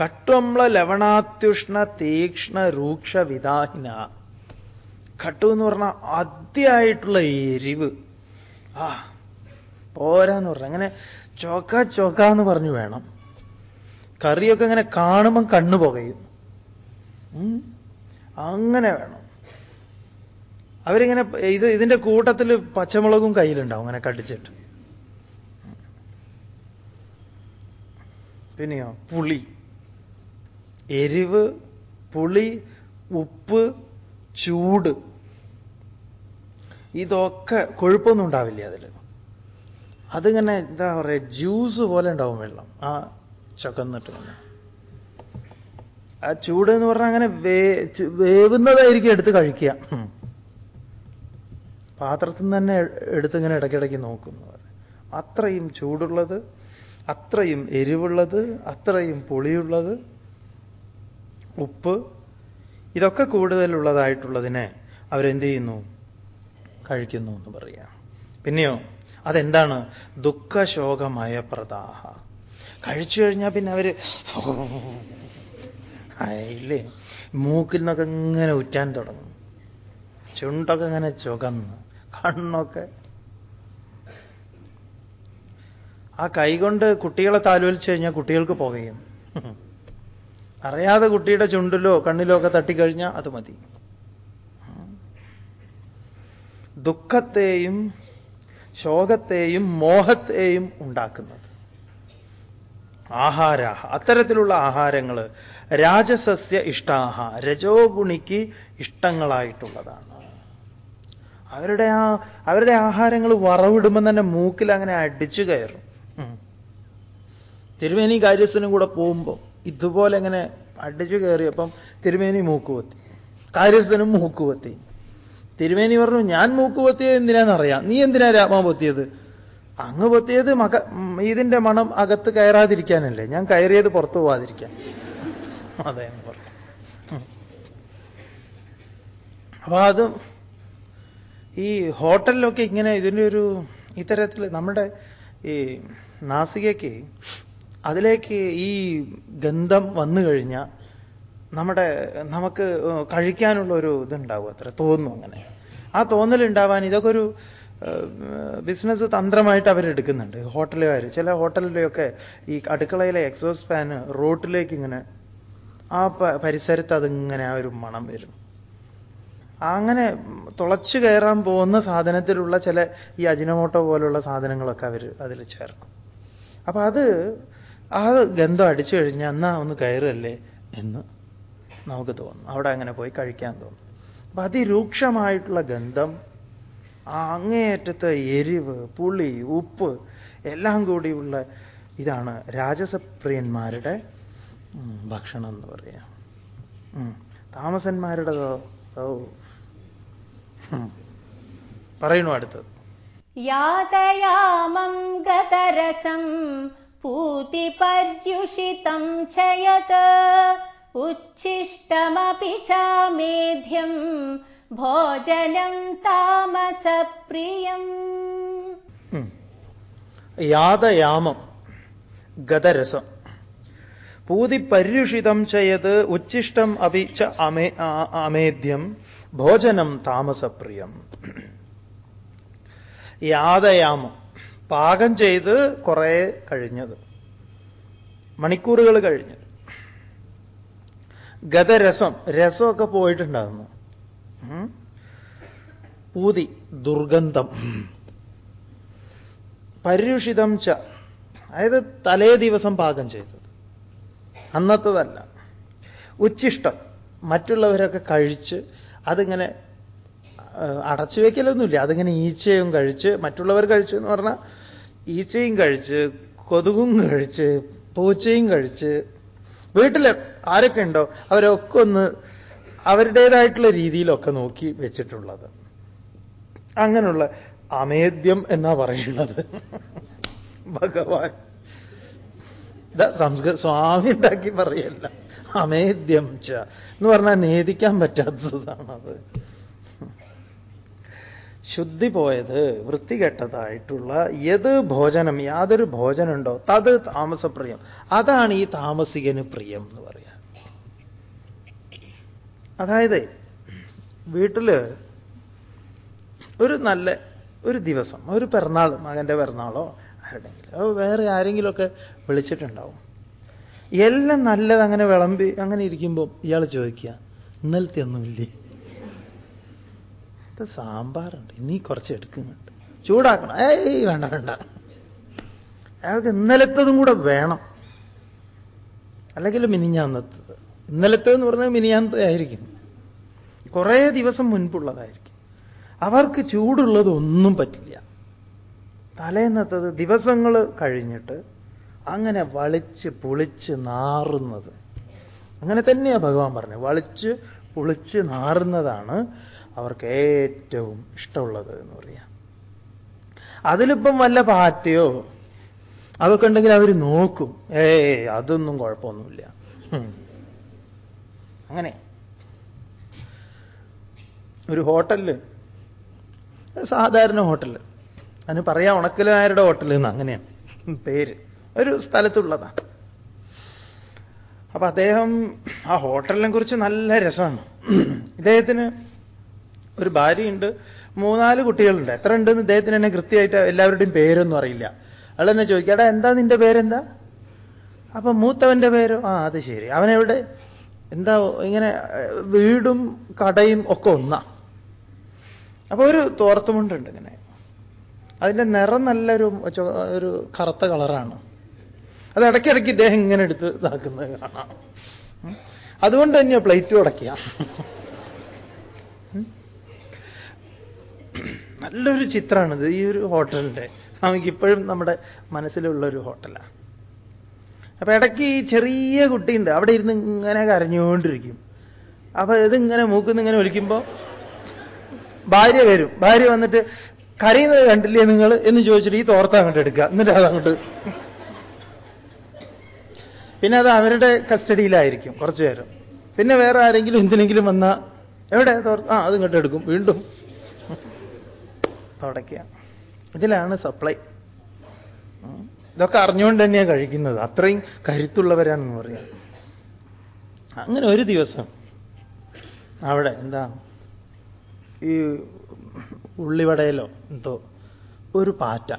കട്ടുമ്ല ലവണാത്യുഷ്ണ തീക്ഷ്ണ രൂക്ഷ വിദാഹിന. കട്ടു എന്ന് പറഞ്ഞാൽ ആദ്യമായിട്ടുള്ള എരിവ്. ആ പോരാന്ന് പറഞ്ഞ. അങ്ങനെ ചോക്ക ചോക്ക എന്ന് പറഞ്ഞു വേണം. കറിയൊക്കെ ഇങ്ങനെ കാണുമ്പം കണ്ണു പുകയും. അങ്ങനെ വേണം. അവരിങ്ങനെ ഇത് ഇതിന്റെ കൂട്ടത്തിൽ പച്ചമുളകും കയ്യിലുണ്ടാവും അങ്ങനെ കടിച്ചിട്ട്. പിന്നെയോ? പുളി. എരിവ് പുളി ഉപ്പ് ചൂട്. ഇതൊക്കെ കൊഴുപ്പൊന്നും ഉണ്ടാവില്ല അതിൽ അതിങ്ങനെ എന്താ പറയുക ജ്യൂസ് പോലെ ഉണ്ടാവും വെള്ളം ആ ചുക്കന്നിട്ട് തന്നെ ആ ചൂട് എന്ന് പറഞ്ഞാൽ അങ്ങനെ വേവുന്നതായിരിക്കും എടുത്ത് കഴിക്കുക. പാത്രത്തിൽ നിന്ന് തന്നെ എടുത്തിങ്ങനെ ഇടയ്ക്കിടയ്ക്ക് നോക്കുന്നു അത്രയും ചൂടുള്ളത് അത്രയും എരിവുള്ളത് അത്രയും പുളിയുള്ളത് ഉപ്പ് ഇതൊക്കെ കൂടുതലുള്ളതായിട്ടുള്ളതിനെ അവരെന്ത് ചെയ്യുന്നു? കഴിക്കുന്നു എന്ന് പറയാം. പിന്നെയോ അതെന്താണ്? ദുഃഖശോകമായ പ്രദാഹ. കഴിച്ചു കഴിഞ്ഞാൽ പിന്നെ അവർ ഇല്ലേ മൂക്കിൽ നിന്നൊക്കെ ഇങ്ങനെ ഉറ്റാൻ തുടങ്ങും. ചുണ്ടൊക്കെ ഇങ്ങനെ ചുകന്ന് കണ്ണൊക്കെ. ആ കൈകൊണ്ട് കുട്ടികളെ താലോലിച്ചു കഴിഞ്ഞാൽ കുട്ടികൾക്ക് പുകയും. അറിയാതെ കുട്ടിയുടെ ചുണ്ടിലോ കണ്ണിലോ ഒക്കെ തട്ടിക്കഴിഞ്ഞാൽ അത് മതി. ദുഃഖത്തെയും ശോകത്തെയും മോഹത്തെയും ഉണ്ടാക്കുന്നത്. ആഹാര അത്തരത്തിലുള്ള ആഹാരങ്ങൾ രാജസസ്യ ഇഷ്ടാഹ രജോ ഗുണിക്ക് ഇഷ്ടങ്ങളായിട്ടുള്ളതാണ്. അവരുടെ ആ അവരുടെ ആഹാരങ്ങൾ വറവിടുമ്പോൾ തന്നെ മൂക്കിൽ അങ്ങനെ അടിച്ചു കയറും. തിരുമേനി കാര്യസ്ഥനും കൂടെ പോകുമ്പോൾ ഇതുപോലെ ഇങ്ങനെ അടിച്ചു കയറിയപ്പം തിരുമേനി മൂക്കുവത്തി. കാര്യസ്ഥനും മൂക്കുവത്തി. തിരുമേനി പറഞ്ഞു ഞാൻ മൂക്കുവത്തിയത് എന്തിനാണെന്നറിയാം നീ എന്തിനാ രാമ പൊത്തിയത്? അങ്ങ് പൊത്തിയത് മക ഇതിന്റെ മണം അകത്ത് കയറാതിരിക്കാനല്ലേ. ഞാൻ കയറിയത് പുറത്തു പോവാതിരിക്കാൻ. അതെ അപ്പൊ അത് ഈ ഹോട്ടലിലൊക്കെ ഇങ്ങനെ ഇതിന്റെ ഒരു ഇത്തരത്തിൽ നമ്മുടെ ഈ നാസികയ്ക്ക് അതിലേക്ക് ഈ ഗന്ധം വന്നു കഴിഞ്ഞാൽ നമ്മുടെ നമുക്ക് കഴിക്കാനുള്ള ഒരു ഇതുണ്ടാവും അത്ര തോന്നും അങ്ങനെ. ആ തോന്നലുണ്ടാവാൻ ഇതൊക്കെ ഒരു ബിസിനസ് തന്ത്രമായിട്ട് അവരെടുക്കുന്നുണ്ട്. ഹോട്ടലുകാർ ചില ഹോട്ടലിലെയൊക്കെ ഈ അടുക്കളയിലെ എക്സോസ് ഫാന് റോട്ടിലേക്ക് ഇങ്ങനെ ആ പരിസരത്ത് അതിങ്ങനെ ആ ഒരു മണം വരും. അങ്ങനെ തുളച്ചു കയറാൻ പോകുന്ന സാധനത്തിലുള്ള ചില ഈ അജിനമോട്ടോ പോലുള്ള സാധനങ്ങളൊക്കെ അവർ അതിൽ ചേർക്കും. അപ്പൊ അത് ആ ഗന്ധം അടിച്ചു കഴിഞ്ഞാൽ എന്നാ ഒന്ന് കയറല്ലേ എന്ന് നമുക്ക് തോന്നും. അവിടെ അങ്ങനെ പോയി കഴിക്കാൻ തോന്നും. അപ്പൊ അതിരൂക്ഷമായിട്ടുള്ള ഗന്ധം അങ്ങേയറ്റത്തെ എരിവ് പുളി ഉപ്പ് എല്ലാം കൂടിയുള്ള ഇതാണ് രാജസപ്രിയന്മാരുടെ ഭക്ഷണം എന്ന് പറയാം. താമസന്മാരുടേതോ ഓ പറയണു അടുത്തത്. യാതയാമം ഗതരസം പൂതിപര്യുഷിതം ചയത്. ഉച്ഛിഷ്ടമപി ചാമേധ്യം ഭോജനം താമസപ്രിയം. യാതയാമം ഗതരസം. പൂതി പര്യുഷിതം ചെയ്ത് ഉച്ഛിഷ്ടം അപി ച അമേ അമേദ്യം ഭോജനം താമസപ്രിയം. യാതയാമം പാകം ചെയ്ത് കുറെ കഴിഞ്ഞത്. മണിക്കൂറുകൾ കഴിഞ്ഞത് ഗതരസം രസമൊക്കെ പോയിട്ടുണ്ടാകുന്നു പൂതി ദുർഗന്ധം. പര്യുഷിതം ച. അതായത് തലേ ദിവസം പാകം ചെയ്തത്. അന്നത്തതല്ല. ഉച്ചിഷ്ടം. മറ്റുള്ളവരൊക്കെ കഴിച്ച് അതിങ്ങനെ അടച്ചു വയ്ക്കലൊന്നുമില്ല അതിങ്ങനെ ഈച്ചയും കഴിച്ച് മറ്റുള്ളവർ കഴിച്ചു എന്ന് പറഞ്ഞാൽ ഈച്ചയും കഴിച്ച് കൊതുകും കഴിച്ച് പൂച്ചയും കഴിച്ച് വീട്ടിൽ ആരൊക്കെ ഉണ്ടോ അവരൊക്കെ ഒന്ന് അവരുടേതായിട്ടുള്ള രീതിയിലൊക്കെ നോക്കി വെച്ചിട്ടുള്ളത്. അങ്ങനെയുള്ള അമേദ്യം എന്നാ പറയുന്നത്. ഭഗവാൻ. സംസ്കൃത സ്വാമി ഉണ്ടാക്കി പറയല്ല. അമേദ്യം ച. എന്ന് പറഞ്ഞാൽ നേദിക്കാൻ പറ്റാത്തതാണത് ശുദ്ധി പോയത് വൃത്തികെട്ടതായിട്ടുള്ള ഏത് ഭോജനം യാതൊരു ഭോജനമുണ്ടോ തത് താമസപ്രിയം. അതാണ് ഈ താമസികന് പ്രിയം എന്ന് പറയാം. അതായത് വീട്ടിൽ ഒരു നല്ല ഒരു ദിവസം ഒരു പിറന്നാൾ മകന്റെ പിറന്നാളോ ആരുടെങ്കിലും വേറെ ആരെങ്കിലുമൊക്കെ വിളിച്ചിട്ടുണ്ടാവും. എല്ലാം നല്ലത് അങ്ങനെ വിളമ്പി അങ്ങനെ ഇരിക്കുമ്പോൾ ഇയാൾ ചോദിക്കുക ഇന്നലത്തെ ഒന്നുമില്ലേ ഇത് സാമ്പാറുണ്ട്. ഇനി കുറച്ച് എടുക്കുന്നുണ്ട്. ചൂടാക്കണം. ഏയ് വേണ്ട വേണ്ട. അയാൾക്ക് ഇന്നലത്തതും കൂടെ വേണം. അല്ലെങ്കിൽ മിനിഞ്ഞാന്നത്തത് ഇന്നലത്തേന്ന് പറഞ്ഞാൽ മിനിഞ്ഞാന്നത്തെ ആയിരിക്കും. കുറേ ദിവസം മുൻപുള്ളതായിരിക്കും. അവർക്ക് ചൂടുള്ളത് ഒന്നും പറ്റില്ല. തലേന്നത്തത് ദിവസങ്ങൾ കഴിഞ്ഞിട്ട് അങ്ങനെ വളിച്ച് പുളിച്ച് നാറുന്നത്. അങ്ങനെ തന്നെയാണ് ഭഗവാൻ പറഞ്ഞത്. വളിച്ച് പുളിച്ച് നാറുന്നതാണ് അവർക്ക് ഏറ്റവും ഇഷ്ടമുള്ളത് എന്ന് പറയാം. അതിലിപ്പം വല്ല പാറ്റയോ അതൊക്കെ ഉണ്ടെങ്കിൽ അവർ നോക്കും. ഏ അതൊന്നും കുഴപ്പമൊന്നുമില്ല. അങ്ങനെ. ഒരു ഹോട്ടലിൽ സാധാരണ ഹോട്ടൽ അതിന് പറയാം ഉണക്കലുകാരുടെ ഹോട്ടൽ എന്ന് അങ്ങനെയാണ് പേര്. ഒരു സ്ഥലത്തുള്ളതാണ് അപ്പൊ അദ്ദേഹം ആ ഹോട്ടലിനെ കുറിച്ച് നല്ല രസമാണ്. ഇദ്ദേഹത്തിന് ഒരു ഭാര്യയുണ്ട് മൂന്നാൽ കുട്ടികളുണ്ട്. എത്ര ഉണ്ടെന്ന് ഇദ്ദേഹത്തിന് തന്നെ കൃത്യമായിട്ട് എല്ലാവരുടെയും പേരൊന്നും അറിയില്ല. അയാൾ എന്നെ ചോദിക്കാടാ എന്താ നിന്റെ പേരെന്താ? അപ്പൊ മൂത്തവന്റെ പേരോ ആ അത് ശരി. അവനെവിടെ എന്താ ഇങ്ങനെ വീടും കടയും ഒക്കെ ഒന്നാ. അപ്പൊ ഒരു തോർത്തുമുണ്ടുണ്ട് ഇങ്ങനെ. അതിന്റെ നിറം നല്ലൊരു ഒരു കറുത്ത കളറാണ്. അത് ഇടയ്ക്കിടയ്ക്ക് ഇദ്ദേഹം ഇങ്ങനെ എടുത്ത് ഇതാക്കുന്നത് കാണാം. അതുകൊണ്ട് തന്നെയാ പ്ലേറ്റ് ഉടക്കിയ നല്ലൊരു ചിത്രമാണിത് ഈ ഒരു ഹോട്ടലിന്റെ നമുക്ക് ഇപ്പോഴും നമ്മുടെ മനസ്സിലുള്ള ഒരു ഹോട്ടലാണ്. അപ്പൊ ഇടയ്ക്ക് ഈ ചെറിയ കുട്ടിയുണ്ട് അവിടെ ഇരുന്ന് ഇങ്ങനെ കരഞ്ഞുകൊണ്ടിരിക്കും. അപ്പൊ ഇതിങ്ങനെ മൂക്കുന്ന് ഇങ്ങനെ ഒലിക്കുമ്പോൾ ഭാര്യ വരും. ഭാര്യ വന്നിട്ട് കരയുന്നത് കണ്ടില്ലേ നിങ്ങൾ എന്ന് ചോദിച്ചിട്ട് ഈ തോർത്ത അങ്ങോട്ട് എടുക്കുക. എന്നിട്ട് അത് അങ്ങോട്ട് പിന്നെ അത് അവരുടെ കസ്റ്റഡിയിലായിരിക്കും കുറച്ചു നേരം. പിന്നെ വേറെ ആരെങ്കിലും എന്തിനെങ്കിലും വന്ന എവിടെ? തോർത്ത ആ അത് ഇങ്ങോട്ട് എടുക്കും വീണ്ടും. തുടയ്ക്കുക. ഇതിലാണ് സപ്ലൈ. ഇതൊക്കെ അറിഞ്ഞുകൊണ്ട് തന്നെയാണ് കഴിക്കുന്നത്. അത്രയും കരുത്തുള്ളവരാണെന്ന് പറയാം അങ്ങനെ ഒരു ദിവസം അവിടെ എന്താ ഈ ഉള്ളിവടയിലോ എന്തോ ഒരു പാറ്റ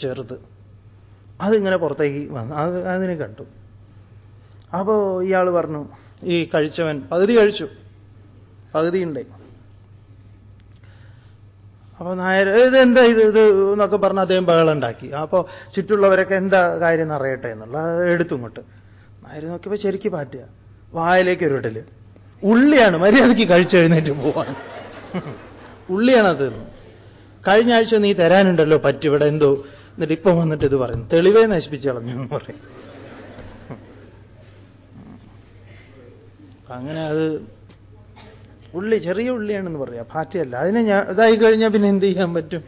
ചെറുത്. അതിങ്ങനെ പുറത്തേക്ക് വന്നു. അത് അതിനെ കണ്ടു. അപ്പോ ഇയാൾ പറഞ്ഞു ഈ കഴിച്ചവൻ പകുതി കഴിച്ചു. പകുതി ഉണ്ട് അപ്പൊ നായർ ഇതെന്താ ഇത് ഇത് എന്നൊക്കെ പറഞ്ഞ് അദ്ദേഹം ബഹളുണ്ടാക്കി. അപ്പോ ചുറ്റുള്ളവരൊക്കെ എന്താ കാര്യം അറിയട്ടെ എന്നുള്ള എടുത്തു ഇങ്ങോട്ട്. നായർ നോക്കിയപ്പോ ശരിക്ക് പാറ്റുക. വായിലേക്ക് ഒരു ഇടൽ ഉള്ളിയാണ് മര്യാദയ്ക്ക് കഴിച്ചെഴുന്നേറ്റ് പോവാണ് അത് കഴിഞ്ഞ ആഴ്ച നീ തരാനുണ്ടല്ലോ പറ്റിവിടെ എന്തോ. എന്നിട്ട് ഇപ്പം വന്നിട്ട് ഇത് പറയും തെളിവേ നശിപ്പിച്ച് കളഞ്ഞു എന്ന് പറയും. അങ്ങനെ അത് ഉള്ളി ചെറിയ ഉള്ളിയാണെന്ന് പറയാം. പാറ്റയല്ല അതിനെ ഞാൻ ഇതായി കഴിഞ്ഞാൽ പിന്നെ എന്ത് ചെയ്യാൻ പറ്റും?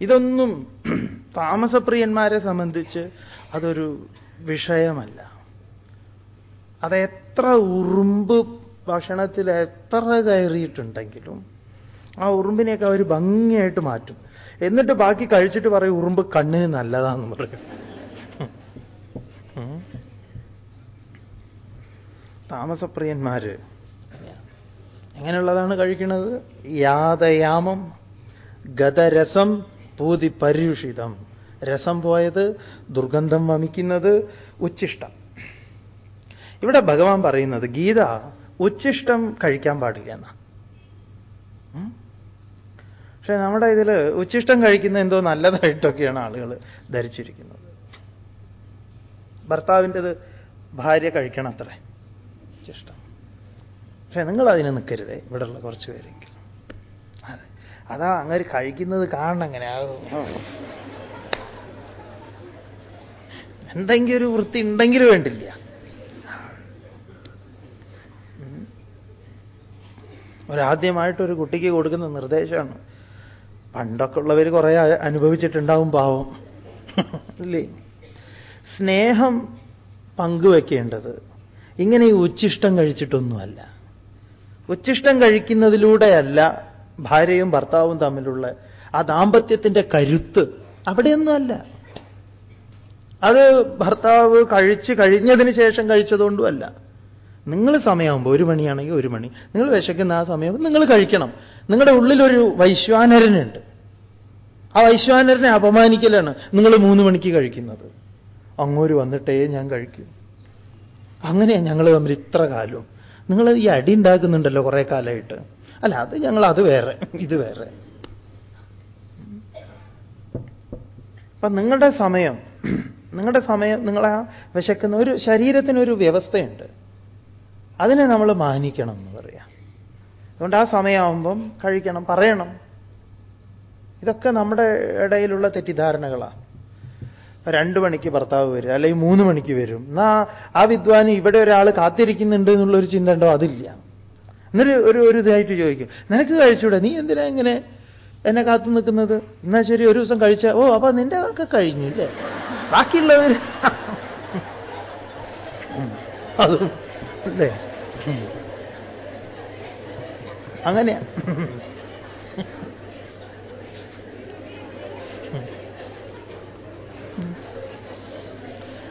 ഇതൊന്നും താമസപ്രിയന്മാരെ സംബന്ധിച്ച് അതൊരു വിഷയമല്ല. അത് എത്ര ഉറുമ്പ് ഭക്ഷണത്തിൽ എത്ര കയറിയിട്ടുണ്ടെങ്കിലും ആ ഉറുമ്പിനെയൊക്കെ അവർ ഭംഗിയായിട്ട് മാറ്റും. എന്നിട്ട് ബാക്കി കഴിച്ചിട്ട് പറയും ഉറുമ്പ് കണ്ണിന് നല്ലതാന്ന് പറയും. താമസപ്രിയന്മാര് എങ്ങനെയുള്ളതാണ് കഴിക്കുന്നത്? യാതയാമം ഗതരസം പൂതി പരുഷിതം രസം പോയത് ദുർഗന്ധം വമിക്കുന്നത് ഉച്ചിഷ്ടം. ഇവിടെ ഭഗവാൻ പറയുന്നത് ഗീത ഉച്ചിഷ്ടം കഴിക്കാൻ പാടില്ല എന്നാ. പക്ഷെ നമ്മുടെ ഇതിൽ ഉച്ചിഷ്ടം കഴിക്കുന്ന എന്തോ നല്ലതായിട്ടൊക്കെയാണ് ആളുകൾ ധരിച്ചിരിക്കുന്നത്. ഭർത്താവിന്റെത് ഭാര്യ കഴിക്കണം അത്രേ ഉച്ചിഷ്ടം. പക്ഷെ നിങ്ങൾ അതിന് നിൽക്കരുതേ ഇവിടെയുള്ള കുറച്ച് പേരെങ്കിലും. അതെ. അതാ അങ്ങനെ കഴിക്കുന്നത് കാണണം അങ്ങനെ എന്തെങ്കിലും ഒരു വൃത്തി ഉണ്ടെങ്കിലും വേണ്ടില്ല. ഒരാദ്യമായിട്ടൊരു കുട്ടിക്ക് കൊടുക്കുന്ന നിർദ്ദേശമാണ്. പണ്ടൊക്കെ ഉള്ളവർ കുറെ അനുഭവിച്ചിട്ടുണ്ടാവും പാവം. ഇല്ലേ സ്നേഹം പങ്കുവെക്കേണ്ടത്. ഇങ്ങനെ ഈ ഉച്ചിഷ്ടം കഴിച്ചിട്ടൊന്നുമല്ല. ഉച്ചിഷ്ടം കഴിക്കുന്നതിലൂടെയല്ല ഭാര്യയും ഭർത്താവും തമ്മിലുള്ള ആ ദാമ്പത്യത്തിന്റെ കരുത്ത്. അവിടെയൊന്നുമല്ല. അത് ഭർത്താവ് കഴിച്ച് കഴിഞ്ഞതിന് ശേഷം കഴിച്ചതുകൊണ്ടുമല്ല. നിങ്ങൾ സമയമാകുമ്പോൾ ഒരു മണിയാണെങ്കിൽ ഒരു മണി. നിങ്ങൾ വിശക്കുന്ന ആ സമയം നിങ്ങൾ കഴിക്കണം. നിങ്ങളുടെ ഉള്ളിലൊരു വൈശ്വാനരനുണ്ട്. ആ വൈശ്വാനരനെ അപമാനിക്കലാണ് നിങ്ങൾ മൂന്ന് മണിക്ക് കഴിക്കുന്നത്. അങ്ങോട്ട് വന്നിട്ടേ ഞാൻ കഴിക്കൂ. അങ്ങനെയാണ് ഞങ്ങൾ തമ്മിൽ ഇത്ര കാലവും നിങ്ങൾ ഈ അടി ഉണ്ടാക്കുന്നുണ്ടല്ലോ കുറെ കാലമായിട്ട് അല്ല അത് ഞങ്ങൾ അത് വേറെ ഇത് വേറെ. അപ്പൊ നിങ്ങളുടെ സമയം നിങ്ങളുടെ സമയം നിങ്ങൾ ആ വിശക്കുന്ന ഒരു ശരീരത്തിനൊരു വ്യവസ്ഥയുണ്ട്. അതിനെ നമ്മൾ മാനിക്കണം എന്ന് പറയാം. അതുകൊണ്ട് ആ സമയമാകുമ്പം കഴിക്കണം പറയണം. ഇതൊക്കെ നമ്മുടെ ഇടയിലുള്ള തെറ്റിദ്ധാരണകളാണ് രണ്ടു മണിക്ക് ഭർത്താവ് വരും അല്ലെങ്കിൽ മൂന്ന് മണിക്ക് വരും. എന്നാ ആ വിദ്വാന് ഇവിടെ ഒരാൾ കാത്തിരിക്കുന്നുണ്ട് എന്നുള്ളൊരു ചിന്ത ഉണ്ടോ? അതില്ല. എന്നൊരു ഒരു ഒരു ഇതായിട്ട് ചോദിക്കും നിനക്ക് കഴിച്ചൂടെ? നീ എന്തിനാ ഇങ്ങനെ എന്നെ കാത്തു നിൽക്കുന്നത്? എന്നാ ശരി ഒരു ദിവസം കഴിച്ച ഓ അപ്പൊ നിന്റെ ഒക്കെ കഴിഞ്ഞു അല്ലേ ബാക്കിയുള്ളവർ അതും അല്ലേ? അങ്ങനെയാ.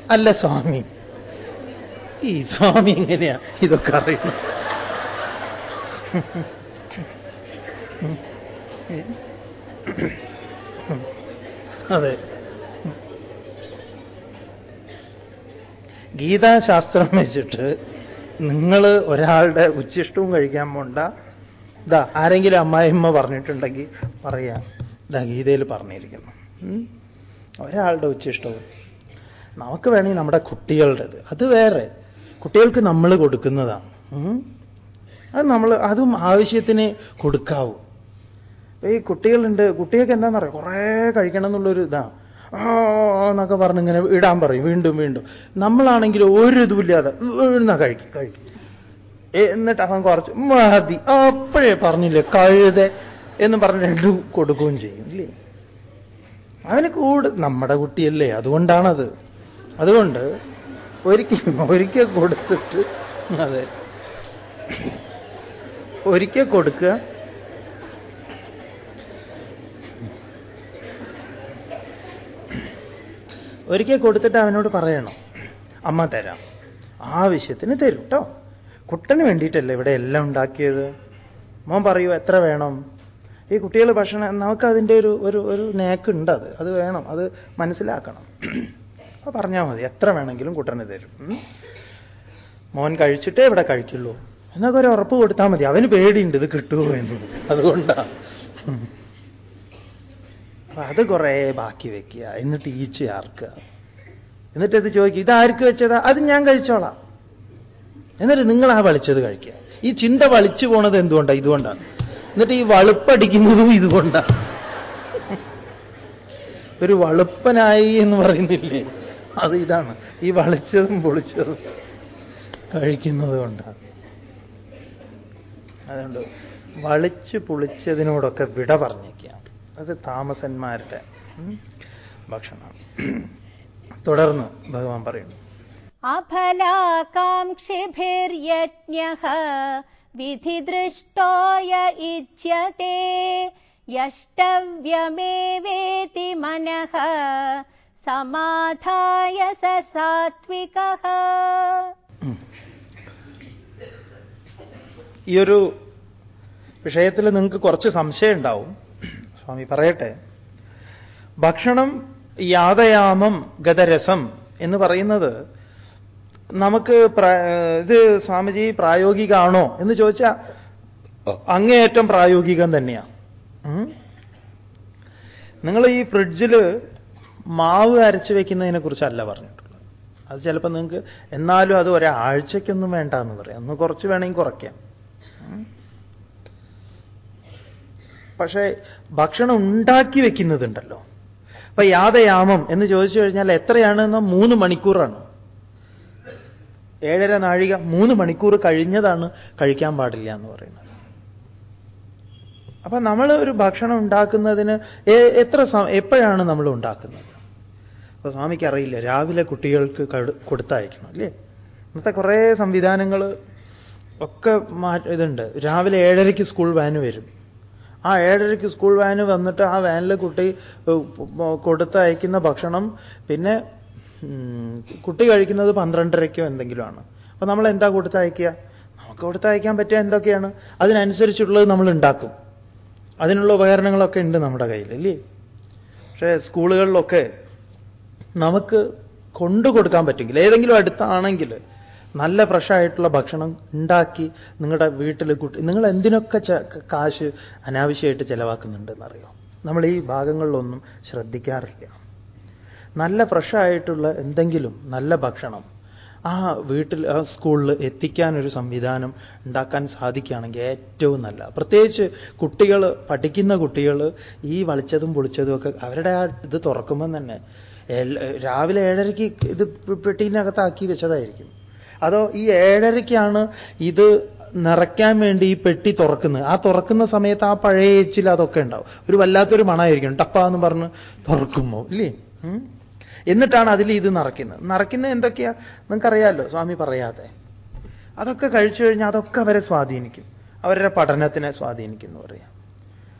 അല്ല സ്വാമി. ഈ സ്വാമി എങ്ങനെയാ ഇതൊക്കെ അറിയുന്നത്? അതെ. ഗീതാശാസ്ത്രം വെച്ചിട്ട് നിങ്ങൾ ഒരാളുടെ ഉച്ചിഷ്ടവും കഴിക്കാൻ പോണ്ട. ഇതാ ആരെങ്കിലും അമ്മായിമ്മ പറഞ്ഞിട്ടുണ്ടെങ്കിൽ പറയാം. ഇതാ ഗീതയിൽ പറഞ്ഞിരിക്കുന്നു. ഒരാളുടെ ഉച്ചിഷ്ടവും. നമുക്ക് വേണമെങ്കിൽ നമ്മുടെ കുട്ടികളുടേത്. അത് വേറെ. കുട്ടികൾക്ക് നമ്മൾ കൊടുക്കുന്നതാണ്. അത് നമ്മൾ അതും ആവശ്യത്തിന് കൊടുക്കാവൂ. ഈ കുട്ടികളുണ്ട് കുട്ടികൾക്ക് എന്താണെന്ന് പറയാം കുറേ കഴിക്കണം എന്നുള്ളൊരു ഇതാണ് എന്നൊക്കെ പറഞ്ഞ് ഇങ്ങനെ ഇടാൻ പറയും. വീണ്ടും വീണ്ടും. നമ്മളാണെങ്കിൽ ഒരു ഇതുമില്ലാതെ എന്നാ കഴിക്കും കഴിക്കും. എന്നിട്ട് അവൻ കുറച്ച് മതി. അപ്പോഴേ പറഞ്ഞില്ലേ കഴുത എന്ന് പറഞ്ഞ് രണ്ടും കൊടുക്കുകയും ചെയ്യും ഇല്ലേ? അവന് കൂട് നമ്മുടെ കുട്ടിയല്ലേ. അതുകൊണ്ടാണത്. അതുകൊണ്ട് ഒരിക്കൽ ഒരിക്കൽ കൊടുത്തിട്ട് അതെ. ഒരിക്കൽ കൊടുക്കുക. ഒരിക്കൽ കൊടുത്തിട്ട് അവനോട് പറയണം. അമ്മ തരാം. ആവശ്യത്തിന് തരും കേട്ടോ കുട്ടന് വേണ്ടിയിട്ടല്ലേ ഇവിടെ എല്ലാം ഉണ്ടാക്കിയത്? മോൻ പറയൂ എത്ര വേണം? ഈ കുട്ടികൾ ഭക്ഷണം നമുക്ക് അതിന്റെ ഒരു ഒരു ഒരു നേക്കുണ്ട് അത്. അത് വേണം. അത് മനസ്സിലാക്കണം. അപ്പൊ പറഞ്ഞാൽ മതി. എത്ര വേണമെങ്കിലും കുട്ടന് തരും. മോൻ കഴിച്ചിട്ടേ ഇവിടെ കഴിക്കുള്ളൂ എന്നൊക്കെ ഒരു ഉറപ്പ് കൊടുത്താൽ മതി. അവന് പേടിയുണ്ട് ഇത് കിട്ടുമോ എന്ന്. അതുകൊണ്ടാ. ഉം. അപ്പൊ അത് കുറേ ബാക്കി വെക്കുക. എന്നിട്ട് ഈച്ച് ആർക്കുക എന്നിട്ട് ഇത് ചോദിക്കുക ഇതാർക്ക് വെച്ചതാ? അത് ഞാൻ കഴിച്ചോളാം. എന്നിട്ട് നിങ്ങൾ ആ വളിച്ചത് കഴിക്കുക. ഈ ചിന്ത വളിച്ചു പോണത് എന്തുകൊണ്ടാ? ഇതുകൊണ്ടാണ് എന്നിട്ട് ഈ വളുപ്പടിക്കുന്നതും ഇതുകൊണ്ടാണ് ഒരു വളുപ്പനായി എന്ന് പറയുന്നില്ലേ? അത് ഇതാണ്. ഈ വളിച്ചതും പൊളിച്ചതും കഴിക്കുന്നത് കൊണ്ടാണ് അതുകൊണ്ട് വളിച്ച് പൊളിച്ചതിനോടൊക്കെ വിട പറഞ്ഞിരിക്കാം അത് താമസന്മാരുടെ ഭക്ഷണമാണ്. തുടർന്ന് ഭഗവാൻ പറയുന്നു. അഫലാകാംക്ഷിഭിർയജ്ഞഃ വിധിദൃഷ്ടോയ ഇച്ഛ്യത്തെ യഷ്ടവ്യമേവേതി മനഃ समाधाय स सात्विकः ഉം. ഈ ഒരു വിഷയത്തിൽ നിങ്ങൾക്ക് കുറച്ച് സംശയം ഉണ്ടാവും സ്വാമി പറയട്ടെ ഭക്ഷണം യാതയാമം ഗതരസം എന്ന് പറയുന്നത് നമുക്ക് പ്ര- ഇത് സ്വാമിജി പ്രായോഗികമാണോ എന്ന് ചോദിച്ചാൽ അങ്ങേയറ്റം പ്രായോഗികം തന്നെയാണ് ഉം. നിങ്ങൾ ഈ ഫ്രിഡ്ജിൽ മാവ് അരച്ച് വയ്ക്കുന്നതിനെ കുറിച്ചല്ല പറഞ്ഞിട്ടുള്ളത്. അത് ചിലപ്പോൾ നിങ്ങൾക്ക് എന്നാലും അത് ഒരാഴ്ചയ്ക്കൊന്നും വേണ്ട എന്ന് പറയാം. ഒന്ന് കുറച്ച് വേണമെങ്കിൽ കുറയ്ക്കാം. പക്ഷേ ഭക്ഷണം ഉണ്ടാക്കി വെക്കുന്നതുണ്ടല്ലോ. അപ്പൊ യാതയാമം എന്ന് ചോദിച്ചു കഴിഞ്ഞാൽ എത്രയാണെന്ന് മൂന്ന് മണിക്കൂറാണ്. ഏഴര നാഴിക മൂന്ന് മണിക്കൂർ കഴിഞ്ഞതാണ് കഴിക്കാൻ പാടില്ല എന്ന് പറയുന്നത്. അപ്പൊ നമ്മൾ ഒരു ഭക്ഷണം ഉണ്ടാക്കുന്നതിന് എത്ര എപ്പോഴാണ് നമ്മൾ ഉണ്ടാക്കുന്നത്? അപ്പൊ സ്വാമിക്ക് അറിയില്ല. രാവിലെ കുട്ടികൾക്ക് കടു- കൊടുത്തയക്കണം അല്ലേ? ഇന്നത്തെ കുറേ സംവിധാനങ്ങൾ ഒക്കെ മാ ഇതുണ്ട്. രാവിലെ ഏഴരയ്ക്ക് സ്കൂൾ വാന് വരും. ആ ഏഴരയ്ക്ക് സ്കൂൾ വാന് വന്നിട്ട് ആ വാനിൽ കുട്ടി കൊടുത്തയക്കുന്ന ഭക്ഷണം പിന്നെ കുട്ടി കഴിക്കുന്നത് പന്ത്രണ്ടരയ്ക്കോ എന്തെങ്കിലുമാണ്. അപ്പൊ നമ്മൾ എന്താ കൊടുത്തയക്കുക നമുക്ക് കൊടുത്തയക്കാൻ പറ്റുക എന്തൊക്കെയാണ്? അതിനനുസരിച്ചുള്ളത് നമ്മൾ ഉണ്ടാക്കും. അതിനുള്ള ഉപകരണങ്ങളൊക്കെ ഉണ്ട് നമ്മുടെ കയ്യിൽ അല്ലേ പക്ഷേ സ്കൂളുകളിലൊക്കെ നമുക്ക് കൊണ്ടു കൊടുക്കാൻ പറ്റുമെങ്കിൽ ഏതെങ്കിലും അടുത്താണെങ്കിൽ നല്ല ഫ്രഷായിട്ടുള്ള ഭക്ഷണം ഉണ്ടാക്കി നിങ്ങളുടെ വീട്ടിൽ കൂട്ടി നിങ്ങൾ എന്തിനൊക്കെ കാശ് അനാവശ്യമായിട്ട് ചിലവാക്കുന്നുണ്ടെന്നറിയോ? നമ്മൾ ഈ ഭാഗങ്ങളിലൊന്നും ശ്രദ്ധിക്കാറില്ല. നല്ല ഫ്രഷായിട്ടുള്ള എന്തെങ്കിലും നല്ല ഭക്ഷണം ആ വീട്ടിൽ ആ സ്കൂളിൽ എത്തിക്കാനൊരു സംവിധാനം ഉണ്ടാക്കാൻ സാധിക്കുകയാണെങ്കിൽ ഏറ്റവും നല്ല പ്രത്യേകിച്ച് കുട്ടികൾ പഠിക്കുന്ന കുട്ടികൾ ഈ വളിച്ചതും പൊളിച്ചതും ഒക്കെ അവരുടെ ആ ഇത് തുറക്കുമ്പം തന്നെ രാവിലെ ഏഴരയ്ക്ക് ഇത് പെട്ടിനകത്താക്കി വെച്ചതായിരിക്കും. അതോ ഈ ഏഴരയ്ക്കാണ് ഇത് നിറയ്ക്കാൻ വേണ്ടി ഈ പെട്ടി തുറക്കുന്നത്? ആ തുറക്കുന്ന സമയത്ത് ആ പഴയ എച്ചിൽ അതൊക്കെ ഉണ്ടാവും. ഒരു വല്ലാത്തൊരു മണമായിരിക്കും. ടപ്പ എന്ന് പറഞ്ഞ് തുറക്കുമ്പോൾ ഇല്ലേ? എന്നിട്ടാണ് അതിൽ ഇത് നിറയ്ക്കുന്നത്. നിറയ്ക്കുന്നത് എന്തൊക്കെയാ? നിങ്ങൾക്കറിയാമല്ലോ സ്വാമി പറയാതെ. അതൊക്കെ കഴിച്ചു കഴിഞ്ഞാൽ അതൊക്കെ അവരെ സ്വാധീനിക്കും. അവരുടെ പഠനത്തിനെ സ്വാധീനിക്കുന്നു പറയാം.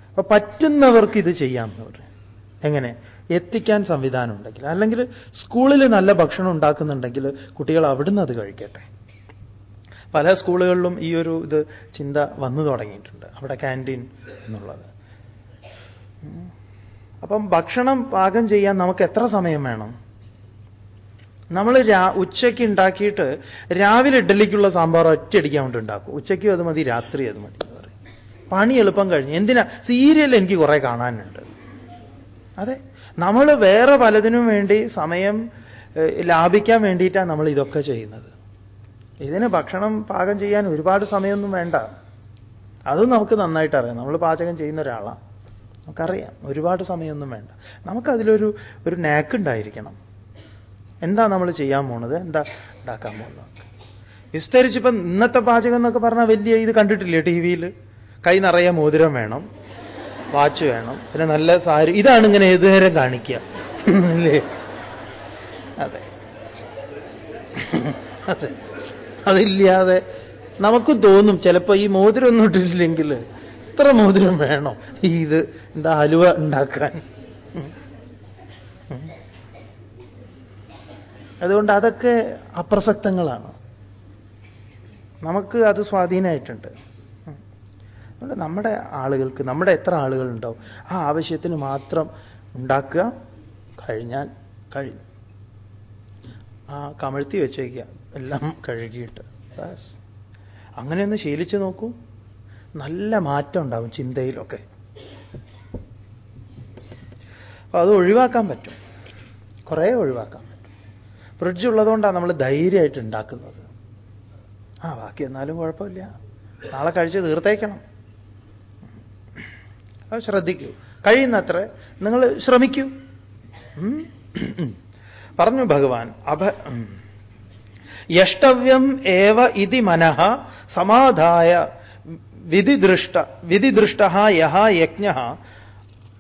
അപ്പൊ പറ്റുന്നവർക്ക് ഇത് ചെയ്യാമെന്ന് പറയാം. എങ്ങനെ? എത്തിക്കാൻ സംവിധാനം ഉണ്ടെങ്കിൽ അല്ലെങ്കിൽ സ്കൂളിൽ നല്ല ഭക്ഷണം ഉണ്ടാക്കുന്നുണ്ടെങ്കിൽ കുട്ടികൾ അവിടുന്ന് അത് കഴിക്കട്ടെ. പല സ്കൂളുകളിലും ഈ ഒരു ഇത് ചിന്ത വന്നു തുടങ്ങിയിട്ടുണ്ട്. അവിടെ ക്യാന്റീൻ എന്നുള്ളത്. അപ്പം ഭക്ഷണം പാകം ചെയ്യാൻ നമുക്ക് എത്ര സമയം വേണം? നമ്മൾ രാ ഉച്ചയ്ക്ക് ഉണ്ടാക്കിയിട്ട് രാവിലെ ഇഡ്ഡലിക്കുള്ള സാമ്പാർ ഒറ്റയടിക്കാൻ വേണ്ടി ഉണ്ടാക്കും. ഉച്ചയ്ക്കും അത് മതി രാത്രി അത് മതി പണി എളുപ്പം കഴിഞ്ഞു. എന്തിനാ? സീരിയൽ എനിക്ക് കുറെ കാണാനുണ്ട്. അതെ? നമ്മൾ വേറെ പലതിനും വേണ്ടി സമയം ലാഭിക്കാൻ വേണ്ടിയിട്ടാണ് നമ്മൾ ഇതൊക്കെ ചെയ്യുന്നത്. ഇതിന് ഭക്ഷണം പാകം ചെയ്യാൻ ഒരുപാട് സമയമൊന്നും വേണ്ട. അതും നമുക്ക് നന്നായിട്ട് അറിയാം. നമ്മൾ പാചകം ചെയ്യുന്ന ഒരാളാണ് നമുക്കറിയാം. ഒരുപാട് സമയമൊന്നും വേണ്ട. നമുക്കതിലൊരു ഒരു നാക്കുണ്ടായിരിക്കണം എന്താ നമ്മൾ ചെയ്യാൻ പോണത്? എന്താ ഉണ്ടാക്കാൻ പോകുന്നത് വിസ്തരിച്ചിപ്പം ഇന്നത്തെ പാചകം എന്നൊക്കെ പറഞ്ഞാൽ വലിയ ഇത് കണ്ടിട്ടില്ലേ ടി വിയിൽ? കൈ നിറയെ മോതിരം വേണം. വാച്ച് വേണം. പിന്നെ നല്ല സാരി ഇതാണ് ഇങ്ങനെ ഏതു നേരം കാണിക്കുക. അല്ലേ? അതെ. അതെ. അതില്ലാതെ നമുക്ക് തോന്നും ചിലപ്പോ ഈ മോതിരം ഒന്നും ഇട്ടില്ലെങ്കിൽ ഇത്ര മോതിരം വേണോ. ഈ ഇത് എന്താ ഹലുവ ഉണ്ടാക്കാൻ. അതുകൊണ്ട് അതൊക്കെ അപ്രസക്തങ്ങളാണ്. നമുക്ക് അത് സ്വാധീനമായിട്ടുണ്ട് അതുകൊണ്ട് നമ്മുടെ ആളുകൾക്ക് നമ്മുടെ എത്ര ആളുകളുണ്ടാവും ആ ആവശ്യത്തിന് മാത്രം ഉണ്ടാക്കുക കഴിഞ്ഞാൽ കഴിഞ്ഞു ആ കമഴ്ത്തി വെച്ചേക്കുക എല്ലാം കഴുകിയിട്ട്. അങ്ങനെയൊന്ന് ശീലിച്ചു നോക്കൂ. നല്ല മാറ്റം ഉണ്ടാവും ചിന്തയിലൊക്കെ. അത് ഒഴിവാക്കാൻ പറ്റും. കുറേ ഒഴിവാക്കാൻ പറ്റും. ഫ്രിഡ്ജ് ഉള്ളതുകൊണ്ടാണ് നമ്മൾ ധൈര്യമായിട്ട് ഉണ്ടാക്കുന്നത്. ആ ബാക്കി എന്നാലും കുഴപ്പമില്ല. നാളെ കഴിച്ച് തീർത്തേക്കണം. അത് ശ്രദ്ധിക്കൂ. കഴിയുന്നത്ര നിങ്ങൾ ശ്രമിക്കൂ. പറഞ്ഞു ഭഗവാൻ അഭ യഷ്ടവ്യം ഏവ ഇതി മനഃ സമാധായ വിധിദൃഷ്ട വിധിദൃഷ്ട യഹ യജ്ഞ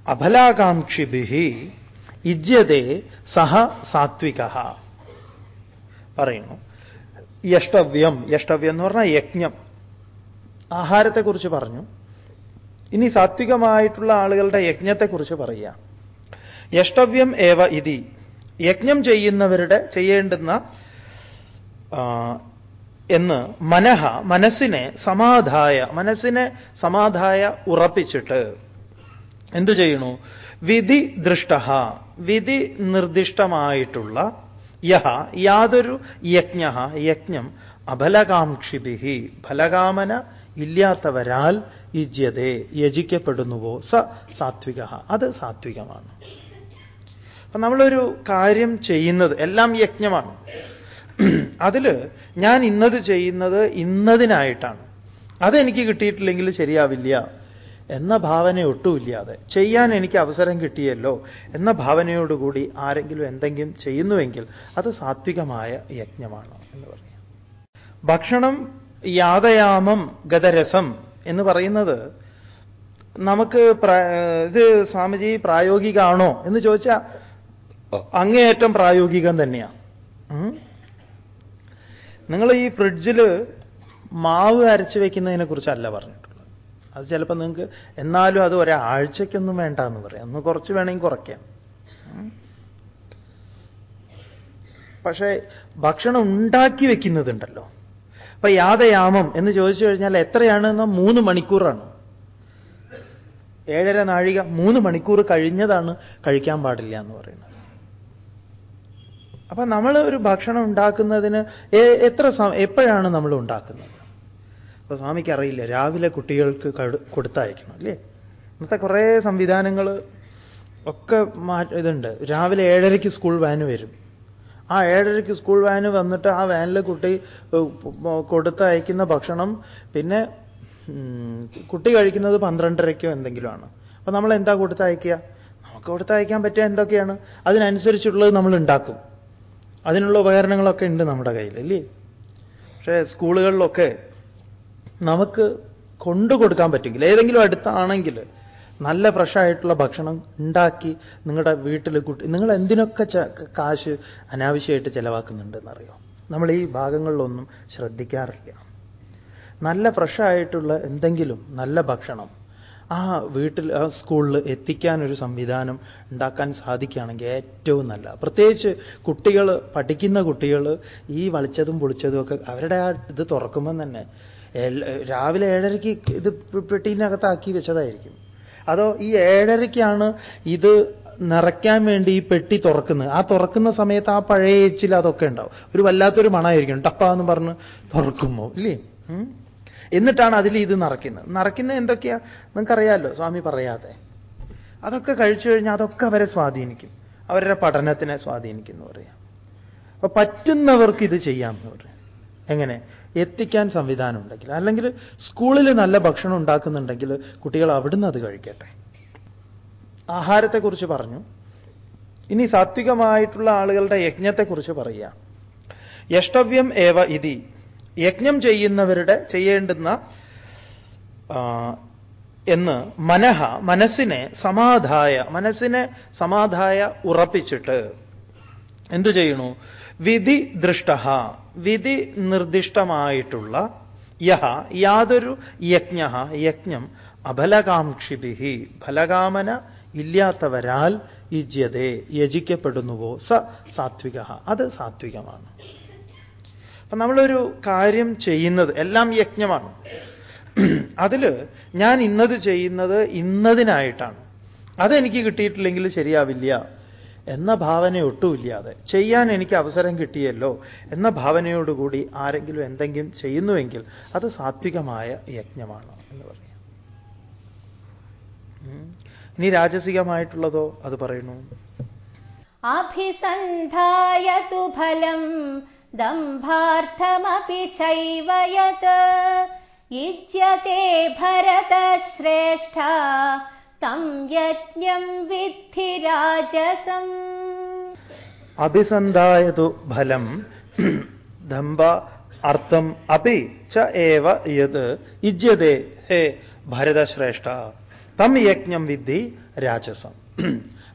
അഫലാകാംക്ഷിഭി ഇജ്യതേ സഹ സാത്വിക. പറയുന്നു. യഷ്ടവ്യം യഷ്ടവ്യം എന്ന് പറഞ്ഞാൽ യജ്ഞം. ആഹാരത്തെക്കുറിച്ച് പറഞ്ഞു. ഇനി സാത്വികമായിട്ടുള്ള ആളുകളുടെ യജ്ഞത്തെക്കുറിച്ച് പറയുക. യഷ്ടവ്യം ഏവ ഇതി. യജ്ഞം ചെയ്യുന്നവരുടെ ചെയ്യേണ്ടുന്ന എന്ന് മനഃ മനസ്സിനെ സമാധായ മനസ്സിനെ സമാധായ ഉറപ്പിച്ചിട്ട് എന്തു ചെയ്യണു വിധി ദൃഷ്ട. വിധി നിർദ്ദിഷ്ടമായിട്ടുള്ള യഹ യാതൊരു യജ്ഞ യജ്ഞം അഫലകാംക്ഷിഭി ഫലകാമന ഇല്ലാത്തവരാൽ യുജ്യതേ യജിക്കപ്പെടുന്നുവോ? സ സാത്വിക അത് സാത്വികമാണ്. അപ്പൊ നമ്മളൊരു കാര്യം ചെയ്യുന്നത് എല്ലാം യജ്ഞമാണ്. അതിൽ ഞാൻ ഇന്നത് ചെയ്യുന്നത് ഇന്നതിനായിട്ടാണ്. അതെനിക്ക് കിട്ടിയിട്ടില്ലെങ്കിൽ ശരിയാവില്ല എന്ന ഭാവന ഒട്ടുമില്ലാതെ ചെയ്യാൻ എനിക്ക് അവസരം കിട്ടിയല്ലോ എന്ന ഭാവനയോടുകൂടി ആരെങ്കിലും എന്തെങ്കിലും ചെയ്യുന്നുവെങ്കിൽ അത് സാത്വികമായ യജ്ഞമാണ് എന്ന് പറഞ്ഞു ഭക്ഷണം യാതയാമം ഗതരസം എന്ന് പറയുന്നത് നമുക്ക് ഇത് സ്വാമിജി പ്രായോഗികമാണോ എന്ന് ചോദിച്ചാൽ അങ്ങേയറ്റം പ്രായോഗികം തന്നെയാണ് നിങ്ങൾ ഈ ഫ്രിഡ്ജിൽ മാവ് അരച്ചു വയ്ക്കുന്നതിനെ കുറിച്ചല്ല പറഞ്ഞിട്ടുള്ളത്. അത് ചിലപ്പോൾ നിങ്ങൾക്ക് എന്നാലും അത് ഒരാഴ്ചയ്ക്കൊന്നും വേണ്ട എന്ന് പറയാം. ഒന്ന് കുറച്ച് വേണമെങ്കിൽ കുറയ്ക്കാം. പക്ഷേ ഭക്ഷണം ഉണ്ടാക്കി വെക്കുന്നതുണ്ടല്ലോ. അപ്പൊ യാതയാമം എന്ന് ചോദിച്ചു കഴിഞ്ഞാൽ എത്രയാണ് എന്നാൽ മൂന്ന് മണിക്കൂറാണ്. ഏഴര നാഴിക മൂന്ന് മണിക്കൂർ കഴിഞ്ഞതാണ് കഴിക്കാൻ പാടില്ല എന്ന് പറയുന്നത്. അപ്പൊ നമ്മൾ ഒരു ഭക്ഷണം ഉണ്ടാക്കുന്നതിന് എത്ര എപ്പോഴാണ് നമ്മൾ ഉണ്ടാക്കുന്നത്? അപ്പൊ സ്വാമിക്ക് അറിയില്ല. രാവിലെ കുട്ടികൾക്ക് കടു- കൊടുത്തയക്കണം അല്ലേ? ഇന്നത്തെ കുറേ സംവിധാനങ്ങൾ ഒക്കെ ഇതുണ്ട്. രാവിലെ ഏഴരയ്ക്ക് സ്കൂൾ വാൻ വരും. ആ ഏഴരയ്ക്ക് സ്കൂൾ വാന് വന്നിട്ട് ആ വാനിൽ കുട്ടി കൊടുത്തയക്കുന്ന ഭക്ഷണം പിന്നെ കുട്ടി കഴിക്കുന്നത് പന്ത്രണ്ടരയ്ക്കോ എന്തെങ്കിലുമാണ്. അപ്പൊ നമ്മൾ എന്താ കൊടുത്തയക്കുക നമുക്ക് കൊടുത്തയക്കാൻ പറ്റുക എന്തൊക്കെയാണ്? അതിനനുസരിച്ചുള്ളത് നമ്മൾ ഉണ്ടാക്കും. അതിനുള്ള ഉപകരണങ്ങളൊക്കെ ഉണ്ട് നമ്മുടെ കയ്യിൽ അല്ലേ പക്ഷേ സ്കൂളുകളിലൊക്കെ നമുക്ക് കൊണ്ടു കൊടുക്കാൻ പറ്റുമെങ്കിൽ ഏതെങ്കിലും അടുത്താണെങ്കിൽ നല്ല ഫ്രഷായിട്ടുള്ള ഭക്ഷണം ഉണ്ടാക്കി നിങ്ങളുടെ വീട്ടിൽ കുട്ടി നിങ്ങൾ എന്തിനൊക്കെ കാശ് അനാവശ്യമായിട്ട് ചെലവാക്കുന്നുണ്ടെന്നറിയോ? നമ്മൾ ഈ ഭാഗങ്ങളിലൊന്നും ശ്രദ്ധിക്കാറില്ല. നല്ല ഫ്രഷായിട്ടുള്ള എന്തെങ്കിലും നല്ല ഭക്ഷണം ആ വീട്ടിൽ ആ സ്കൂളിൽ എത്തിക്കാനൊരു സംവിധാനം ഉണ്ടാക്കാൻ സാധിക്കുകയാണെങ്കിൽ ഏറ്റവും നല്ല പ്രത്യേകിച്ച് കുട്ടികൾ പഠിക്കുന്ന കുട്ടികൾ ഈ വളിച്ചതും പൊളിച്ചതും ഒക്കെ അവരുടെ ആ ഇത് തുറക്കുമ്പം തന്നെ രാവിലെ ഏഴരയ്ക്ക് ഇത് പെട്ടീനകത്താക്കി വെച്ചതായിരിക്കും. അതോ ഈ ഏഴരയ്ക്കാണ് ഇത് നിറയ്ക്കാൻ വേണ്ടി ഈ പെട്ടി തുറക്കുന്നത്? ആ തുറക്കുന്ന സമയത്ത് ആ പഴയ എച്ചിൽ അതൊക്കെ ഉണ്ടാവും. ഒരു വല്ലാത്തൊരു മണമായിരിക്കും. ടപ്പ എന്ന് പറഞ്ഞ് തുറക്കുമ്പോൾ ഇല്ലേ? എന്നിട്ടാണ് അതിൽ ഇത് നിറയ്ക്കുന്നത്. നിറയ്ക്കുന്നത് എന്തൊക്കെയാ? നിങ്ങൾക്കറിയാമല്ലോ സ്വാമി പറയാതെ. അതൊക്കെ കഴിച്ചു കഴിഞ്ഞാൽ അതൊക്കെ അവരെ സ്വാധീനിക്കും. അവരുടെ പഠനത്തിനെ സ്വാധീനിക്കും എന്ന് പറയാം. അപ്പൊ പറ്റുന്നവർക്ക് ഇത് ചെയ്യാം എന്ന് പറയാം. എങ്ങനെ? എത്തിക്കാൻ സംവിധാനം ഉണ്ടെങ്കിൽ. അല്ലെങ്കിൽ സ്കൂളിൽ നല്ല ഭക്ഷണം ഉണ്ടാക്കുന്നുണ്ടെങ്കിൽ കുട്ടികൾ അവിടുന്ന് അത് കഴിക്കട്ടെ. ആഹാരത്തെക്കുറിച്ച് പറഞ്ഞു. ഇനി സാത്വികമായിട്ടുള്ള ആളുകളുടെ യജ്ഞത്തെക്കുറിച്ച് പറയുക. യഷ്ടവ്യം ഏവ ഇതി. യജ്ഞം ചെയ്യുന്നവരുടെ ചെയ്യേണ്ടുന്ന എന്ന് മനഹ മനസ്സിനെ സമാധായ മനസ്സിനെ സമാധായ ഉറപ്പിച്ചിട്ട് എന്തു ചെയ്യണു വിധി ദൃഷ്ട വിധി നിർദ്ദിഷ്ടമായിട്ടുള്ള യഹ യാതൊരു യജ്ഞ യജ്ഞം അഫലകാംക്ഷിഭി ഫലകാമന ഇല്ലാത്തവരാൽ യുജ്യതേ യജിക്കപ്പെടുന്നുവോ സ സാത്വിക അത് സാത്വികമാണ്. അപ്പൊ നമ്മളൊരു കാര്യം ചെയ്യുന്നത് എല്ലാം യജ്ഞമാണ്. അതിൽ ഞാൻ ഇന്നത് ചെയ്യുന്നത് ഇന്നതിനായിട്ടാണ്. അതെനിക്ക് കിട്ടിയിട്ടില്ലെങ്കിൽ ശരിയാവില്ല. എന്ന ഭാവന ഒട്ടുമില്ലാതെ ചെയ്യാൻ എനിക്ക് അവസരം കിട്ടിയല്ലോ എന്ന ഭാവനയോടുകൂടി ആരെങ്കിലും എന്തെങ്കിലും ചെയ്യുന്നുവെങ്കിൽ അത് സാത്വികമായ യജ്ഞമാണ് എന്ന് പറയാം. ഇനി രാജസികമായിട്ടുള്ളതോ അത് പറയുന്നു. അഭിസന്ധായതു ഫലം ദംഭാർത്ഥമപി ചൈവയത് യുജ്യത്തെ ഭരത ശ്രേഷ്ഠ സംയജ്ഞം വിദ്ധി രാജസം അഭിസന്ധായതു ഫലം ദമ്പ അർത്ഥം അപി ച യത് ഇജ്യതേ ഹേ ഭരതശ്രേഷ്ഠ. തം യജ്ഞം വിദ്ധി രാജസം.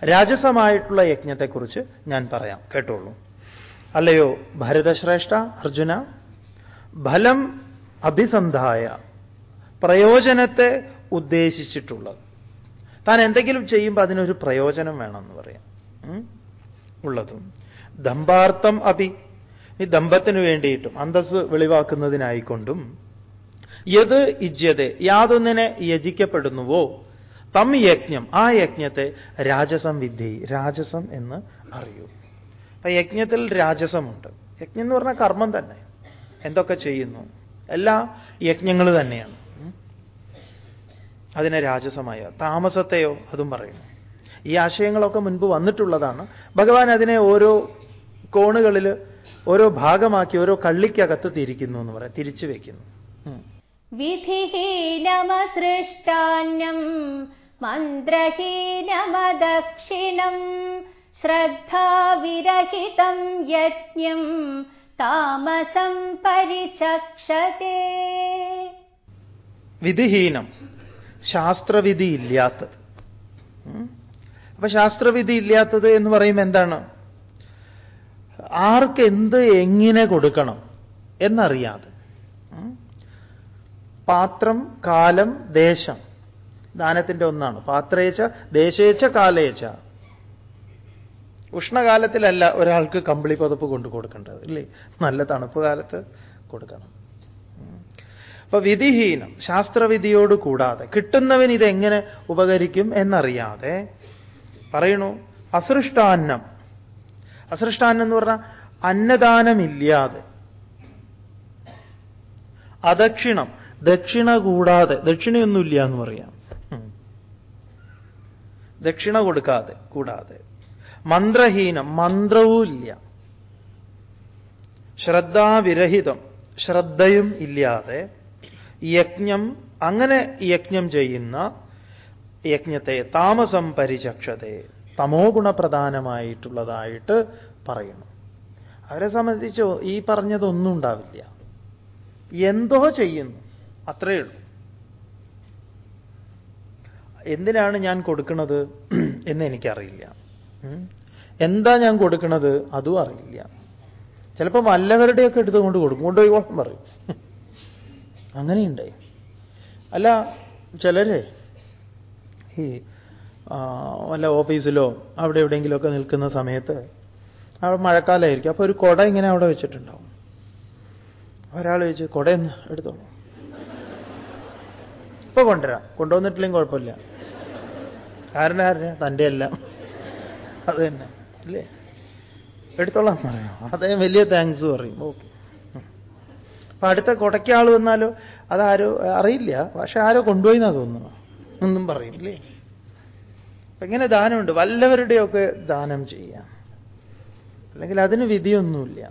രാജസമായിട്ടുള്ള യജ്ഞത്തെക്കുറിച്ച് ഞാൻ പറയാം കേട്ടോളൂ. അല്ലയോ ഭരതശ്രേഷ്ഠ അർജുന? ഫലം അഭിസന്ധായ പ്രയോജനത്തെ ഉദ്ദേശിച്ചിട്ടുള്ളത്. താൻ എന്തെങ്കിലും ചെയ്യുമ്പോൾ അതിനൊരു പ്രയോജനം വേണമെന്ന് പറയാം? ഉള്ളതും. ദമ്പാർത്ഥം അഭി. ഈ ദമ്പത്തിന് വേണ്ടിയിട്ടും അന്തസ് വെളിവാക്കുന്നതിനായിക്കൊണ്ടും യത് ഇജ്യത യാതൊന്നിനെ യജിക്കപ്പെടുന്നുവോ? തം യജ്ഞം ആ യജ്ഞത്തെ രാജസം വിദ്ധി രാജസം എന്ന് അറിയൂ. അപ്പൊ യജ്ഞത്തിൽ രാജസമുണ്ട്. യജ്ഞം എന്ന് പറഞ്ഞാൽ കർമ്മം തന്നെ. എന്തൊക്കെ ചെയ്യുന്നു? എല്ലാ യജ്ഞങ്ങൾ തന്നെയാണ്. അതിനെ രാജസമായ താമസത്തെയോ അതും പറയുന്നു. ഈ ആശയങ്ങളൊക്കെ മുൻപ് വന്നിട്ടുള്ളതാണ്. ഭഗവാൻ അതിനെ ഓരോ കോണുകളിൽ ഓരോ ഭാഗമാക്കി ഓരോ കള്ളിക്കകത്ത് തിരിക്കുന്നു എന്ന് പറയാം. തിരിച്ചു വയ്ക്കുന്നു വിധിഹീനമസൃഷ്ടാന്യം ശ്രദ്ധാവിരഹിതം യജ്ഞം താമസം പരിചക്ഷതേ. വിധിഹീനം. ശാസ്ത്രവിധി ഇല്ലാത്തത്. അപ്പൊ ശാസ്ത്രവിധി ഇല്ലാത്തത് എന്ന് പറയുമ്പോൾ എന്താണ്? ആർക്ക് എന്ത് എങ്ങനെ കൊടുക്കണം എന്നറിയാതെ. പാത്രം കാലം ദേശം. ദാനത്തിന്റെ ഒന്നാണ്. പാത്രേച്ച ദേശേച്ച കാലേച്ച. ഉഷ്ണകാലത്തിലല്ല ഒരാൾക്ക് കമ്പിളി പതപ്പ് കൊണ്ടു കൊടുക്കേണ്ടത് ഇല്ലേ? നല്ല തണുപ്പ് കാലത്ത് കൊടുക്കണം. അപ്പൊ വിധിഹീനം ശാസ്ത്രവിധിയോട് കൂടാതെ കിട്ടുന്നവൻ ഇതെങ്ങനെ ഉപകരിക്കും എന്നറിയാതെ പറയണു അസൃഷ്ടാന്നം. അസൃഷ്ടാന്നം എന്ന് പറഞ്ഞാൽ അന്നദാനമില്ലാതെ. അദക്ഷിണം ദക്ഷിണ കൂടാതെ ദക്ഷിണയൊന്നുമില്ല എന്ന് പറയാം ദക്ഷിണ കൊടുക്കാതെ കൂടാതെ. മന്ത്രഹീനം മന്ത്രവും ഇല്ല ശ്രദ്ധാവിരഹിതം ശ്രദ്ധയും ഇല്ലാതെ യജ്ഞം അങ്ങനെ യജ്ഞം ചെയ്യുന്ന യജ്ഞത്തെ താമസം പരിചക്ഷതെ തമോ ഗുണപ്രധാനമായിട്ടുള്ളതായിട്ട് പറയുന്നു. അവരെ സംബന്ധിച്ച് ഈ പറഞ്ഞതൊന്നും ഉണ്ടാവില്ല. എന്തോ ചെയ്യുന്നു. അത്രയേ ഉള്ളൂ. എന്തിനാണ് ഞാൻ കൊടുക്കുന്നത് എന്ന് എനിക്കറിയില്ല. എന്താ ഞാൻ കൊടുക്കുന്നത്? അതും അറിയില്ല. ചിലപ്പോൾ വല്ലവരുടെയൊക്കെ എടുത്തുകൊണ്ട് കൊടുക്കും. കൊണ്ടുപോയിക്കോളം പറയും. അങ്ങനെയുണ്ട്. അല്ല ചിലരെ ഈ വല്ല ഓഫീസിലോ അവിടെ എവിടെയെങ്കിലുമൊക്കെ നിൽക്കുന്ന സമയത്ത് അവിടെ മഴക്കാലമായിരിക്കും അപ്പോൾ ഒരു കുട ഇങ്ങനെ അവിടെ വെച്ചിട്ടുണ്ടാവും. ഒരാൾ ചോദിച്ചു കുടയെന്ന് എടുത്തോളൂ. ഇപ്പൊ കൊണ്ടുവരാം. കൊണ്ടുവന്നിട്ടില്ലെങ്കിൽ കുഴപ്പമില്ല. കാരണം ആരുടെ? തന്റെ എല്ലാം അത് തന്നെ. അല്ലേ? എടുത്തോളാം പറയാം. അതേ വലിയ താങ്ക്സ് പറയും. ഓക്കെ. അപ്പൊ അടുത്ത കൊടയ്ക്ക് ആൾ വന്നാലോ? അതാരോ അറിയില്ല. പക്ഷെ ആരോ കൊണ്ടുപോയി എന്നാ തോന്നുന്നു. ഒന്നും പറയില്ലേ? എങ്ങനെ ദാനമുണ്ട്. വല്ലവരുടെയൊക്കെ ദാനം ചെയ്യാം. അല്ലെങ്കിൽ അതിന് വിധിയൊന്നുമില്ല.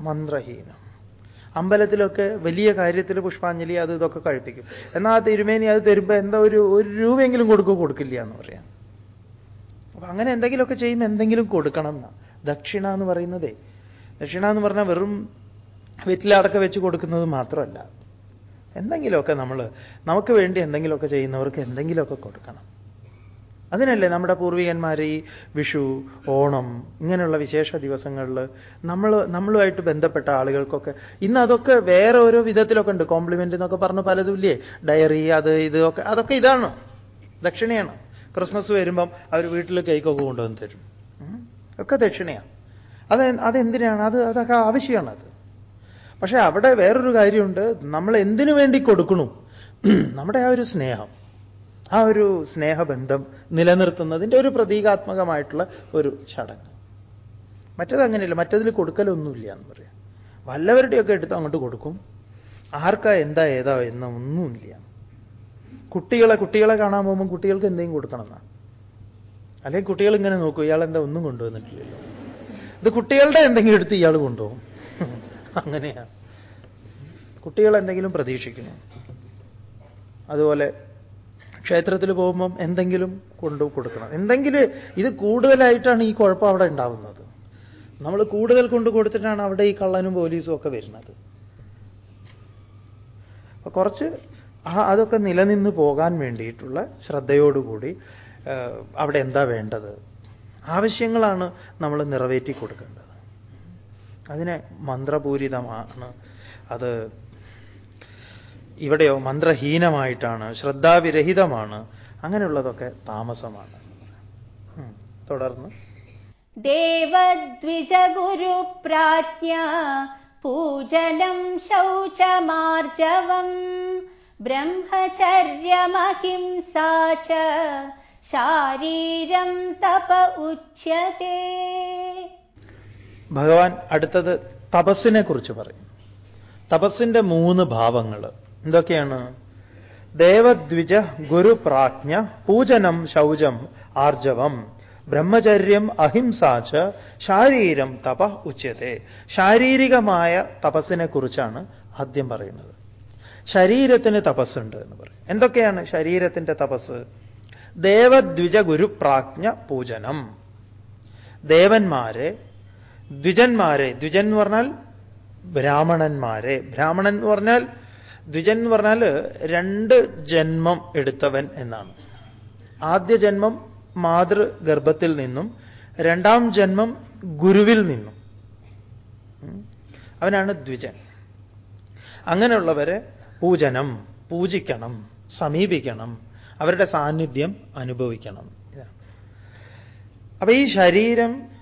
മന്ത്രഹീനം. അമ്പലത്തിലൊക്കെ വലിയ കാര്യത്തിൽ പുഷ്പാഞ്ജലി അത് ഇതൊക്കെ കഴിപ്പിക്കും. എന്നാൽ ആ തിരുമേനി അത് തരുമ്പോൾ എന്താ ഒരു ഒരു രൂപയെങ്കിലും കൊടുക്കുക കൊടുക്കില്ല എന്ന് പറയാം. അപ്പൊ അങ്ങനെ എന്തെങ്കിലുമൊക്കെ ചെയ്യുമ്പോൾ എന്തെങ്കിലും കൊടുക്കണം എന്നാ. ദക്ഷിണ എന്ന് പറയുന്നതേ. ദക്ഷിണ എന്ന് പറഞ്ഞാൽ വെറും വെറ്റിലടക്ക വെച്ച് കൊടുക്കുന്നത് മാത്രമല്ല എന്തെങ്കിലുമൊക്കെ നമ്മൾ നമുക്ക് വേണ്ടി എന്തെങ്കിലുമൊക്കെ ചെയ്യുന്നവർക്ക് എന്തെങ്കിലുമൊക്കെ കൊടുക്കണം. അതിനല്ലേ നമ്മുടെ പൂർവികന്മാർ ഈ വിഷു ഓണം ഇങ്ങനെയുള്ള വിശേഷ ദിവസങ്ങളിൽ നമ്മൾ നമ്മളുമായിട്ട് ബന്ധപ്പെട്ട ആളുകൾക്കൊക്കെ ഇന്ന് അതൊക്കെ വേറെ ഓരോ വിധത്തിലൊക്കെ ഉണ്ട്. കോംപ്ലിമെന്റ് എന്നൊക്കെ പറഞ്ഞ് പലതുമില്ലേ? ഡയറി അത് ഇത് ഒക്കെ അതൊക്കെ ഇതാണ്. ദക്ഷിണയാണ്. ക്രിസ്മസ് വരുമ്പം അവർ വീട്ടിൽ കേക്കൊക്കെ കൊണ്ടുവന്ന് തരും. ഒക്കെ ദക്ഷിണയാണ് അത് അതെന്തിനാണ്? അത് അതൊക്കെ ആവശ്യമാണത്. പക്ഷെ അവിടെ വേറൊരു കാര്യമുണ്ട്. നമ്മൾ എന്തിനു വേണ്ടി കൊടുക്കണു നമ്മുടെ ആ ഒരു സ്നേഹം ആ ഒരു സ്നേഹബന്ധം നിലനിർത്തുന്നതിന്റെ ഒരു പ്രതീകാത്മകമായിട്ടുള്ള ഒരു ചടങ്ങ്. മറ്റത് അങ്ങനെയല്ല മറ്റതിൽ കൊടുക്കലൊന്നുമില്ല എന്ന് പറയാം. വല്ലവരുടെയൊക്കെ എടുത്ത് അങ്ങോട്ട് കൊടുക്കും. ആർക്കാ എന്താ ഏതാ എന്ന ഒന്നുമില്ല. കുട്ടികളെ കുട്ടികളെ കാണാൻ പോകുമ്പോൾ കുട്ടികൾക്ക് എന്തെങ്കിലും കൊടുക്കണം എന്നാ അല്ലെങ്കിൽ കുട്ടികൾ ഇങ്ങനെ നോക്കും ഇയാൾ എന്താ ഒന്നും കൊണ്ടുവന്നിട്ടില്ലല്ലോ. ഇത് കുട്ടികളുടെ എന്തെങ്കിലും എടുത്ത് ഇയാൾ കൊണ്ടുപോകും. അങ്ങനെയാണ്. കുട്ടികൾ എന്തെങ്കിലും പ്രതീക്ഷിക്കുന്നു. അതുപോലെ ക്ഷേത്രത്തിൽ പോകുമ്പം എന്തെങ്കിലും കൊണ്ടു കൊടുക്കണം. എന്തെങ്കിലും ഇത് കൂടുതലായിട്ടാണ് ഈ കുഴപ്പം അവിടെ ഉണ്ടാവുന്നത്. നമ്മൾ കൂടുതൽ കൊണ്ടു കൊടുത്തിട്ടാണ് അവിടെ ഈ കള്ളനും പോലീസും ഒക്കെ വരുന്നത്. കുറച്ച് അതൊക്കെ നിലനിന്ന് പോകാൻ വേണ്ടിയിട്ടുള്ള ശ്രദ്ധയോടുകൂടി അവിടെ എന്താ വേണ്ടത്? ആവശ്യങ്ങളാണ് നമ്മൾ നിറവേറ്റി കൊടുക്കേണ്ടത്. അതിനെ മന്ത്രപൂരിതമാണ്. അത് ഇവിടെയോ മന്ത്രഹീനമായിട്ടാണ് ശ്രദ്ധാവിരഹിതമാണ് അങ്ങനെയുള്ളതൊക്കെ താമസമാണ്. തുടർന്ന്. ദേവദ്വിജഗുരു ദേവദ്വിജഗുരുപ്രാജ്ഞ പൂജനം ശൗചമാർജവം ബ്രഹ്മചര്യമഹിംസാ ച ശാരീരം തപ ഉച്യത്തെ ഭഗവാൻ അടുത്തത് തപസ്സിനെ കുറിച്ച് പറയും. തപസ്സിന്റെ മൂന്ന് ഭാവങ്ങൾ എന്തൊക്കെയാണ്? ദേവദ്വിജ ഗുരുപ്രാജ്ഞ പൂജനം ശൗചം ആർജവം. ബ്രഹ്മചര്യം അഹിംസാച്ച ശാരീരം തപ ഉച്ചത്തെ ശാരീരികമായ തപസ്സിനെ കുറിച്ചാണ് ആദ്യം പറയുന്നത്. ശരീരത്തിന് തപസ്സുണ്ട് എന്ന് പറയും. എന്തൊക്കെയാണ് ശരീരത്തിന്റെ തപസ് ദേവദ്വിജ ഗുരുപ്രാജ്ഞ പൂജനം. ദേവന്മാരെ ദ്വിജന്മാരെ ദ്വിജൻ എന്ന് പറഞ്ഞാൽ ബ്രാഹ്മണന്മാരെ. ബ്രാഹ്മണൻ എന്ന് പറഞ്ഞാൽ ദ്വിജൻ എന്ന് പറഞ്ഞാൽ രണ്ട് ജന്മം എടുത്തവൻ എന്നാണ്. ആദ്യ ജന്മം മാതൃഗർഭത്തിൽ നിന്നും രണ്ടാം ജന്മം ഗുരുവിൽ നിന്നും. അവനാണ് ദ്വിജൻ. അങ്ങനെയുള്ളവരെ പൂജനം പൂജിക്കണം സമീപിക്കണം അവരുടെ സാന്നിധ്യം അനുഭവിക്കണം. അപ്പൊ ഈ ശരീരം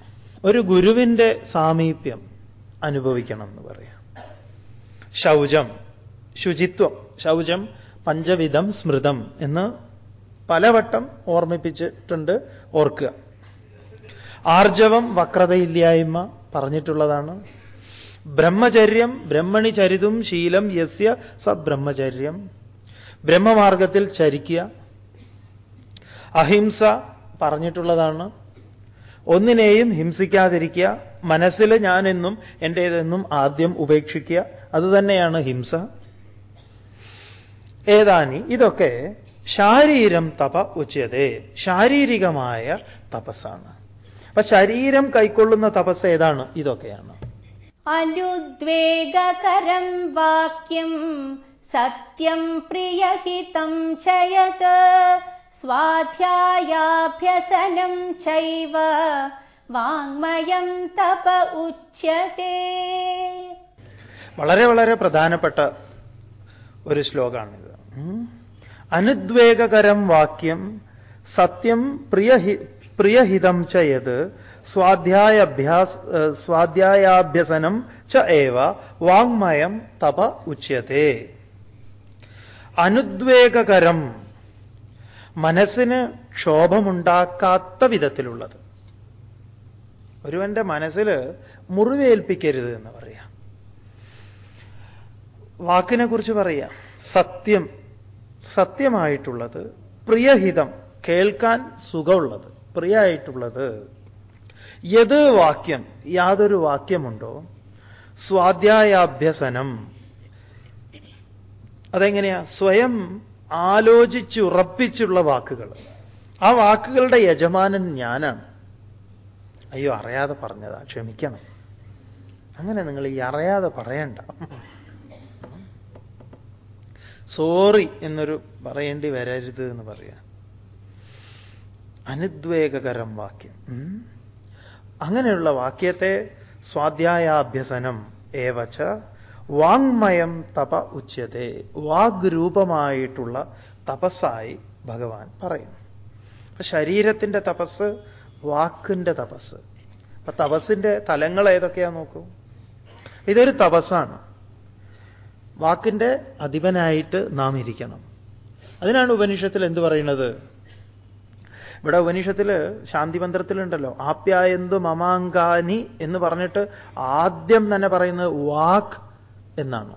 ഒരു ഗുരുവിന്റെ സാമീപ്യം അനുഭവിക്കണം എന്ന് പറയാം. ശൗചം ശുചിത്വം ശൗചം പഞ്ചവിധം സ്മൃതം എന്ന് പലവട്ടം ഓർമ്മിപ്പിച്ചിട്ടുണ്ട് ഓർക്കുക. ആർജവം വക്രതയില്ലായ്മ പറഞ്ഞിട്ടുള്ളതാണ്. ബ്രഹ്മചര്യം ബ്രഹ്മണി ചരിതും ശീലം യസ്യ സ ബ്രഹ്മചര്യം ബ്രഹ്മമാർഗത്തിൽ ചരിക്കുക. അഹിംസ പറഞ്ഞിട്ടുള്ളതാണ്. ഒന്നിനെയും ഹിംസിക്കാതിരിക്കുക മനസ്സിൽ ഞാനെന്നും എന്റേതെന്നും ആദ്യം ഉപേക്ഷിക്കുക അതുതന്നെയാണ് ഹിംസ. ഏതാനി? ഇതൊക്കെ ശാരീരം തപ ഉച്ചതേ. ശാരീരികമായ തപസ്സാണ്. അപ്പൊ ശരീരം കൈക്കൊള്ളുന്ന തപസ് ഏതാണ്? ഇതൊക്കെയാണ്. അനുദ്വേഗകരം വാക്യം സത്യം പ്രിയഹിതം ചയത്. സ്വാധ്യായാഭ്യസനം चैव വാങ്മയം തപ उच्यते। വളരെ വളരെ പ്രധാനപ്പെട്ട ഒരു ശ്ലോകമാണിത് അനുദ്വേഗകരം വാക്യം സത്യം പ്രിയഹി പ്രിയഹിതം ചെയ്ത് സ്വാധ്യായാഭ്യാസ് ഏഹ്, സ്വാധ്യായാഭ്യസനം ച ഏവ വാങ്മയം തപ ഉച്യത്തെ. അനുദ്വേഗകരം മനസ്സിന് ക്ഷോഭമുണ്ടാക്കാത്ത വിധത്തിലുള്ളത്. ഒരുവന്റെ മനസ്സിൽ മുറിവേൽപ്പിക്കരുത് എന്ന് പറയാം. വാക്കിനെ കുറിച്ച് പറയാം. സത്യം സത്യമായിട്ടുള്ളത് പ്രിയഹിതം കേൾക്കാൻ സുഖമുള്ളത്. പ്രിയായിട്ടുള്ളത് യത് വാക്യം യാതൊരു വാക്യമുണ്ടോ? സ്വാധ്യായാഭ്യസനം. അതെങ്ങനെയാ? സ്വയം ആലോചിച്ചുറപ്പിച്ചുള്ള വാക്കുകൾ. ആ വാക്കുകളുടെ യജമാനൻ ഞാനാണ്. അയ്യോ അറിയാതെ പറഞ്ഞതാ. ക്ഷമിക്കണം. അങ്ങനെ നിങ്ങൾ ഈ അറിയാതെ പറയണ്ട. സോറി എന്നൊരു പറയേണ്ടി വരരുത് എന്ന് പറയാം. അനുദ്വേഗകരം വാക്യം. അങ്ങനെയുള്ള വാക്യത്തെ സ്വാധ്യായാഭ്യസനം ഏവച്ച വാങ്മയം തപ ഉച്യത്തെ വാഗ്രൂപമായിട്ടുള്ള തപസ്സായി ഭഗവാൻ പറയുന്നു. അപ്പൊ ശരീരത്തിന്റെ തപസ് വാക്കിന്റെ തപസ് അപ്പൊ തപസ്സിന്റെ തലങ്ങൾ ഏതൊക്കെയാ നോക്കൂ. ഇതൊരു തപസ്സാണ്. വാക്കിന്റെ അധിപനായിട്ട് നാം ഇരിക്കണം. അതിനാണ് ഉപനിഷത്തിൽ എന്ത് പറയുന്നത്? ഇവിടെ ഉപനിഷത്തിൽ ശാന്തിമന്ത്രത്തിലുണ്ടല്ലോ. ആപ്യായന്തു മമാങ്കാനി എന്ന് പറഞ്ഞിട്ട് ആദ്യം തന്നെ പറയുന്നത് വാക്ക് എന്നാണ്?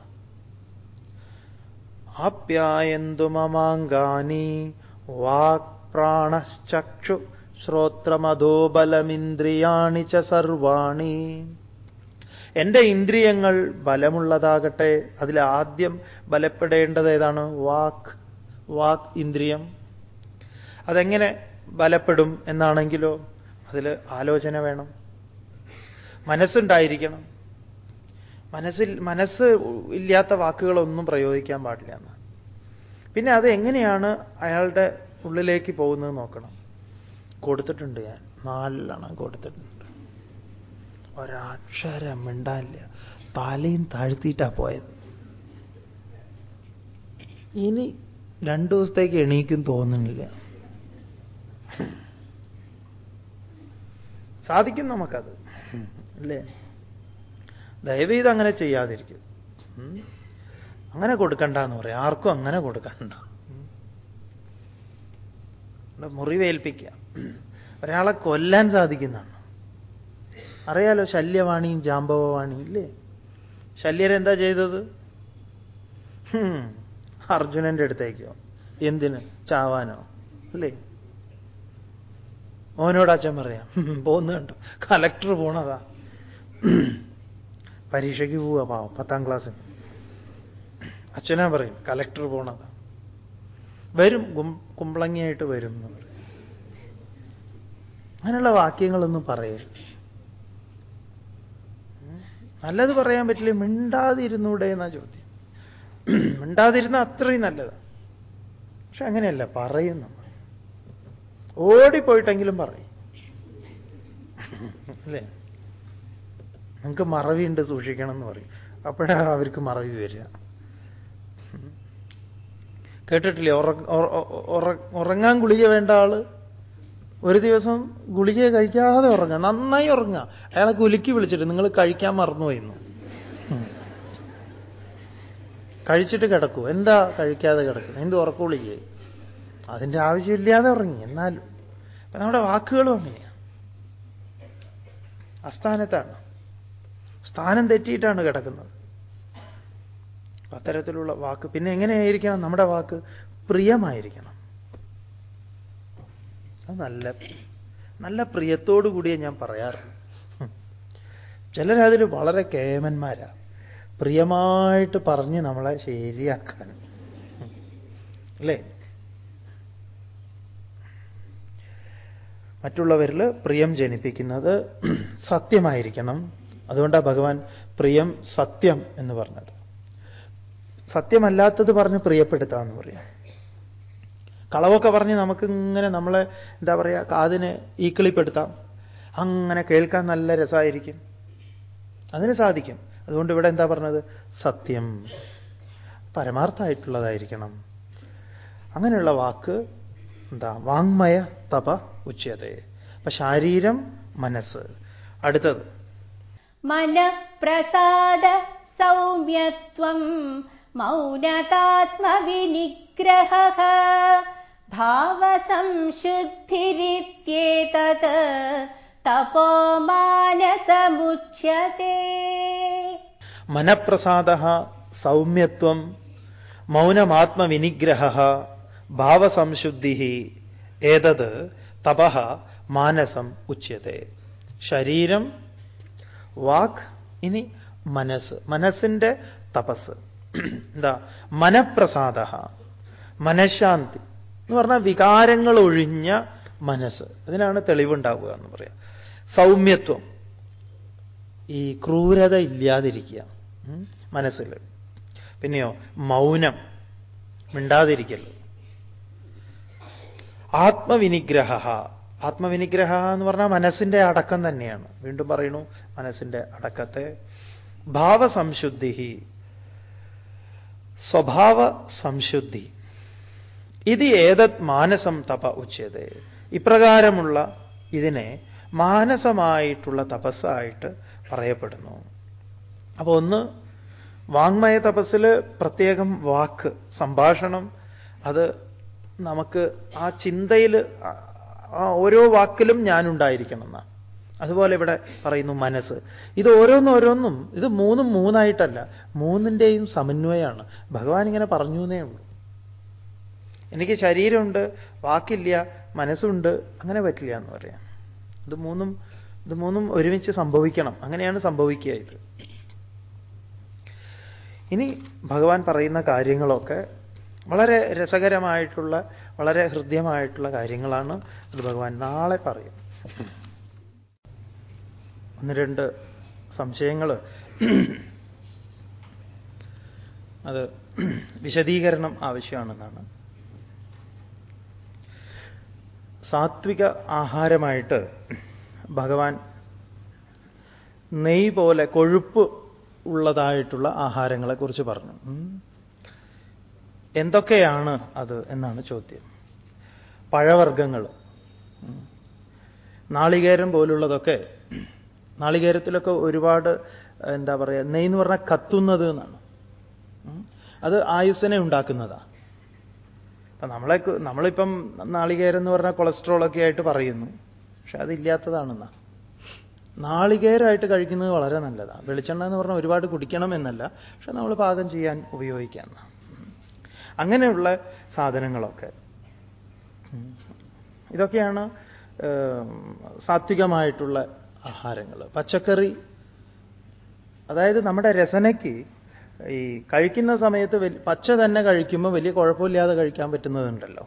ആപ്യായന്തു മമാങ്കാനി വാക് പ്രാണശ്ചക്ഷു ശ്രോത്രമധോബലമിന്ദ്രിയാണി ച സർവാണി. എന്റെ ഇന്ദ്രിയങ്ങൾ ബലമുള്ളതാകട്ടെ അതിൽ ആദ്യം ബലപ്പെടേണ്ടത് ഏതാണ്? വാക്ക് വാക് ഇന്ദ്രിയം. അതെങ്ങനെ ബലപ്പെടും എന്നാണെങ്കിലോ അതിൽ ആലോചന വേണം. മനസ്സുണ്ടായിരിക്കണം. മനസ്സിൽ മനസ്സ് ഇല്ലാത്ത വാക്കുകളൊന്നും പ്രയോഗിക്കാൻ പാടില്ല എന്ന്. പിന്നെ അത് എങ്ങനെയാണ് അയാളുടെ ഉള്ളിലേക്ക് പോകുന്നത് നോക്കണം. കൊടുത്തിട്ടുണ്ട് ഞാൻ. നാലെണ്ണം കൊടുത്തിട്ടുണ്ട്. ഒരക്ഷരം മിണ്ടാനില്ല. തലയും താഴ്ത്തിയിട്ടാ പോയത്. ഇനി രണ്ടു ദിവസത്തേക്ക് എണീക്കും തോന്നുന്നില്ല. സാധിക്കും നമുക്കത്. അല്ലേ? ദയവീത് അങ്ങനെ ചെയ്യാതിരിക്കും അങ്ങനെ കൊടുക്കണ്ട എന്ന് പറയാം. ആർക്കും അങ്ങനെ കൊടുക്കണ്ട. മുറിവേൽപ്പിക്കുക. ഒരാളെ കൊല്ലാൻ സാധിക്കുന്നതാണ്. അറിയാലോ ശല്യവാണിയും ജാമ്പവവാണിയും ഇല്ലേ? ശല്യരെന്താ ചെയ്തത്? അർജുനന്റെ അടുത്തേക്കോ? എന്തിന്? ചാവാനോ? അല്ലേ? ഓനോട് പറയാം. പോകുന്നുണ്ടോ കലക്ടർ പോണതാ. പരീക്ഷയ്ക്ക് പോവുക പാവം പത്താം ക്ലാസ്സിന്. അച്ഛനാ പറയും കലക്ടർ പോണതാ. വരും കുമ്പളങ്ങിയായിട്ട് വരും എന്ന് പറയും. അങ്ങനെയുള്ള വാക്യങ്ങളൊന്നും പറയരുത്. നല്ലത് പറയാൻ പറ്റില്ല മിണ്ടാതിരുന്നൂടെ എന്നാ ചോദ്യം. മിണ്ടാതിരുന്ന അത്രയും നല്ലതാണ് പക്ഷെ അങ്ങനെയല്ല പറയും നമ്മൾ. ഓടിപ്പോയിട്ടെങ്കിലും പറയും. അല്ലേ? നിങ്ങൾക്ക് മറവിയുണ്ട് സൂക്ഷിക്കണം എന്ന് പറയും. അപ്പോഴാണ് അവർക്ക് മറവി വരിക. കേട്ടിട്ടില്ലേ? ഉറ- ഉറ- ഉറ- ഉറങ്ങാൻ ഗുളിക വേണ്ട ആൾ. ഒരു ദിവസം ഗുളിക കഴിക്കാതെ ഉറങ്ങുക. നന്നായി ഉറങ്ങുക. അയാളെ കുലുക്കി വിളിച്ചിട്ട് നിങ്ങൾ കഴിക്കാൻ മറന്നുപോയിരുന്നു. കഴിച്ചിട്ട് കിടക്കൂ. എന്താ കഴിക്കാതെ കിടക്കുന്നത്? എന്ത് ഉറക്കുളിക്കേ അതിന്റെ ആവശ്യമില്ലാതെ ഉറങ്ങി. എന്നാലും. അപ്പൊ നമ്മുടെ വാക്കുകളും അങ്ങനെയാണ് അസ്ഥാനത്താണ് സ്ഥാനം തെറ്റിയിട്ടാണ് കിടക്കുന്നത്. അത്തരത്തിലുള്ള വാക്ക് പിന്നെ എങ്ങനെയായിരിക്കണം? നമ്മുടെ വാക്ക് പ്രിയമായിരിക്കണം. അത് നല്ല നല്ല പ്രിയത്തോടു കൂടിയേ ഞാൻ പറയാറുള്ളൂ. ഹും. ചിലരതിൽ വളരെ കേമന്മാരാ. പ്രിയമായിട്ട് പറഞ്ഞ് നമ്മളെ ശരിയാക്കാൻ. അല്ലേ? മറ്റുള്ളവരിൽ പ്രിയം ജനിപ്പിക്കുന്നത് സത്യമായിരിക്കണം. അതുകൊണ്ടാണ് ഭഗവാൻ പ്രിയം സത്യം എന്ന് പറഞ്ഞത്. സത്യമല്ലാത്തത് പറഞ്ഞ് പ്രിയപ്പെടുത്താമെന്ന് പറയാം. കളവൊക്കെ പറഞ്ഞ് നമുക്ക് ഇങ്ങനെ നമ്മളെ എന്താ പറയുക കാതിനെ ഈക്കിളിപ്പെടുത്താം. അങ്ങനെ കേൾക്കാൻ നല്ല രസമായിരിക്കും അതിന് സാധിക്കും. അതുകൊണ്ട് ഇവിടെ എന്താ പറഞ്ഞത്? സത്യം. പരമാർത്ഥമായിട്ടുള്ളതായിരിക്കണം. അങ്ങനെയുള്ള വാക്ക് എന്താ? വാങ്മയ തപ ഉച്ചതേ അപ്പൊ ശാരീരം മനസ്സ്. അടുത്തത്. മനഃപ്രസാദ സൗമ്യത്വം മൗനതാത്മവിനിഗ്രഹ ഭാവസംശുദ്ധിരിത്യേതത് തപോമാനസമുച്യത്തെ മനഃപ്രസാദ സൗമ്യത്വം മൗനമാത്മവിനിഗ്രഹ ഭാവസംശുദ്ധി ഏതത് തപ മാനസം ഉച്യത്തെ ശരീരം വാക്ക് ഇനി മനസ്സ്. മനസ്സിന്റെ തപസ്. എന്താ? മനഃപ്രസാദ മനഃശാന്തി. എന്ന് പറഞ്ഞാൽ വികാരങ്ങൾ ഒഴിഞ്ഞ മനസ്സ്. അതിനാണ് തെളിവുണ്ടാവുക എന്ന് പറയാം. സൗമ്യത്വം. ഈ ക്രൂരത ഇല്ലാതിരിക്കുക. മനസ്സിൽ. പിന്നെയോ മൗനം. മിണ്ടാതിരിക്കൽ. ആത്മവിനിഗ്രഹ. ആത്മവിനിഗ്രഹ എന്ന് പറഞ്ഞാൽ മനസ്സിന്റെ അടക്കം തന്നെയാണ്. വീണ്ടും പറയുന്നു മനസ്സിന്റെ അടക്കത്തെ. ഭാവസംശുദ്ധി സ്വഭാവ സംശുദ്ധി ഇത് ഏതത് മാനസം തപ ഉച്ചത് ഇപ്രകാരമുള്ള ഇതിനെ മാനസമായിട്ടുള്ള തപസ്സായിട്ട് പറയപ്പെടുന്നു. അപ്പൊ ഒന്ന് വാങ്മയ തപസ്സിൽ പ്രത്യേകം വാക്ക് സംഭാഷണം. അത് നമുക്ക് ആ ചിന്തയിൽ ഓരോ വാക്കിലും ഞാനുണ്ടായിരിക്കണം എന്നാണ് അതുപോലെ ഇവിടെ പറയുന്നു മനസ്സ്. ഇത് ഓരോന്നും ഓരോന്നും ഇത് മൂന്നും മൂന്നായിട്ടല്ല മൂന്നിന്റെയും സമന്വയമാണ്. ഭഗവാൻ ഇങ്ങനെ പറഞ്ഞു എന്നേ ഉള്ളൂ. എനിക്ക് ശരീരമുണ്ട് വാക്കില്ല മനസ്സുണ്ട് അങ്ങനെ പറ്റില്ല എന്ന് പറയാം. ഇത് മൂന്നും ഇത് മൂന്നും ഒരുമിച്ച് സംഭവിക്കണം. അങ്ങനെയാണ് സംഭവിക്കുക ഇത്. ഇനി ഭഗവാൻ പറയുന്ന കാര്യങ്ങളൊക്കെ വളരെ രസകരമായിട്ടുള്ള വളരെ ഹൃദ്യമായിട്ടുള്ള കാര്യങ്ങളാണ് അത് ഭഗവാൻ നാളെ പറയും. ഒന്ന് രണ്ട് സംശയങ്ങൾ അത് വിശദീകരണം ആവശ്യമാണെന്നാണ്. സാത്വിക ആഹാരമായിട്ട് ഭഗവാൻ നെയ് പോലെ കൊഴുപ്പ് ഉള്ളതായിട്ടുള്ള ആഹാരങ്ങളെക്കുറിച്ച് പറഞ്ഞു. എന്തൊക്കെയാണ് അത് എന്നാണ് ചോദ്യം. പഴവർഗങ്ങൾ. നാളികേരം പോലുള്ളതൊക്കെ നാളികേരത്തിലൊക്കെ ഒരുപാട് എന്താ പറയുക നെയ് എന്ന് പറഞ്ഞാൽ കത്തുന്നത് എന്നാണ്. അത് ആയുസ്സിനെ ഉണ്ടാക്കുന്നതാ. അപ്പൊ നമ്മളെ നമ്മളിപ്പം നാളികേരം എന്ന് പറഞ്ഞാൽ കൊളസ്ട്രോൾ ഒക്കെ ആയിട്ട് പറയുന്നു. പക്ഷെ അതില്ലാത്തതാണെന്നാ. നാളികേരമായിട്ട് കഴിക്കുന്നത് വളരെ നല്ലതാണ് വെളിച്ചെണ്ണ എന്ന് പറഞ്ഞാൽ ഒരുപാട് കുടിക്കണം എന്നല്ല. പക്ഷെ നമ്മൾ പാകം ചെയ്യാൻ ഉപയോഗിക്കാം അങ്ങനെയുള്ള സാധനങ്ങളൊക്കെ. ഇതൊക്കെയാണ് സാത്വികമായിട്ടുള്ള ആഹാരങ്ങൾ പച്ചക്കറി അതായത് നമ്മുടെ രസനയ്ക്ക് ഈ കഴിക്കുന്ന സമയത്ത് പച്ച തന്നെ കഴിക്കുമ്പോൾ വലിയ കുഴപ്പമില്ലാതെ കഴിക്കാൻ പറ്റുന്നതുണ്ടല്ലോ.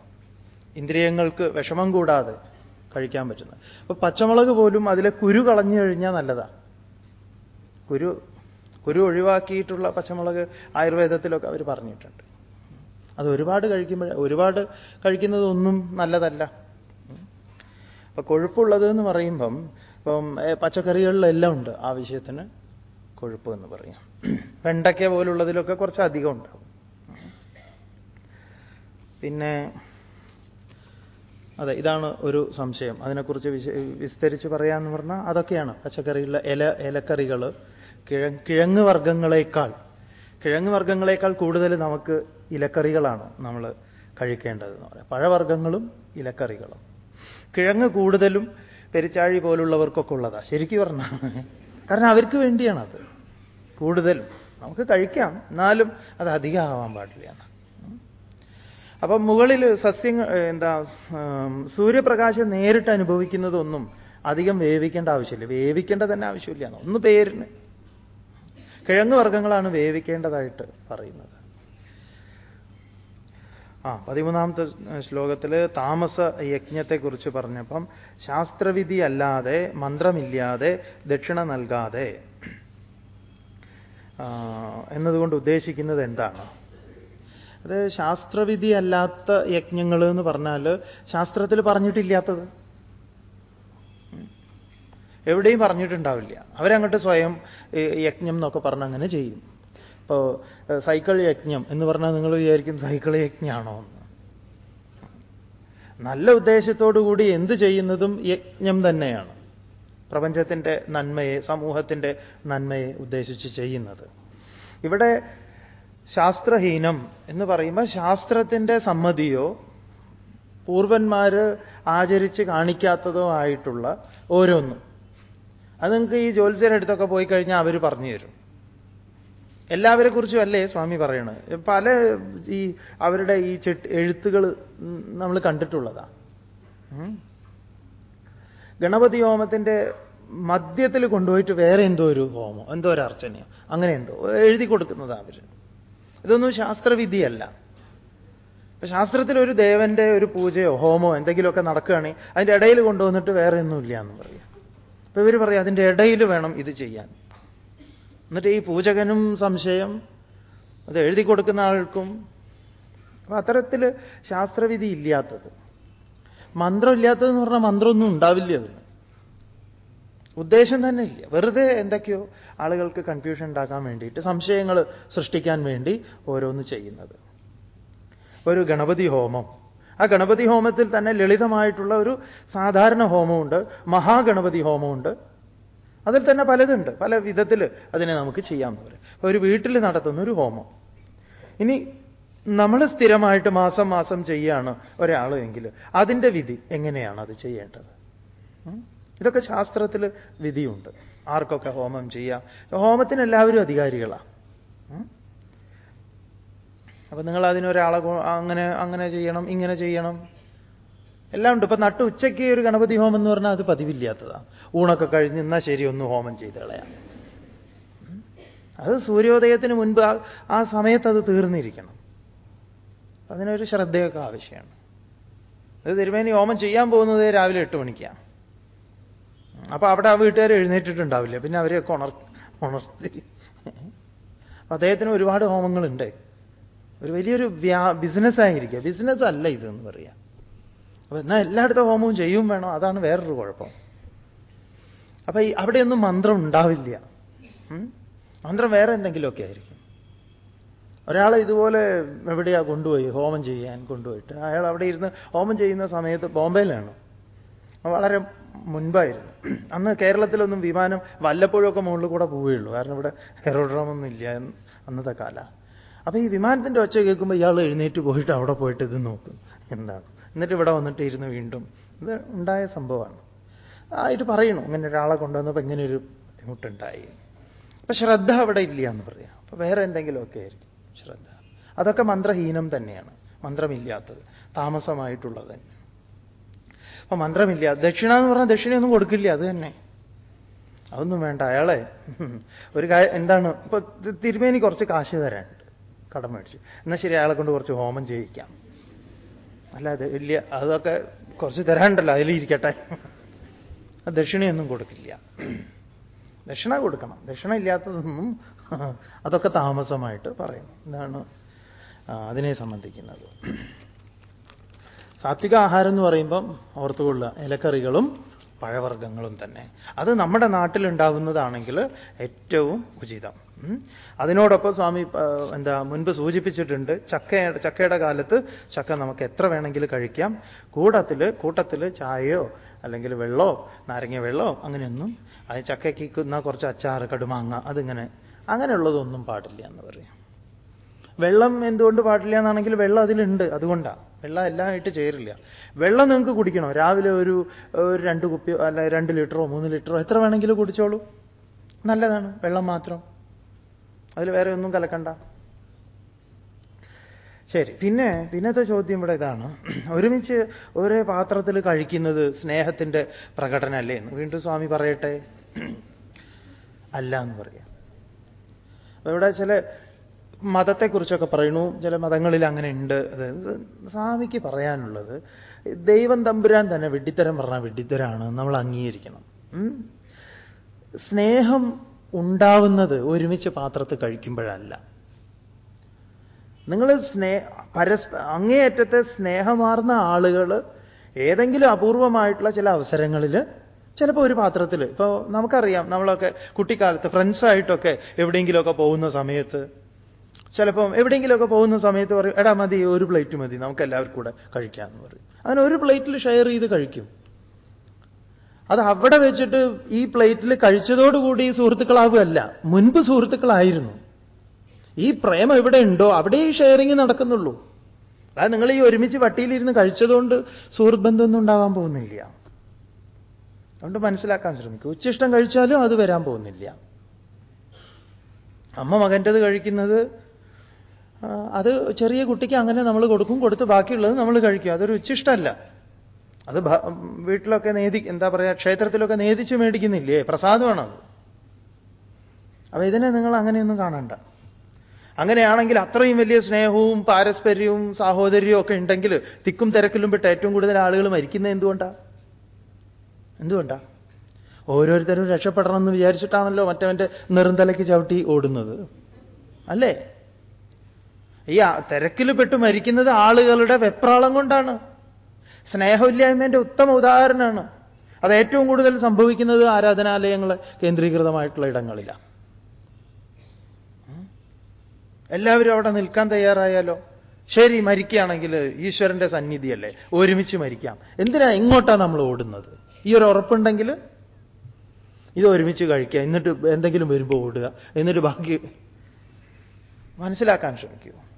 ഇന്ദ്രിയങ്ങൾക്ക് വിഷമം കൂടാതെ കഴിക്കാൻ പറ്റുന്നത് അപ്പൊ പച്ചമുളക് പോലും അതിലെ കുരു കളഞ്ഞു കഴിഞ്ഞാൽ നല്ലതാണ് കുരു കുരു ഒഴിവാക്കിയിട്ടുള്ള പച്ചമുളക് ആയുർവേദത്തിലൊക്കെ അവർ പറഞ്ഞിട്ടുണ്ട്. അത് ഒരുപാട് കഴിക്കുമ്പോൾ ഒരുപാട് കഴിക്കുന്നതൊന്നും നല്ലതല്ല. അപ്പൊ കൊഴുപ്പുള്ളത് എന്ന് പറയുമ്പം ഇപ്പം പച്ചക്കറികളിലെല്ലാം ഉണ്ട് ആവശ്യത്തിന് കൊഴുപ്പ് എന്ന് പറയാം. വെണ്ടയ്ക്ക പോലുള്ളതിലൊക്കെ കുറച്ച് അധികം ഉണ്ടാവും. പിന്നെ അതെ ഇതാണ് ഒരു സംശയം. അതിനെക്കുറിച്ച് വിശ വിസ്തരിച്ച് പറയാമെന്ന് പറഞ്ഞാൽ അതൊക്കെയാണ്. പച്ചക്കറികളിലെ ഇല ഇലക്കറികൾ കിഴ കിഴങ്ങ് വർഗങ്ങളേക്കാൾ കിഴങ്ങ് വർഗങ്ങളേക്കാൾ കൂടുതൽ നമുക്ക് ഇലക്കറികളാണ് നമ്മൾ കഴിക്കേണ്ടത് എന്ന് പറയാം. പഴവർഗങ്ങളും ഇലക്കറികളും. കിഴങ്ങ് കൂടുതലും പെരിച്ചാഴി പോലുള്ളവർക്കൊക്കെ ഉള്ളതാണ് ശരിക്കും പറഞ്ഞാൽ കാരണം അവർക്ക് വേണ്ടിയാണത്. കൂടുതലും നമുക്ക് കഴിക്കാം. എന്നാലും അത് അധികമാവാൻ പാടില്ല. അപ്പം മുകളിൽ സസ്യങ്ങൾ എന്താ സൂര്യപ്രകാശം നേരിട്ട് അനുഭവിക്കുന്നതൊന്നും അധികം വേവിക്കേണ്ട ആവശ്യമില്ല. വേവിക്കേണ്ട തന്നെ ആവശ്യമില്ല ഒന്ന് പേരിന്. കിഴങ്ങ് വർഗങ്ങളാണ് വേവിക്കേണ്ടതായിട്ട് പറയുന്നത്. ആ പതിമൂന്നാമത്തെ ശ്ലോകത്തിൽ താമസ യജ്ഞത്തെക്കുറിച്ച് പറഞ്ഞപ്പം ശാസ്ത്രവിധി അല്ലാതെ മന്ത്രമില്ലാതെ ദക്ഷിണ നൽകാതെ. എന്നതുകൊണ്ട് ഉദ്ദേശിക്കുന്നത് എന്താണ്? അത് ശാസ്ത്രവിധി അല്ലാത്ത യജ്ഞങ്ങൾ എന്ന് പറഞ്ഞാൽ ശാസ്ത്രത്തിൽ പറഞ്ഞിട്ടില്ലാത്തത്. എവിടെയും പറഞ്ഞിട്ടുണ്ടാവില്ല. അവരങ്ങോട്ട് സ്വയം യജ്ഞം എന്നൊക്കെ പറഞ്ഞ് അങ്ങനെ ചെയ്യും. ഇപ്പോൾ സൈക്കിൾ യജ്ഞം എന്ന് പറഞ്ഞാൽ നിങ്ങൾ വിചാരിക്കും സൈക്കിൾ യജ്ഞമാണോ എന്ന്. നല്ല ഉദ്ദേശത്തോടുകൂടി എന്ത് ചെയ്യുന്നതും യജ്ഞം തന്നെയാണ്. പ്രപഞ്ചത്തിന്റെ നന്മയെ സമൂഹത്തിന്റെ നന്മയെ ഉദ്ദേശിച്ച് ചെയ്യുന്നത്. ഇവിടെ ശാസ്ത്രഹീനം എന്ന് പറയുമ്പോൾ ശാസ്ത്രത്തിന്റെ സമ്മതിയോ പൂർവന്മാർ ആചരിച്ച് കാണിക്കാത്തതോ ആയിട്ടുള്ള ഓരോന്നും. അത് നിങ്ങൾക്ക് ഈ ജ്യോത്സ്യരുടെ അടുത്തൊക്കെ പോയി കഴിഞ്ഞാൽ അവർ പറഞ്ഞു തരും. എല്ലാവരെ കുറിച്ചും അല്ലേ സ്വാമി പറയണത്? പല ഈ അവരുടെ ഈ ചെട്ട് എഴുത്തുകൾ നമ്മൾ കണ്ടിട്ടുള്ളതാ. ഗണപതി ഹോമത്തിന്റെ മദ്യത്തിൽ കൊണ്ടുപോയിട്ട് വേറെ എന്തോ ഒരു ഹോമോ എന്തോ ഒരു അർച്ചനയോ അങ്ങനെ എന്തോ എഴുതി കൊടുക്കുന്നതാ അവർ ഇതൊന്നും ശാസ്ത്രവിധിയല്ല. ശാസ്ത്രത്തിൽ ഒരു ദേവന്റെ ഒരു പൂജയോ ഹോമോ എന്തെങ്കിലുമൊക്കെ നടക്കുകയാണെങ്കിൽ അതിന്റെ ഇടയിൽ കൊണ്ടുവന്നിട്ട് വേറെ ഒന്നുമില്ല എന്ന് പറയാം. അപ്പൊ ഇവർ പറയാം അതിന്റെ ഇടയിൽ വേണം ഇത് ചെയ്യാൻ. എന്നിട്ട് ഈ പൂജകനും സംശയം അത് എഴുതി കൊടുക്കുന്ന ആൾക്കും അപ്പൊ അത്തരത്തിൽ ശാസ്ത്രവിധി ഇല്ലാത്തത്. മന്ത്രം ഇല്ലാത്തതെന്ന് പറഞ്ഞാൽ മന്ത്രമൊന്നും ഉണ്ടാവില്ല അതിന്. ഉദ്ദേശം തന്നെ ഇല്ല. വെറുതെ എന്തൊക്കെയോ ആളുകൾക്ക് കൺഫ്യൂഷൻ ഉണ്ടാക്കാൻ വേണ്ടിയിട്ട് സംശയങ്ങൾ സൃഷ്ടിക്കാൻ വേണ്ടി ഓരോന്ന് ചെയ്യുന്നത്. ഒരു ഗണപതി ഹോമം. ആ ഗണപതി ഹോമത്തിൽ തന്നെ ലളിതമായിട്ടുള്ള ഒരു സാധാരണ ഹോമമുണ്ട്. മഹാഗണപതി ഹോമമുണ്ട്. അതിൽ തന്നെ പലതുണ്ട്. പല വിധത്തിൽ അതിനെ നമുക്ക് ചെയ്യാൻ പറയും ഒരു വീട്ടിൽ നടത്തുന്ന ഒരു ഹോമം. ഇനി നമ്മൾ സ്ഥിരമായിട്ട് മാസം മാസം ചെയ്യാണ് ഒരാൾ എങ്കിൽ അതിന്റെ വിധി എങ്ങനെയാണ് അത് ചെയ്യേണ്ടത്? ഇതൊക്കെ ശാസ്ത്രത്തിൽ വിധിയുണ്ട്. ആർക്കൊക്കെ ഹോമം ചെയ്യാം? ഹോമത്തിന് എല്ലാവരും അധികാരികളാണ് അപ്പൊ നിങ്ങൾ അതിനൊരാളെ അങ്ങനെ അങ്ങനെ ചെയ്യണം ഇങ്ങനെ ചെയ്യണം. എല്ലാം ഉണ്ട്. ഇപ്പൊ നട്ട് ഉച്ചയ്ക്ക് ഒരു ഗണപതി ഹോമം എന്ന് പറഞ്ഞാൽ അത് പതിവില്ലാത്തതാണ് ഊണൊക്കെ കഴിഞ്ഞ് എന്നാൽ ശരി ഒന്ന് ഹോമം ചെയ്ത് കളയാം. അത് സൂര്യോദയത്തിന് മുൻപ് ആ സമയത്ത് അത് തീർന്നിരിക്കണം. അതിനൊരു ശ്രദ്ധയൊക്കെ ആവശ്യമാണ്. അത് തിരുമേനി ഹോമം ചെയ്യാൻ പോകുന്നത് രാവിലെ എട്ട് മണിക്കാണ് അപ്പൊ അവിടെ ആ വീട്ടുകാർ എഴുന്നേറ്റിട്ടുണ്ടാവില്ല. പിന്നെ അവരെയൊക്കെ ഉണർ ഉണർത്തി. അദ്ദേഹത്തിന് ഒരുപാട് ഹോമങ്ങളുണ്ട്. ഒരു വലിയൊരു വ്യാ ബിസിനസ് ആയിരിക്കുക ബിസിനസ് അല്ല ഇതെന്ന് പറയാം. അപ്പൊ എന്നാൽ എല്ലായിടത്തും ഹോമവും ചെയ്യും വേണം? അതാണ് വേറൊരു കുഴപ്പം. അപ്പൊ ഈ അവിടെയൊന്നും മന്ത്രം ഉണ്ടാവില്ല. മന്ത്രം വേറെ എന്തെങ്കിലുമൊക്കെ ആയിരിക്കും. ഒരാളെ ഇതുപോലെ എവിടെയാ കൊണ്ടുപോയി ഹോമം ചെയ്യാൻ കൊണ്ടുപോയിട്ട് അയാൾ അവിടെ ഇരുന്ന് ഹോമം ചെയ്യുന്ന സമയത്ത് ബോംബെയിലാണ്. വളരെ മുൻപായിരുന്നു. അന്ന് കേരളത്തിലൊന്നും വിമാനം വല്ലപ്പോഴൊക്കെ മുകളിൽ കൂടെ പോവുകയുള്ളൂ. കാരണം ഇവിടെ എറോഡ്രോമൊന്നും ഇല്ല അന്നത്തെ കാല. അപ്പൊ ഈ വിമാനത്തിന്റെ ഒച്ച കേൾക്കുമ്പോൾ ഇയാൾ എഴുന്നേറ്റ് പോയിട്ട് അവിടെ പോയിട്ട് ഇത് നോക്കും. എന്താണ്? എന്നിട്ട് ഇവിടെ വന്നിട്ട് ഇരുന്ന് വീണ്ടും. ഇത് ഉണ്ടായ സംഭവമാണ്. ആയിട്ട് പറയണു ഇങ്ങനെ ഒരാളെ കൊണ്ടുവന്നപ്പോൾ ഇങ്ങനെ ഒരു ബുദ്ധിമുട്ടുണ്ടായി. അപ്പൊ ശ്രദ്ധ അവിടെ ഇല്ല എന്ന് പറയാം. അപ്പൊ വേറെ എന്തെങ്കിലുമൊക്കെ ആയിരിക്കും ശ്രദ്ധ. അതൊക്കെ മന്ത്രഹീനം തന്നെയാണ്. മന്ത്രമില്ലാത്തത്. താമസമായിട്ടുള്ളത്. തന്നെ അപ്പൊ മന്ത്രമില്ല. ദക്ഷിണ എന്ന് പറഞ്ഞാൽ ദക്ഷിണയൊന്നും കൊടുക്കില്ല അത് തന്നെ. അതൊന്നും വേണ്ട. അയാളെ ഒരു കാര്യം എന്താണ് ഇപ്പൊ തിരുമേനി കുറച്ച് കാശ് തരാനുണ്ട്. കടം മേടിച്ചു. എന്നാൽ ശരി അയാളെ കൊണ്ട് കുറച്ച് ഹോമം ചെയ്യിക്കാം. അല്ലാതെ ഇല്ല അതൊക്കെ കുറച്ച് തരാണ്ടല്ലോ അതിലിരിക്കട്ടെ. ദക്ഷിണയൊന്നും കൊടുക്കില്ല. ദക്ഷിണ കൊടുക്കണം. ദക്ഷിണ ഇല്ലാത്തതൊന്നും അതൊക്കെ താമസമായിട്ട് പറയും ഇതാണ് അതിനെ സംബന്ധിക്കുന്നത്. സാത്വിക ആഹാരം എന്ന് പറയുമ്പം ഓർത്തുകൊള്ളുക ഇലക്കറികളും പഴവർഗങ്ങളും തന്നെ. അത് നമ്മുടെ നാട്ടിലുണ്ടാവുന്നതാണെങ്കിൽ ഏറ്റവും ഉചിതം. അതിനോടൊപ്പം സ്വാമി എന്താ മുൻപ് സൂചിപ്പിച്ചിട്ടുണ്ട് ചക്ക ചക്കയുടെ കാലത്ത് ചക്ക നമുക്ക് എത്ര വേണമെങ്കിലും കഴിക്കാം. കൂടത്തിൽ കൂട്ടത്തിൽ ചായയോ അല്ലെങ്കിൽ വെള്ളമോ നാരങ്ങ വെള്ളമോ അങ്ങനെയൊന്നും. അത് ചക്കയ്ക്കുന്ന കുറച്ച് അച്ചാർ കടുമാങ്ങ അതിങ്ങനെ അങ്ങനെയുള്ളതൊന്നും പാടില്ല എന്ന് പറയാം. വെള്ളം എന്തുകൊണ്ട് പാടില്ല എന്നാണെങ്കിൽ വെള്ളം അതിലുണ്ട് അതുകൊണ്ടാണ് വെള്ളം എല്ലാമായിട്ട് ചേരില്ല. വെള്ളം നിങ്ങൾക്ക് കുടിക്കണോ? രാവിലെ ഒരു ഒരു രണ്ട് കുപ്പിയോ അല്ല രണ്ട് ലിറ്ററോ മൂന്ന് ലിറ്ററോ എത്ര വേണമെങ്കിലും കുടിച്ചോളൂ. നല്ലതാണ് വെള്ളം മാത്രം. അതിൽ വേറെ ഒന്നും കലക്കണ്ട. ശരി പിന്നെ പിന്നത്തെ ചോദ്യം ഇവിടെ ഇതാണ്. ഒരുമിച്ച് ഒരേ പാത്രത്തിൽ കഴിക്കുന്നത് സ്നേഹത്തിന്റെ പ്രകടനമല്ലേ എന്ന്. വീണ്ടും സ്വാമി പറയട്ടെ? അല്ല എന്ന് പറയാം. അപ്പൊ ഇവിടെ ചില മതത്തെക്കുറിച്ചൊക്കെ പറയണു ചില മതങ്ങളിൽ അങ്ങനെ ഉണ്ട് അതായത് സ്വാമിക്ക് പറയാനുള്ളത് ദൈവം തമ്പുരാൻ തന്നെ വെഡിത്തരം പറഞ്ഞാൽ വെഡിത്തരാണ് നമ്മൾ അംഗീകരിക്കണം. സ്നേഹം ഉണ്ടാവുന്നത് ഒരുമിച്ച് പാത്രത്തിൽ കഴിക്കുമ്പോഴല്ല. നിങ്ങൾ സ്നേ പരസ്പ അങ്ങേയറ്റത്തെ സ്നേഹമാർന്ന ആളുകൾ ഏതെങ്കിലും അപൂർവമായിട്ടുള്ള ചില അവസരങ്ങളിൽ ചിലപ്പോൾ ഒരു പാത്രത്തിൽ ഇപ്പോൾ നമുക്കറിയാം നമ്മളൊക്കെ കുട്ടിക്കാലത്ത് ഫ്രണ്ട്സായിട്ടൊക്കെ എവിടെയെങ്കിലുമൊക്കെ പോകുന്ന സമയത്ത് ചിലപ്പം എവിടെയെങ്കിലുമൊക്കെ പോകുന്ന സമയത്ത് പറയും എടാ മതി ഒരു പ്ലേറ്റ് മതി നമുക്ക് എല്ലാവർക്കും കൂടെ കഴിക്കാമെന്ന് പറയും. അങ്ങനെ ഒരു പ്ലേറ്റിൽ ഷെയർ ചെയ്ത് കഴിക്കും. അത് അവിടെ വെച്ചിട്ട് ഈ പ്ലേറ്റിൽ കഴിച്ചതോടുകൂടി സുഹൃത്തുക്കളാവുകയല്ല. മുൻപ് സുഹൃത്തുക്കളായിരുന്നു. ഈ പ്രേമം എവിടെ ഉണ്ടോ? അവിടെ ഈ ഷെയറിങ് നടക്കുന്നുള്ളൂ. അതായത് നിങ്ങൾ ഈ ഒരുമിച്ച് വട്ടിയിലിരുന്ന് കഴിച്ചതുകൊണ്ട് സുഹൃത്ത് ബന്ധമൊന്നും ഉണ്ടാവാൻ പോകുന്നില്ല. അതുകൊണ്ട് മനസ്സിലാക്കാൻ ശ്രമിക്കും ഉച്ചിഷ്ടം കഴിച്ചാലും അത് വരാൻ പോകുന്നില്ല. അമ്മ മകന്റെത് കഴിക്കുന്നത് അത് ചെറിയ കുട്ടിക്ക് അങ്ങനെ നമ്മൾ കൊടുക്കും കൊടുത്ത് ബാക്കിയുള്ളത് നമ്മൾ കഴിക്കും. അതൊരു ഉച്ചിഷ്ടമല്ല അത് വീട്ടിലൊക്കെ നേതി എന്താ പറയുക ക്ഷേത്രത്തിലൊക്കെ നേതിച്ച് മേടിക്കുന്നില്ലേ? പ്രസാദമാണത് അപ്പൊ ഇതിനെ നിങ്ങൾ അങ്ങനെയൊന്നും കാണണ്ട. അങ്ങനെയാണെങ്കിൽ അത്രയും വലിയ സ്നേഹവും പാരസ്പര്യവും സാഹോദര്യവും ഒക്കെ ഉണ്ടെങ്കിൽ തിക്കും തിരക്കിലും പെട്ട് ഏറ്റവും കൂടുതൽ ആളുകൾ മരിക്കുന്നത് എന്തുകൊണ്ടാ? എന്തുകൊണ്ടാ? ഓരോരുത്തരും രക്ഷപ്പെടണം എന്ന് വിചാരിച്ചിട്ടാണല്ലോ മറ്റവന്റെ നെറുന്തലയ്ക്ക് ചവിട്ടി ഓടുന്നത്. അല്ലേ? ഈ തിരക്കിൽ പെട്ട് മരിക്കുന്നത് ആളുകളുടെ വെപ്രാളം കൊണ്ടാണ്. സ്നേഹമില്ലായ്മേന്റെ ഉത്തമ ഉദാഹരണമാണ്. അത് ഏറ്റവും കൂടുതൽ സംഭവിക്കുന്നത് ആരാധനാലയങ്ങൾ കേന്ദ്രീകൃതമായിട്ടുള്ള ഇടങ്ങളിലാണ് എല്ലാവരും അവിടെ നിൽക്കാൻ തയ്യാറായാലോ? ശരി മരിക്കുകയാണെങ്കിൽ ഈശ്വരന്റെ സന്നിധിയല്ലേ? ഒരുമിച്ച് മരിക്കാം. എന്തിനാ എങ്ങോട്ടാണ് നമ്മൾ ഓടുന്നത്? ഈ ഒരു ഉറപ്പുണ്ടെങ്കിൽ ഇത് ഒരുമിച്ച് കഴിക്കുക. എന്നിട്ട് എന്തെങ്കിലും വരുമ്പോൾ ഓടുക. എന്നിട്ട് ബാക്കി മനസ്സിലാക്കാൻ ശ്രമിക്കൂ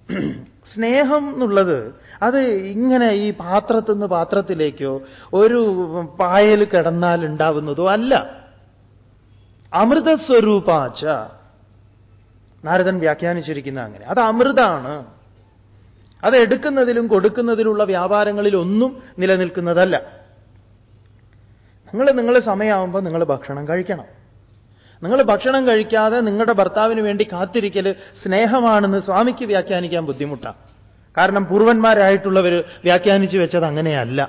സ്നേഹം എന്നുള്ളത് അത് ഇങ്ങനെ ഈ പാത്രത്തിൽ നിന്ന് പാത്രത്തിലേക്കോ ഒരു പായൽ കിടന്നാൽ ഉണ്ടാവുന്നതോ അല്ല. അമൃതസ്വരൂപാച്ച. നാരദൻ വ്യാഖ്യാനിച്ചിരിക്കുന്ന അങ്ങനെ. അത് അമൃതാണ്. അത് എടുക്കുന്നതിലും കൊടുക്കുന്നതിലുള്ള വ്യാപാരങ്ങളിലൊന്നും നിലനിൽക്കുന്നതല്ല. നിങ്ങൾ നിങ്ങളെ സമയമാകുമ്പോൾ നിങ്ങൾ ഭക്ഷണം കഴിക്കണം. നിങ്ങൾ ഭക്ഷണം കഴിക്കാതെ നിങ്ങളുടെ ഭർത്താവിന് വേണ്ടി കാത്തിരിക്കൽ സ്നേഹമാണെന്ന് സ്വാമിക്ക് വ്യാഖ്യാനിക്കാൻ ബുദ്ധിമുട്ടാണ് കാരണം പൂർവന്മാരായിട്ടുള്ളവർ വ്യാഖ്യാനിച്ചു വെച്ചത് അങ്ങനെയല്ല.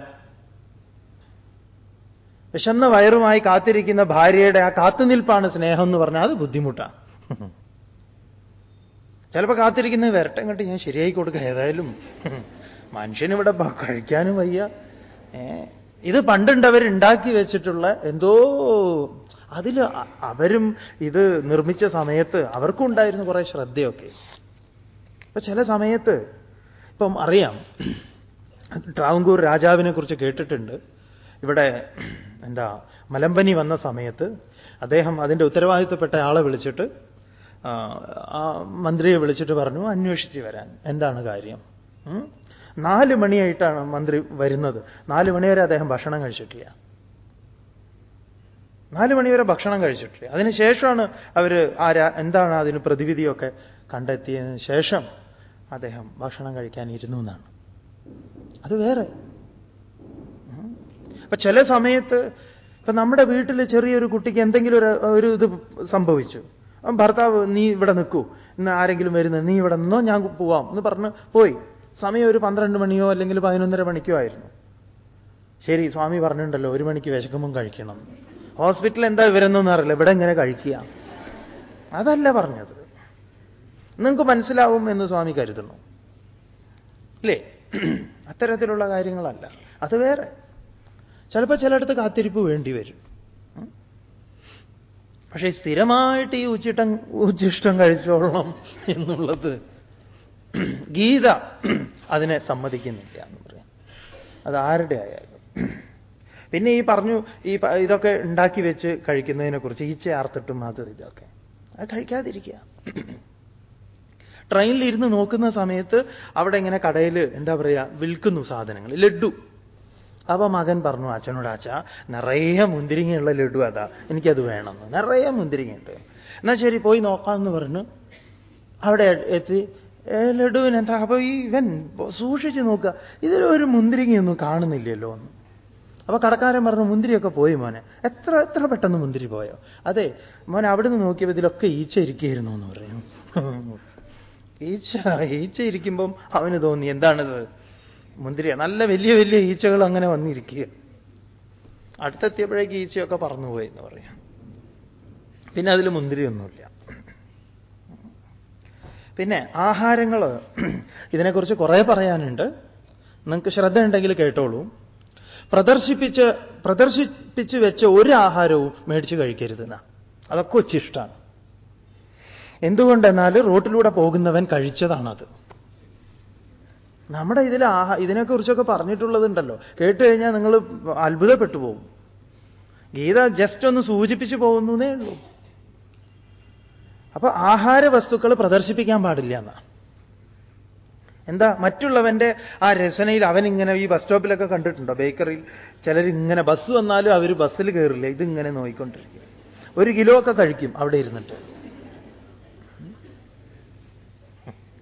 വിശന്ന വയറുമായി കാത്തിരിക്കുന്ന ഭാര്യയുടെ ആ കാത്തുനിൽപ്പാണ് സ്നേഹം എന്ന് പറഞ്ഞാൽ അത് ബുദ്ധിമുട്ടാണ് ചിലപ്പോൾ കാത്തിരിക്കുന്നത് വരട്ടെ കണ്ട് ഞാൻ ശരിയായി കൊടുക്കുക ഏതായാലും. മനുഷ്യനിവിടെ കഴിക്കാനും വയ്യ. ഇത് ഇത് പണ്ടുണ്ടവരുണ്ടാക്കി വെച്ചിട്ടുള്ള എന്തോ അതിൽ അവരും ഇത് നിർമ്മിച്ച സമയത്ത് അവർക്കും ഉണ്ടായിരുന്നു കുറേ ശ്രദ്ധയൊക്കെ. അപ്പൊ ചില സമയത്ത് ഇപ്പം അറിയാം ട്രാവങ്കൂർ രാജാവിനെ കുറിച്ച് കേട്ടിട്ടുണ്ട്. ഇവിടെ എന്താ മലമ്പനി വന്ന സമയത്ത് അദ്ദേഹം അതിന്റെ ഉത്തരവാദിത്തപ്പെട്ട ആളെ വിളിച്ചിട്ട് ആ, മന്ത്രിയെ വിളിച്ചിട്ട് പറഞ്ഞു അന്വേഷിച്ച് വരാൻ. എന്താണ് കാര്യം? നാല് മണിയായിട്ടാണ് മന്ത്രി വരുന്നത്. നാല് മണിവരെ അദ്ദേഹം ഭക്ഷണം കഴിച്ചിട്ടില്ല. നാല് മണിവരെ ഭക്ഷണം കഴിച്ചിട്ടില്ല. അതിനുശേഷമാണ് അവർ ആരാ എന്താണ് അതിന് പ്രതിവിധിയൊക്കെ കണ്ടെത്തിയതിന് ശേഷം അദ്ദേഹം ഭക്ഷണം കഴിക്കാൻ ഇരുന്നു എന്നാണ്. അത് വേറെ. അപ്പൊ ചില സമയത്ത് ഇപ്പൊ നമ്മുടെ വീട്ടിൽ ചെറിയൊരു കുട്ടിക്ക് എന്തെങ്കിലും ഒരു ഒരു ഇത് സംഭവിച്ചു. ഭർത്താവ് നീ ഇവിടെ നിൽക്കൂ. ഇന്ന് ആരെങ്കിലും വരുന്നത് നീ ഇവിടെ നിന്നോ ഞാൻ പോവാം. എന്ന് പറഞ്ഞ് പോയി. സമയം ഒരു പന്ത്രണ്ട് മണിയോ അല്ലെങ്കിൽ പതിനൊന്നര മണിക്കോ ആയിരുന്നു. ശരി സ്വാമി പറഞ്ഞിട്ടുണ്ടല്ലോ ഒരു മണിക്ക് വിശക്കുമ്പം കഴിക്കണം. ഹോസ്പിറ്റലിൽ എന്താ വിവരമെന്നൊന്നും അറിയില്ല. ഇവിടെ എങ്ങനെ കഴിക്കുക. അതല്ല പറഞ്ഞത്. നിങ്ങൾക്ക് മനസ്സിലാവും എന്ന് സ്വാമി കരുതുന്നു. അല്ലേ? അത്തരത്തിലുള്ള കാര്യങ്ങളല്ല. അത് വേറെ. ചിലപ്പോൾ ചിലയിടത്ത് കാത്തിരിപ്പ് വേണ്ടി വരും. പക്ഷേ സ്ഥിരമായിട്ട് ഈ ഉച്ചിട്ടം ഉച്ചിഷ്ടം കഴിച്ചോളണം എന്നുള്ളത് ഗീത അതിനെ സമ്മതിക്കുന്നില്ല എന്ന് പറയാം. അത് ആരുടെ ആയാലും. പിന്നെ ഈ പറഞ്ഞു ഈ ഇതൊക്കെ ഉണ്ടാക്കി വെച്ച് കഴിക്കുന്നതിനെ കുറിച്ച് ഈച്ച ആർത്തിട്ടും അത് ഇതൊക്കെ. അത് കഴിക്കാതിരിക്കുക. ട്രെയിനിൽ ഇരുന്ന് നോക്കുന്ന സമയത്ത് അവിടെ ഇങ്ങനെ കടയിൽ എന്താ പറയുക വിൽക്കുന്നു സാധനങ്ങൾ ലഡു അപ്പൊ മകൻ പറഞ്ഞു അച്ഛനോട് അച്ഛ നിറയെ മുന്തിരിങ്ങയുള്ള ലഡു അതാ. എനിക്കത് വേണമെന്ന്. നിറയെ മുന്തിരിങ്ങയുണ്ട് എന്നാ ശരി പോയി നോക്കാമെന്ന് പറഞ്ഞു അവിടെ എത്തി. ലഡുവിന് എന്താ അപ്പൊ ഈ ഇവൻ സൂക്ഷിച്ചു നോക്കുക. ഇതിലൊരു മുന്തിരിങ്ങയൊന്നും കാണുന്നില്ലല്ലോ എന്ന് അപ്പൊ കടക്കാരൻ പറഞ്ഞു മുന്തിരിയൊക്കെ പോയി മോനെ. എത്ര എത്ര പെട്ടെന്ന് മുന്തിരി പോയോ? അതെ മോനെ അവിടെ നിന്ന് നോക്കിയപ്പോൾ ഇതിലൊക്കെ ഈച്ച ഇരിക്കുകയായിരുന്നു എന്ന് പറയും ഈച്ച ഈച്ച ഇരിക്കുമ്പം അവന് തോന്നി എന്താണിത്? മുന്തിരിയ. നല്ല വലിയ വലിയ ഈച്ചകൾ അങ്ങനെ വന്നിരിക്കുക. അടുത്തെത്തിയപ്പോഴേക്ക് ഈച്ചയൊക്കെ പറന്നുപോയി എന്ന് പറയാം. പിന്നെ അതിൽ മുന്തിരിയൊന്നുമില്ല. പിന്നെ ആഹാരങ്ങൾ ഇതിനെക്കുറിച്ച് കുറേ പറയാനുണ്ട്. നിങ്ങൾക്ക് ശ്രദ്ധ ഉണ്ടെങ്കിൽ കേട്ടോളൂ. പ്രദർശിപ്പിച്ച് പ്രദർശിപ്പിച്ച് വെച്ച ഒരു ആഹാരവും മേടിച്ച് കഴിക്കരുതെന്ന. അതൊക്കെ ഉച്ചിഷ്ടമാണ് എന്തുകൊണ്ടെന്നാൽ റോട്ടിലൂടെ പോകുന്നവൻ കഴിച്ചതാണത്. നമ്മുടെ ഇതിൽ ആഹാ ഇതിനെക്കുറിച്ചൊക്കെ പറഞ്ഞിട്ടുള്ളതുണ്ടല്ലോ. കേട്ട് കഴിഞ്ഞാൽ നിങ്ങൾ അത്ഭുതപ്പെട്ടു പോകും. ഗീത ജസ്റ്റ് ഒന്ന് സൂചിപ്പിച്ചു പോകുന്നേ ഉള്ളൂ. അപ്പൊ ആഹാര വസ്തുക്കൾ പ്രദർശിപ്പിക്കാൻ പാടില്ല എന്നാ എന്താ മറ്റുള്ളവന്റെ ആ രചനയിൽ അവനിങ്ങനെ ഈ ബസ് സ്റ്റോപ്പിലൊക്കെ കണ്ടിട്ടുണ്ടോ? ബേക്കറിയിൽ ചിലർ ഇങ്ങനെ ബസ് വന്നാലും അവർ ബസ്സിൽ കയറില്ല ഇതിങ്ങനെ നോയിക്കൊണ്ടിരിക്കും. ഒരു കിലോ ഒക്കെ കഴിക്കും അവിടെ ഇരുന്നിട്ട്.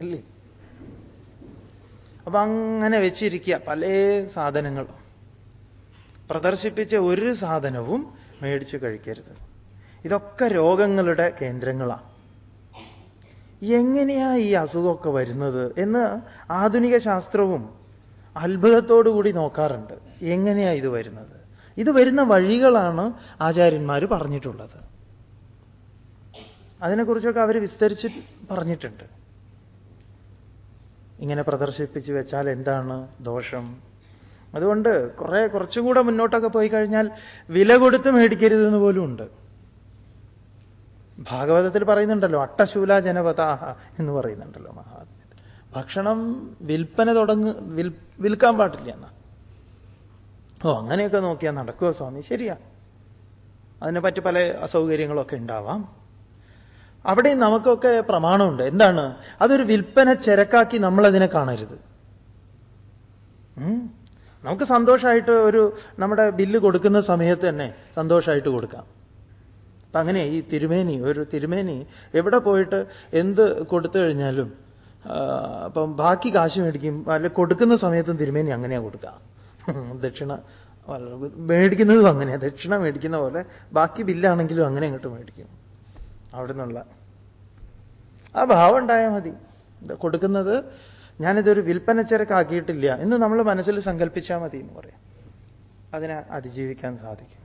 അല്ലേ അപ്പൊ അങ്ങനെ വെച്ചിരിക്കുക പല സാധനങ്ങളും പ്രദർശിപ്പിച്ച ഒരു സാധനവും മേടിച്ച് കഴിക്കരുത്. ഇതൊക്കെ രോഗങ്ങളുടെ കേന്ദ്രങ്ങളാണ് എങ്ങനെയാ ഈ അസുഖമൊക്കെ വരുന്നത് എന്ന് ആധുനിക ശാസ്ത്രവും അത്ഭുതത്തോടുകൂടി നോക്കാറുണ്ട്. എങ്ങനെയാ ഇത് വരുന്നത്? ഇത് വരുന്ന വഴികളാണ് ആചാര്യന്മാർ പറഞ്ഞിട്ടുള്ളത്. അതിനെക്കുറിച്ചൊക്കെ അവർ വിസ്തരിച്ച് പറഞ്ഞിട്ടുണ്ട്. ഇങ്ങനെ പ്രദർശിപ്പിച്ച് വെച്ചാൽ എന്താണ് ദോഷം? അതുകൊണ്ട് കുറേ കുറച്ചും കൂടെ മുന്നോട്ടൊക്കെ പോയി കഴിഞ്ഞാൽ വില കൊടുത്ത് മേടിക്കരുതെന്ന് പോലും ഉണ്ട്. ഭാഗവതത്തിൽ പറയുന്നുണ്ടല്ലോ അട്ടശൂല ജനപതാഹ എന്ന് പറയുന്നുണ്ടല്ലോ മഹാത്മ്യ ഭക്ഷണം വിൽപ്പന തുടങ്ങ് വിൽ വിൽക്കാൻ പാടില്ല എന്നാ. ഓ അങ്ങനെയൊക്കെ നോക്കിയാൽ നടക്കുമോ സ്വാമി? ശരിയാ. അതിനെപ്പറ്റി പല അസൗകര്യങ്ങളൊക്കെ ഉണ്ടാവാം. അവിടെ നമുക്കൊക്കെ പ്രമാണമുണ്ട്. എന്താണ്? അതൊരു വിൽപ്പന ചരക്കാക്കി നമ്മളതിനെ കാണരുത്. നമുക്ക് സന്തോഷമായിട്ട് ഒരു നമ്മുടെ ബില്ല് കൊടുക്കുന്ന സമയത്ത് തന്നെ സന്തോഷമായിട്ട് കൊടുക്കാം. അപ്പൊ അങ്ങനെ ഈ തിരുമേനി ഒരു തിരുമേനി എവിടെ പോയിട്ട് എന്ത് കൊടുത്തു കഴിഞ്ഞാലും അപ്പം ബാക്കി കാശ് മേടിക്കും അല്ല കൊടുക്കുന്ന സമയത്തും തിരുമേനി അങ്ങനെയാണ് കൊടുക്കുക ദക്ഷിണ മേടിക്കുന്നതും അങ്ങനെയാണ് ദക്ഷിണ മേടിക്കുന്ന പോലെ ബാക്കി ബില്ലാണെങ്കിലും അങ്ങനെ അങ്ങോട്ട് മേടിക്കും. അവിടെ നിന്നുള്ള ആ ഭാവം ഉണ്ടായാൽ മതി. കൊടുക്കുന്നത് ഞാനിതൊരു വിൽപ്പന ചരക്കാക്കിയിട്ടില്ല എന്ന് നമ്മൾ മനസ്സിൽ സങ്കല്പിച്ചാൽ മതി എന്ന് പറയാം. അതിനെ അതിജീവിക്കാൻ സാധിക്കും.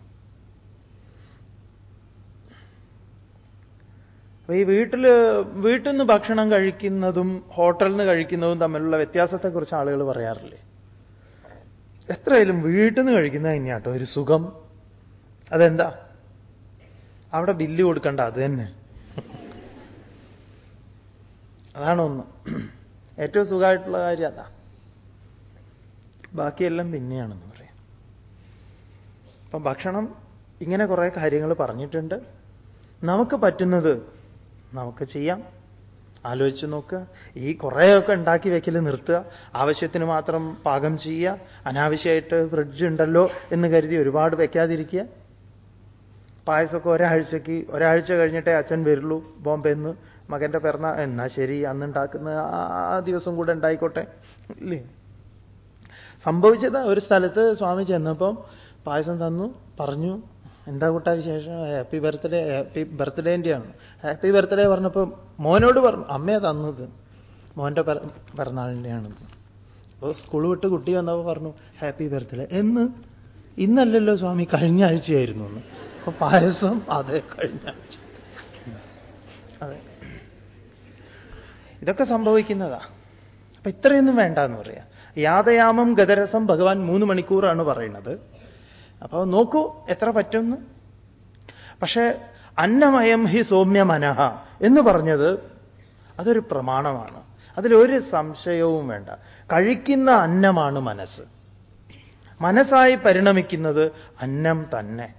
അപ്പൊ ഈ വീട്ടിൽ വീട്ടിൽ നിന്ന് ഭക്ഷണം കഴിക്കുന്നതും ഹോട്ടലിൽ നിന്ന് കഴിക്കുന്നതും തമ്മിലുള്ള വ്യത്യാസത്തെക്കുറിച്ച് ആളുകൾ പറയാറില്ലേ? എത്രയായാലും വീട്ടിൽ നിന്ന് കഴിക്കുന്നത് തന്നെയാട്ടോ ഒരു സുഖം. അതെന്താ? അവിടെ ബില്ല് കൊടുക്കണ്ട അത് തന്നെ. അതാണ് ഒന്ന്. ഏറ്റവും സുഖമായിട്ടുള്ള കാര്യം അതാ. ബാക്കിയെല്ലാം പിന്നെയാണെന്ന് പറയാം. അപ്പം ഭക്ഷണം ഇങ്ങനെ കുറേ കാര്യങ്ങൾ പറഞ്ഞിട്ടുണ്ട്. നമുക്ക് പറ്റുന്നത് നമുക്ക് ചെയ്യാം. ആലോചിച്ച് നോക്കുക ഈ കുറേയൊക്കെ ഉണ്ടാക്കി വെക്കൽ നിർത്തുക. ആവശ്യത്തിന് മാത്രം പാകം ചെയ്യുക. അനാവശ്യമായിട്ട് ഫ്രിഡ്ജ് ഉണ്ടല്ലോ എന്ന് കരുതി ഒരുപാട് വെക്കാതിരിക്കുക. പായസമൊക്കെ ഒരാഴ്ചക്ക് ഒരാഴ്ച കഴിഞ്ഞിട്ടേ അച്ഛൻ വരുള്ളൂ ബോംബെ എന്ന് മകന്റെ പിറന്ന എന്നാ ശരി അന്ന് ഉണ്ടാക്കുന്ന ആ ദിവസം കൂടെ ഉണ്ടായിക്കോട്ടെ. ഇല്ലേ? സംഭവിച്ചത്. ഒരു സ്ഥലത്ത് സ്വാമി ചെന്നപ്പം പായസം തന്നു പറഞ്ഞു എന്താ കൂട്ടാ വിശേഷം? ഹാപ്പി ബർത്ത്ഡേ ഹാപ്പി ബർത്ത്ഡേന്റെയാണ് ഹാപ്പി ബർത്ത്ഡേ പറഞ്ഞപ്പോൾ മോനോട് പറഞ്ഞു അമ്മയെ തന്നത്. മോന്റെ പിറന്നാളിന്റെയാണ്. അപ്പോൾ സ്കൂൾ വിട്ട് കുട്ടി വന്നപ്പോൾ പറഞ്ഞു ഹാപ്പി ബർത്ത്ഡേ എന്ന് ഇന്നല്ലല്ലോ സ്വാമി കഴിഞ്ഞ ആഴ്ചയായിരുന്നു എന്ന് അപ്പൊ പായസം അതെ കഴിഞ്ഞ ആഴ്ച. അതെ. ഇതൊക്കെ സംഭവിക്കുന്നതാ. അപ്പൊ ഇത്രയൊന്നും വേണ്ട എന്ന് പറയാം. യാതയാമം ഗതരസം ഭഗവാൻ മൂന്ന് മണിക്കൂറാണ് പറയുന്നത്. അപ്പോൾ നോക്കൂ എത്ര പറ്റുന്നു? പക്ഷേ അന്നമയം ഹി സൗമ്യ എന്ന് പറഞ്ഞത് അതൊരു പ്രമാണമാണ്. അതിലൊരു സംശയവും വേണ്ട. കഴിക്കുന്ന അന്നമാണ് മനസ്സ്. മനസ്സായി പരിണമിക്കുന്നത് അന്നം തന്നെ.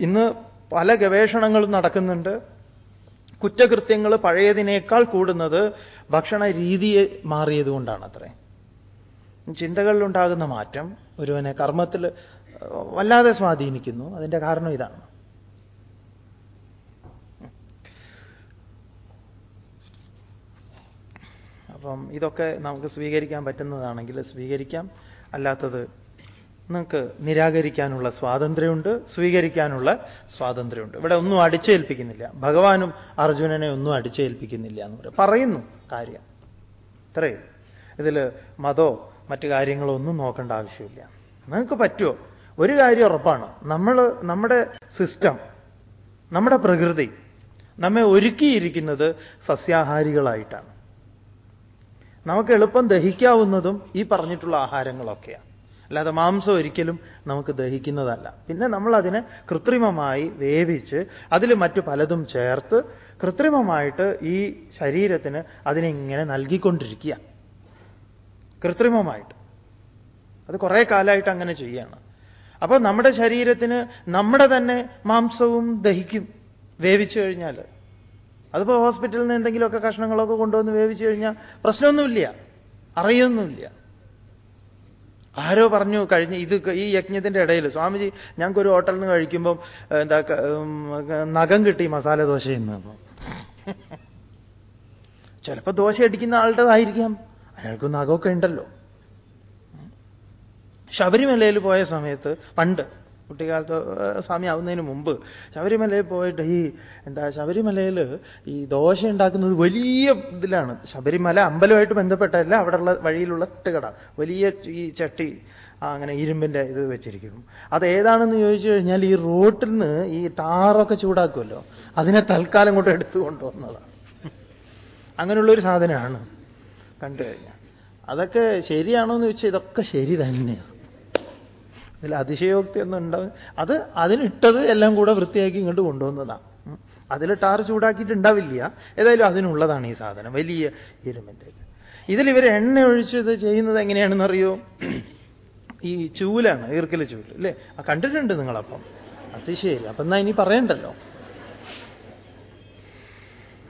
ഇന്ന് പല ഗവേഷണങ്ങളും നടക്കുന്നുണ്ട്. കുറ്റകൃത്യങ്ങൾ പഴയതിനേക്കാൾ കൂടുന്നത് ഭക്ഷണ രീതി മാറിയതുകൊണ്ടാണ് അത്രേ ചിന്തകളിലുണ്ടാകുന്ന മാറ്റം ഒരുവനെ കർമ്മത്തിൽ വല്ലാതെ സ്വാധീനിക്കുന്നു. അതിന്റെ കാരണം ഇതാണ്. അപ്പം ഇതൊക്കെ നമുക്ക് സ്വീകരിക്കാൻ പറ്റുന്നതാണെങ്കിൽ സ്വീകരിക്കാം. അല്ലാത്തത് നിങ്ങൾക്ക് നിരാകരിക്കാനുള്ള സ്വാതന്ത്ര്യമുണ്ട് സ്വീകരിക്കാനുള്ള സ്വാതന്ത്ര്യമുണ്ട്. ഇവിടെ ഒന്നും അടിച്ചേൽപ്പിക്കുന്നില്ല. ഭഗവാനും അർജുനനെ ഒന്നും അടിച്ചേൽപ്പിക്കുന്നില്ല എന്ന് പറയും പറയുന്നു കാര്യം. ഇത്രയും ഇതിൽ മതോ മറ്റു കാര്യങ്ങളൊന്നും നോക്കേണ്ട ആവശ്യമില്ല. നിങ്ങൾക്ക് പറ്റുമോ? ഒരു കാര്യം ഉറപ്പാണ്. നമ്മൾ നമ്മുടെ സിസ്റ്റം നമ്മുടെ പ്രകൃതി നമ്മെ ഒരുക്കിയിരിക്കുന്നത് സസ്യാഹാരികളായിട്ടാണ്. നമുക്ക് എളുപ്പം ദഹിക്കാവുന്നതും ഈ പറഞ്ഞിട്ടുള്ള ആഹാരങ്ങളൊക്കെയാണ് അല്ലാതെ മാംസം ഒരിക്കലും നമുക്ക് ദഹിക്കുന്നതല്ല. പിന്നെ നമ്മൾ അതിനെ കൃത്രിമമായി വേവിച്ച് അതിൽ മറ്റു പലതും ചേർത്ത് കൃത്രിമമായിട്ട് ഈ ശരീരത്തിന് അതിനെ ഇങ്ങനെ നൽകിക്കൊണ്ടിരിക്കുക. കൃത്രിമമായിട്ട് അത് കുറേ കാലമായിട്ട് അങ്ങനെ ചെയ്യുകയാണ്. അപ്പോൾ നമ്മുടെ ശരീരത്തിന് നമ്മുടെ തന്നെ മാംസവും ദഹിക്കും വേവിച്ചു കഴിഞ്ഞാൽ അതിപ്പോൾ ഹോസ്പിറ്റലിൽ നിന്ന് എന്തെങ്കിലുമൊക്കെ കഷ്ണങ്ങളൊക്കെ കൊണ്ടുവന്ന് വേവിച്ചു കഴിഞ്ഞാൽ പ്രശ്നമൊന്നുമില്ല. അറിയൊന്നുമില്ല. ആരോ പറഞ്ഞു കഴിഞ്ഞ ഇത് ഈ യജ്ഞത്തിന്റെ ഇടയിൽ സ്വാമിജി ഞങ്ങൾക്കൊരു ഹോട്ടലിൽ നിന്ന് കഴിക്കുമ്പം എന്താ നഖം കിട്ടി മസാല ദോശയിൽ നിന്ന് ചിലപ്പോൾ ദോശ അടിക്കുന്ന ആളുടേതായിരിക്കാം. അയാൾക്ക് നഖമൊക്കെ ഉണ്ടല്ലോ. ശബരിമലയിൽ പോയ സമയത്ത് പണ്ട് കുട്ടിക്കാലത്ത് സ്വാമി ആവുന്നതിന് മുമ്പ് ശബരിമലയിൽ പോയിട്ട് ഈ എന്താ ശബരിമലയിൽ ഈ ദോശ ഉണ്ടാക്കുന്നത് വലിയ ഇതിലാണ്. ശബരിമല അമ്പലമായിട്ട് ബന്ധപ്പെട്ടല്ല അവിടെയുള്ള വഴിയിലുള്ള തട്ടുകട. വലിയ ഈ ചട്ടി അങ്ങനെ ഇരുമ്പിന്റെ ഇത് വെച്ചിരിക്കും. അത് ഏതാണെന്ന് ചോദിച്ചു കഴിഞ്ഞാൽ ഈ റോട്ടിൽ നിന്ന് ഈ ടാറൊക്കെ ചൂടാക്കുമല്ലോ. അതിനെ തൽക്കാലം കൊണ്ട് എടുത്തു കൊണ്ടുവന്നതാണ് അങ്ങനെയുള്ളൊരു സാധനമാണ്. കണ്ടു കഴിഞ്ഞാൽ അതൊക്കെ ശരിയാണോ എന്ന് ചോദിച്ചാൽ ഇതൊക്കെ ശരി തന്നെയാണ് അതിൽ അതിശയോക്തി ഒന്നും ഉണ്ടാവും അത് അതിനിട്ടത് എല്ലാം കൂടെ വൃത്തിയാക്കി ഇങ്ങോട്ട് കൊണ്ടുവന്നതാണ് അതിൽ ടാർ ചൂടാക്കിയിട്ടുണ്ടാവില്ല. ഏതായാലും അതിനുള്ളതാണ് ഈ സാധനം. വലിയ ഇരുമ്പിന്റെ ഇതിൽ ഇവർ എണ്ണ ഒഴിച്ച് ഇത് ചെയ്യുന്നത് എങ്ങനെയാണെന്ന് അറിയോ ഈ ചൂലാണ് ഈർക്കൽ ചൂൽ അല്ലേ? കണ്ടിട്ടുണ്ട് നിങ്ങളപ്പം. അത് അപ്പം എന്നാ ഇനി പറയണ്ടല്ലോ.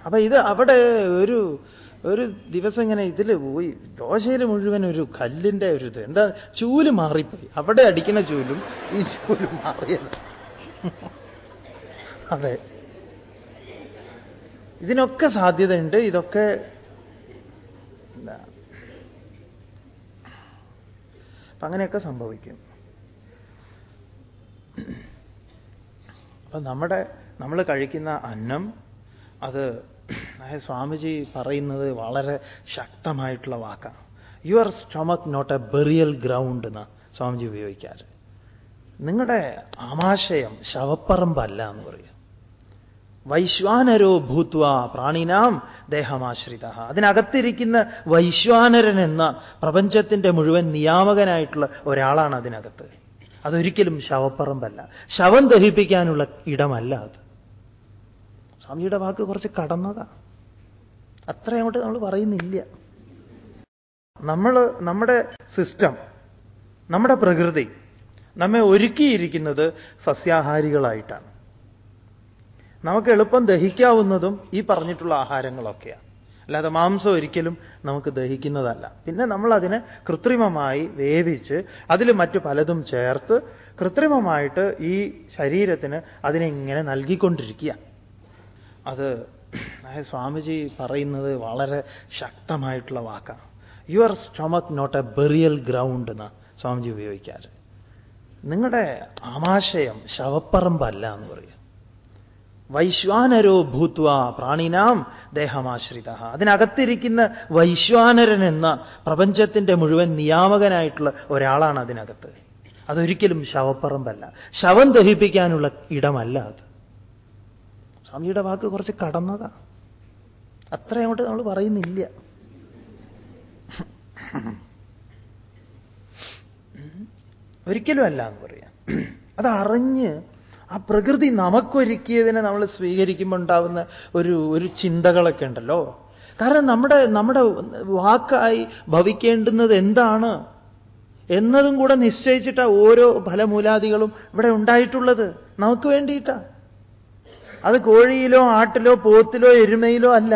അപ്പൊ ഇത് അവിടെ ഒരു ഒരു ദിവസം ഇങ്ങനെ ഇതിൽ പോയി. ദോശയിൽ മുഴുവൻ ഒരു കല്ലിന്റെ ഒരു ഇത്. എന്താ? ചൂൽ മാറിപ്പോയി. അവിടെ അടിക്കുന്ന ചൂലും ഈ ചൂൽ മാറിയത്. അതെ. ഇതിനൊക്കെ സാധ്യതയുണ്ട്. ഇതൊക്കെ അങ്ങനെയൊക്കെ സംഭവിക്കും. അപ്പൊ നമ്മുടെ നമ്മൾ കഴിക്കുന്ന അന്നം അത് സ്വാമിജി പറയുന്നത് വളരെ ശക്തമായിട്ടുള്ള വാക്കാണ്. Your stomach not a burial ground എന്ന് സ്വാമിജി ഉപയോഗിക്കാറ്. നിങ്ങളുടെ ആമാശയം ശവപ്പറമ്പല്ല എന്ന് പറയും. വൈശ്വാനരോ ഭൂത്വ പ്രാണിനാം ദേഹമാശ്രിത. അതിനകത്തിരിക്കുന്ന വൈശ്വാനരൻ എന്ന പ്രപഞ്ചത്തിന്റെ മുഴുവൻ നിയാമകനായിട്ടുള്ള ഒരാളാണ് അതിനകത്ത്. അതൊരിക്കലും ശവപ്പറമ്പല്ല. ശവം ദഹിപ്പിക്കാനുള്ള ഇടമല്ല അത്. സ്വാമിയുടെ വാക്ക് കുറച്ച് കടന്നതാ. അത്ര അങ്ങോട്ട് നമ്മൾ പറയുന്നില്ല. നമ്മൾ നമ്മുടെ സിസ്റ്റം നമ്മുടെ പ്രകൃതി നമ്മെ ഒരുക്കിയിരിക്കുന്നത് സസ്യാഹാരികളായിട്ടാണ്. നമുക്ക് എളുപ്പം ദഹിക്കാവുന്നതും ഈ പറഞ്ഞിട്ടുള്ള ആഹാരങ്ങളൊക്കെയാണ്. അല്ലാതെ മാംസം ഒരിക്കലും നമുക്ക് ദഹിക്കുന്നതല്ല. പിന്നെ നമ്മൾ അതിനെ കൃത്രിമമായി വേവിച്ച് അതിൽ മറ്റു പലതും ചേർത്ത് കൃത്രിമമായിട്ട് ഈ ശരീരത്തിന് അതിനെ ഇങ്ങനെ നൽകിക്കൊണ്ടിരിക്കുക അത് സ്വാമിജി പറയുന്നത് വളരെ ശക്തമായിട്ടുള്ള വാക്കാണ്. Your stomach not a burial ground എന്ന് സ്വാമിജി ഉപയോഗിക്കാറ്. നിങ്ങളുടെ ആമാശയം ശവപ്പറമ്പല്ല എന്ന് പറയും. വൈശ്വാനരോ ഭൂത്വ പ്രാണിനാം ദേഹമാശ്രിത. അതിനകത്തിരിക്കുന്ന വൈശ്വാനരൻ എന്ന പ്രപഞ്ചത്തിന്റെ മുഴുവൻ നിയാമകനായിട്ടുള്ള ഒരാളാണ് അതിനകത്ത്. അതൊരിക്കലും ശവപ്പറമ്പല്ല. ശവം ദഹിപ്പിക്കാനുള്ള ഇടമല്ല അത്. സ്വാമിയുടെ വാക്ക് കുറച്ച് കടന്നതാ. അത്ര അങ്ങോട്ട് നമ്മൾ പറയുന്നില്ല. ഒരിക്കലും അല്ല എന്ന് പറയാം. അതറിഞ്ഞ് ആ പ്രകൃതി നമുക്കൊരുക്കിയതിനെ നമ്മൾ സ്വീകരിക്കുമ്പോൾ ഉണ്ടാവുന്ന ഒരു ഒരു ചിന്തകളൊക്കെ ഉണ്ടല്ലോ. കാരണം നമ്മുടെ നമ്മുടെ വാക്കായി ഭവിക്കേണ്ടുന്നത് എന്താണ് എന്നതും കൂടെ നിശ്ചയിച്ചിട്ടാ ഓരോ ഫലമൂലാദികളും ഇവിടെ ഉണ്ടായിട്ടുള്ളത്. നമുക്ക് വേണ്ടിയിട്ടാ. അത് കോഴിയിലോ ആട്ടിലോ പോത്തിലോ എരുമയിലോ അല്ല.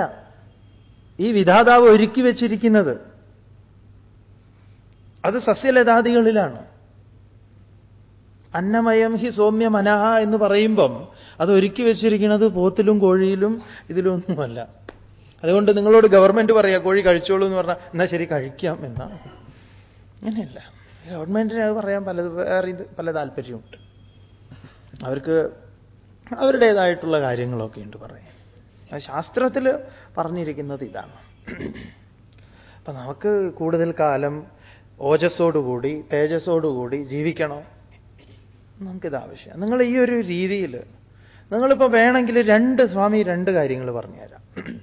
ഈ വിധാതാവ് ഒരുക്കി വെച്ചിരിക്കുന്നത് അത് സസ്യലതാദികളിലാണ്. അന്നമയം ഹി സൗമ്യ മനഹ എന്ന് പറയുമ്പം അത് ഒരുക്കി വെച്ചിരിക്കുന്നത് പോത്തിലും കോഴിയിലും ഇതിലൊന്നുമല്ല അതുകൊണ്ട് നിങ്ങളോട് ഗവൺമെന്റ് പറയാ കോഴി കഴിച്ചോളൂ എന്ന് പറഞ്ഞാൽ എന്നാ ശരി കഴിക്കാം എന്നാ. അങ്ങനെയല്ല. ഗവൺമെന്റിന് അത് പറയാൻ പല വേറെ പല താല്പര്യമുണ്ട്. അവർക്ക് അവരുടേതായിട്ടുള്ള കാര്യങ്ങളൊക്കെ ഉണ്ട് പറയാൻ. ശാസ്ത്രത്തിൽ പറഞ്ഞിരിക്കുന്നത് ഇതാണ്. അപ്പൊ നമുക്ക് കൂടുതൽ കാലം ഓജസ്സോടുകൂടി തേജസ്സോടുകൂടി ജീവിക്കണോ? നമുക്കിത് ആവശ്യം. നിങ്ങൾ ഈ ഒരു രീതിയിൽ നിങ്ങളിപ്പോൾ വേണമെങ്കിൽ രണ്ട് സ്വാമി രണ്ട് കാര്യങ്ങൾ പറഞ്ഞു തരാം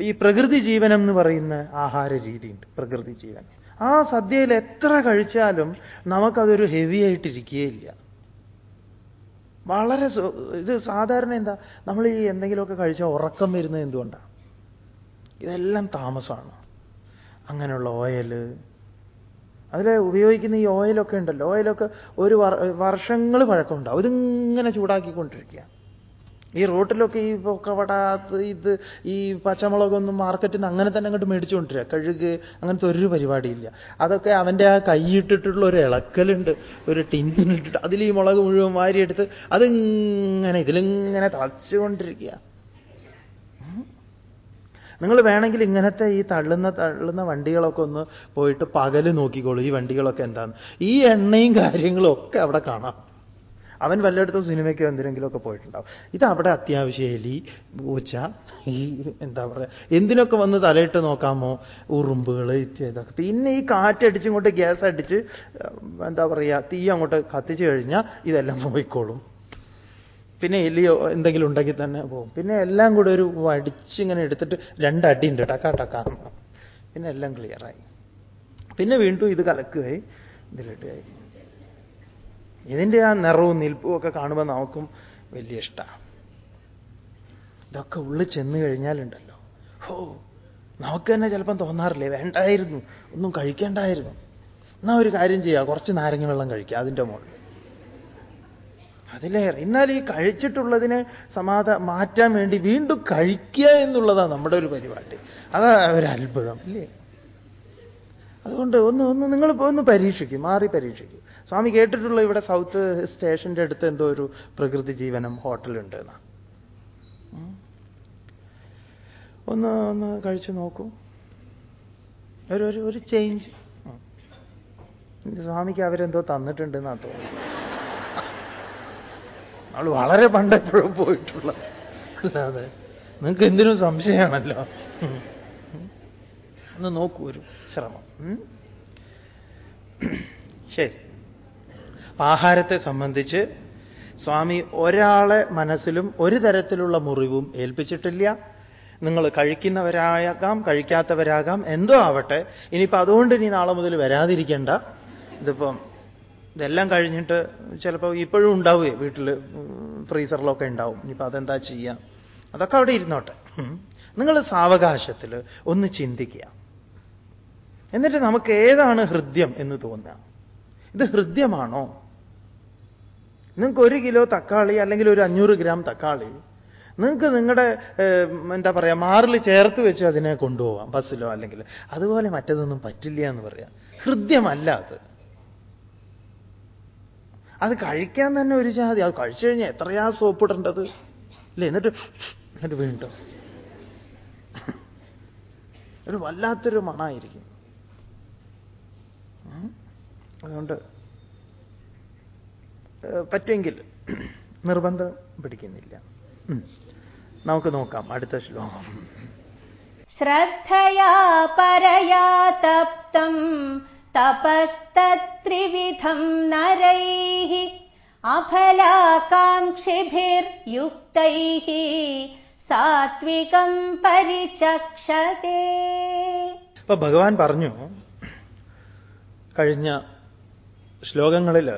ഈ പ്രകൃതി ജീവനം എന്ന് പറയുന്ന ആഹാര രീതിയുണ്ട് പ്രകൃതി ജീവൻ. ആ സദ്യയിൽ എത്ര കഴിച്ചാലും നമുക്കതൊരു ഹെവി ആയിട്ടിരിക്കുകയില്ല. വളരെ ഇത് സാധാരണ എന്താ നമ്മൾ ഈ എന്തെങ്കിലുമൊക്കെ കഴിച്ചാൽ ഉറക്കം വരുന്നത് എന്തുകൊണ്ടാണ് ഇതെല്ലാം താമസമാണ്. അങ്ങനെയുള്ള ഓയൽ. അതിൽ ഉപയോഗിക്കുന്ന ഈ ഓയിലൊക്കെ ഉണ്ടല്ലോ. ഓയിലൊക്കെ ഒരു വർഷങ്ങൾ പഴക്കമുണ്ടാവും. ഇതിങ്ങനെ ചൂടാക്കിക്കൊണ്ടിരിക്കുക ഈ റോട്ടിലൊക്കെ ഈ പൊക്കവട ഇത് ഈ പച്ചമുളകൊന്നും മാർക്കറ്റിൽ നിന്ന് അങ്ങനെ തന്നെ അങ്ങോട്ട് മേടിച്ചുകൊണ്ടിരിക കഴുക് അങ്ങനത്തെ ഒരു പരിപാടിയില്ല. അതൊക്കെ അവന്റെ ആ കൈയിട്ടിട്ടുള്ള ഒരു ഇളക്കലുണ്ട്. ഒരു ടിന്നിട്ടിട്ട് അതിൽ ഈ മുളക് മുഴുവൻ വാരിയെടുത്ത് അതിങ്ങനെ ഇതിലിങ്ങനെ തളച്ചുകൊണ്ടിരിക്കുക. നിങ്ങൾ വേണമെങ്കിൽ ഇങ്ങനത്തെ ഈ തള്ളുന്ന തള്ളുന്ന വണ്ടികളൊക്കെ ഒന്ന് പോയിട്ട് പകൽ നോക്കിക്കോളൂ. ഈ വണ്ടികളൊക്കെ എന്താണ് ഈ എണ്ണയും കാര്യങ്ങളും ഒക്കെ അവിടെ കാണാം. അവൻ വല്ലയിടത്തും സിനിമയ്ക്കോ എന്തിനെങ്കിലുമൊക്കെ പോയിട്ടുണ്ടാവും. ഇത് അവിടെ അത്യാവശ്യം എലി പൂച്ച ഈ എന്താ പറയുക എന്തിനൊക്കെ വന്ന് തലയിട്ട് നോക്കാമോ ഉറുമ്പുകൾ ഇതൊക്കെ. പിന്നെ ഈ കാറ്റടിച്ച് ഇങ്ങോട്ട് ഗ്യാസ് അടിച്ച് എന്താ പറയുക തീ അങ്ങോട്ട് കത്തിച്ചു കഴിഞ്ഞാൽ ഇതെല്ലാം പോയിക്കോളും. പിന്നെ എലിയോ എന്തെങ്കിലും ഉണ്ടെങ്കിൽ തന്നെ പോകും. പിന്നെ എല്ലാം കൂടെ ഒരു അടിച്ചിങ്ങനെ എടുത്തിട്ട് രണ്ടടി ഉണ്ട് ടക്ക ടക്ക. പിന്നെ എല്ലാം ക്ലിയറായി പിന്നെ വീണ്ടും ഇത് കലക്കുകയായി. ഇതിലിട്ടുകയായി ഇതിന്റെ ആ നിറവും നിൽപ്പും ഒക്കെ കാണുമ്പോൾ നമുക്കും വലിയ ഇഷ്ടമാണ് ഇതൊക്കെ ഉള്ളിൽ ചെന്ന് കഴിഞ്ഞാലുണ്ടല്ലോ. ഓ നമുക്ക് തന്നെ ചിലപ്പം തോന്നാറില്ലേ? വേണ്ടായിരുന്നു ഒന്നും കഴിക്കേണ്ടായിരുന്നു. എന്നാ ഒരു കാര്യം ചെയ്യുക കുറച്ച് നാരങ്ങ വെള്ളം കഴിക്കുക അതിന്റെ മുകളിൽ അതിലേറെ. എന്നാൽ ഈ കഴിച്ചിട്ടുള്ളതിനെ സമാധ മാറ്റാൻ വേണ്ടി വീണ്ടും കഴിക്കുക എന്നുള്ളതാണ് നമ്മുടെ ഒരു പരിപാടി. അതാ ഒരു അത്ഭുതം ഇല്ലേ? അതുകൊണ്ട് ഒന്ന് ഒന്ന് നിങ്ങൾ ഒന്ന് പരീക്ഷിക്കും മാറി പരീക്ഷിക്കും. സ്വാമി കേട്ടിട്ടുള്ള ഇവിടെ സൗത്ത് സ്റ്റേഷന്റെ അടുത്ത് എന്തോ ഒരു പ്രകൃതി ജീവനം ഹോട്ടലുണ്ട് എന്നാ. ഒന്ന് ഒന്ന് കഴിച്ചു നോക്കൂ. ഒരു ഒരു ഒരു ചേഞ്ച് സ്വാമിക്ക് അവരെന്തോ തന്നിട്ടുണ്ടെന്നാ തോന്നുന്നു. അവൾ വളരെ പണ്ട് എപ്പോഴും പോയിട്ടുള്ള അല്ലാതെ നിങ്ങൾക്ക് എന്തിനും സംശയമാണല്ലോ. ഒന്ന് നോക്കൂ ഒരു ശ്രമം. ശരി. ആഹാരത്തെ സംബന്ധിച്ച് സ്വാമി ഒരാളെ മനസ്സിലും ഒരു തരത്തിലുള്ള മുറിവും ഏൽപ്പിച്ചിട്ടില്ല. നിങ്ങൾ കഴിക്കുന്നവരാകാം കഴിക്കാത്തവരാകാം എന്തോ ആവട്ടെ. ഇനിയിപ്പോൾ അതുകൊണ്ട് ഇനി നാളെ മുതൽ വരാതിരിക്കേണ്ട. ഇതിപ്പം ഇതെല്ലാം കഴിഞ്ഞിട്ട് ചിലപ്പോൾ ഇപ്പോഴും ഉണ്ടാവുകയെ വീട്ടിൽ ഫ്രീസറിലൊക്കെ ഉണ്ടാവും. ഇനിയിപ്പോൾ അതെന്താ ചെയ്യാം? അതൊക്കെ അവിടെ ഇരുന്നോട്ടെ. നിങ്ങൾ സാവകാശത്തിൽ ഒന്ന് ചിന്തിക്കുക. എന്നിട്ട് നമുക്ക് ഏതാണ് ഹൃദ്യം എന്ന് തോന്നുക? ഇത് ഹൃദ്യമാണോ? നിങ്ങൾക്ക് ഒരു കിലോ തക്കാളി അല്ലെങ്കിൽ ഒരു അഞ്ഞൂറ് ഗ്രാം തക്കാളി നിങ്ങൾക്ക് നിങ്ങളുടെ എന്താ പറയുക മാറിൽ ചേർത്ത് വെച്ച് അതിനെ കൊണ്ടുപോവാം ബസ്സിലോ അല്ലെങ്കിൽ. അതുപോലെ മറ്റതൊന്നും പറ്റില്ല എന്ന് പറയാം. ഹൃദ്യമല്ല അത്. അത് കഴിക്കാൻ തന്നെ ഒരു ജാതി. അത് കഴിച്ചു കഴിഞ്ഞാൽ എത്രയാ സോപ്പിടേണ്ടത് അല്ലേ എന്നിട്ട് എന്നിട്ട് വീണ്ടും. ഒരു വല്ലാത്തൊരു മണായിരിക്കും. അതുകൊണ്ട് പറ്റുമെങ്കിൽ നിർബന്ധം പിടിക്കുന്നില്ല. നമുക്ക് നോക്കാം അടുത്ത ശ്ലോകം. ശ്രദ്ധയാ പരയാ തപ്തം തപസ്തത്രിവിധം നരൈः അഫലാകാംക്ഷിഭിർയുക്തൈः സാത്വികം പരിചക്ഷതേ. ഇപ്പൊ ഭഗവാൻ പറഞ്ഞു കഴിഞ്ഞ ശ്ലോകങ്ങളിൽ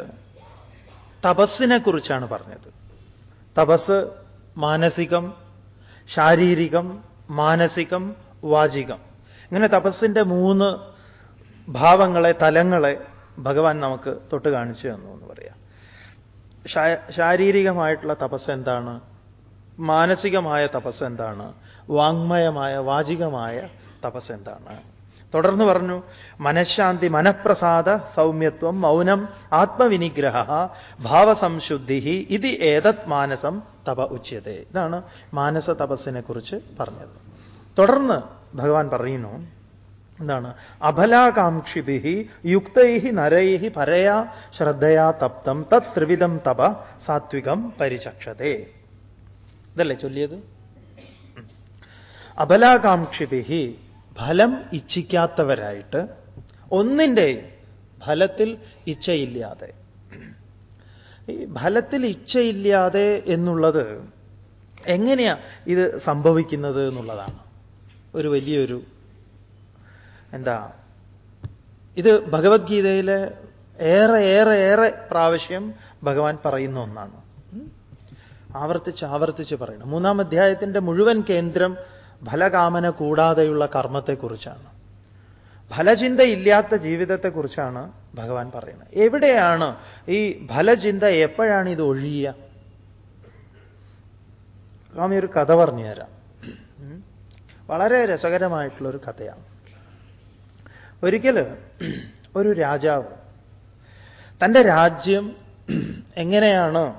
തപസ്സിനെ കുറിച്ചാണ് പറഞ്ഞത്. തപസ് മാനസികം ശാരീരികം മാനസികം വാചികം. ഇങ്ങനെ തപസ്സിന്റെ മൂന്ന് ഭാവങ്ങളെ തലങ്ങളെ ഭഗവാൻ നമുക്ക് തൊട്ട് കാണിച്ചു തന്നു എന്ന് പറയാം. ശാരീരികമായിട്ടുള്ള തപസ് എന്താണ്? മാനസികമായ തപസ് എന്താണ്? വാങ്മയമായ വാചികമായ തപസ് എന്താണ്? തുടർന്ന് പറഞ്ഞു മനഃശാന്തി മനഃപ്രസാദ സൗമ്യത്വം മൗനം ആത്മവിനിഗ്രഹ ഭാവസംശുദ്ധി ഇത് ഏതത് മാനസം തപ ഉച്യത. ഇതാണ് മാനസ തപസ്സിനെ കുറിച്ച് പറഞ്ഞത്. തുടർന്ന് ഭഗവാൻ പറയുന്നു എന്താണ്? അഫലാകാംക്ഷിഭി യുക്തൈ നരൈ പരയാ ശ്രദ്ധയാ തപ്തം തത് ത്രിവിധം തപ സാത്വികം പരിചക്ഷതേ. ഇതല്ലേ ചൊല്ലിയത്? അബലാകാംക്ഷിഭി ഫലം ഇച്ഛിക്കാത്തവരായിട്ട് ഒന്നിന്റെയും ഫലത്തിൽ ഇച്ഛയില്ലാതെ. ഈ ഫലത്തിൽ ഇച്ഛയില്ലാതെ എന്നുള്ളത് എങ്ങനെയാ ഇത് സംഭവിക്കുന്നത് എന്നുള്ളതാണ്. ഒരു വലിയൊരു എന്താ ഇത് ഭഗവത്ഗീതയിലെ ഏറെ ഏറെ ഏറെ പ്രാവശ്യം ഭഗവാൻ പറയുന്ന ഒന്നാണ്. ആവർത്തിച്ച് ആവർത്തിച്ച് പറയണം. മൂന്നാം അധ്യായത്തിന്റെ മുഴുവൻ കേന്ദ്രം ഫലകാമന കൂടാതെയുള്ള കർമ്മത്തെക്കുറിച്ചാണ്. ഫലചിന്തയില്ലാത്ത ജീവിതത്തെക്കുറിച്ചാണ് ഭഗവാൻ പറയുന്നത്. എവിടെയാണ് ഈ ഫലചിന്ത എപ്പോഴാണ് ഇത് ഒഴിയുക? സ്വാമി ഒരു കഥ പറഞ്ഞു തരാം. വളരെ രസകരമായിട്ടുള്ളൊരു കഥയാണ്. ഒരിക്കൽ ഒരു രാജാവ് തന്റെ രാജ്യം എങ്ങനെയാണ്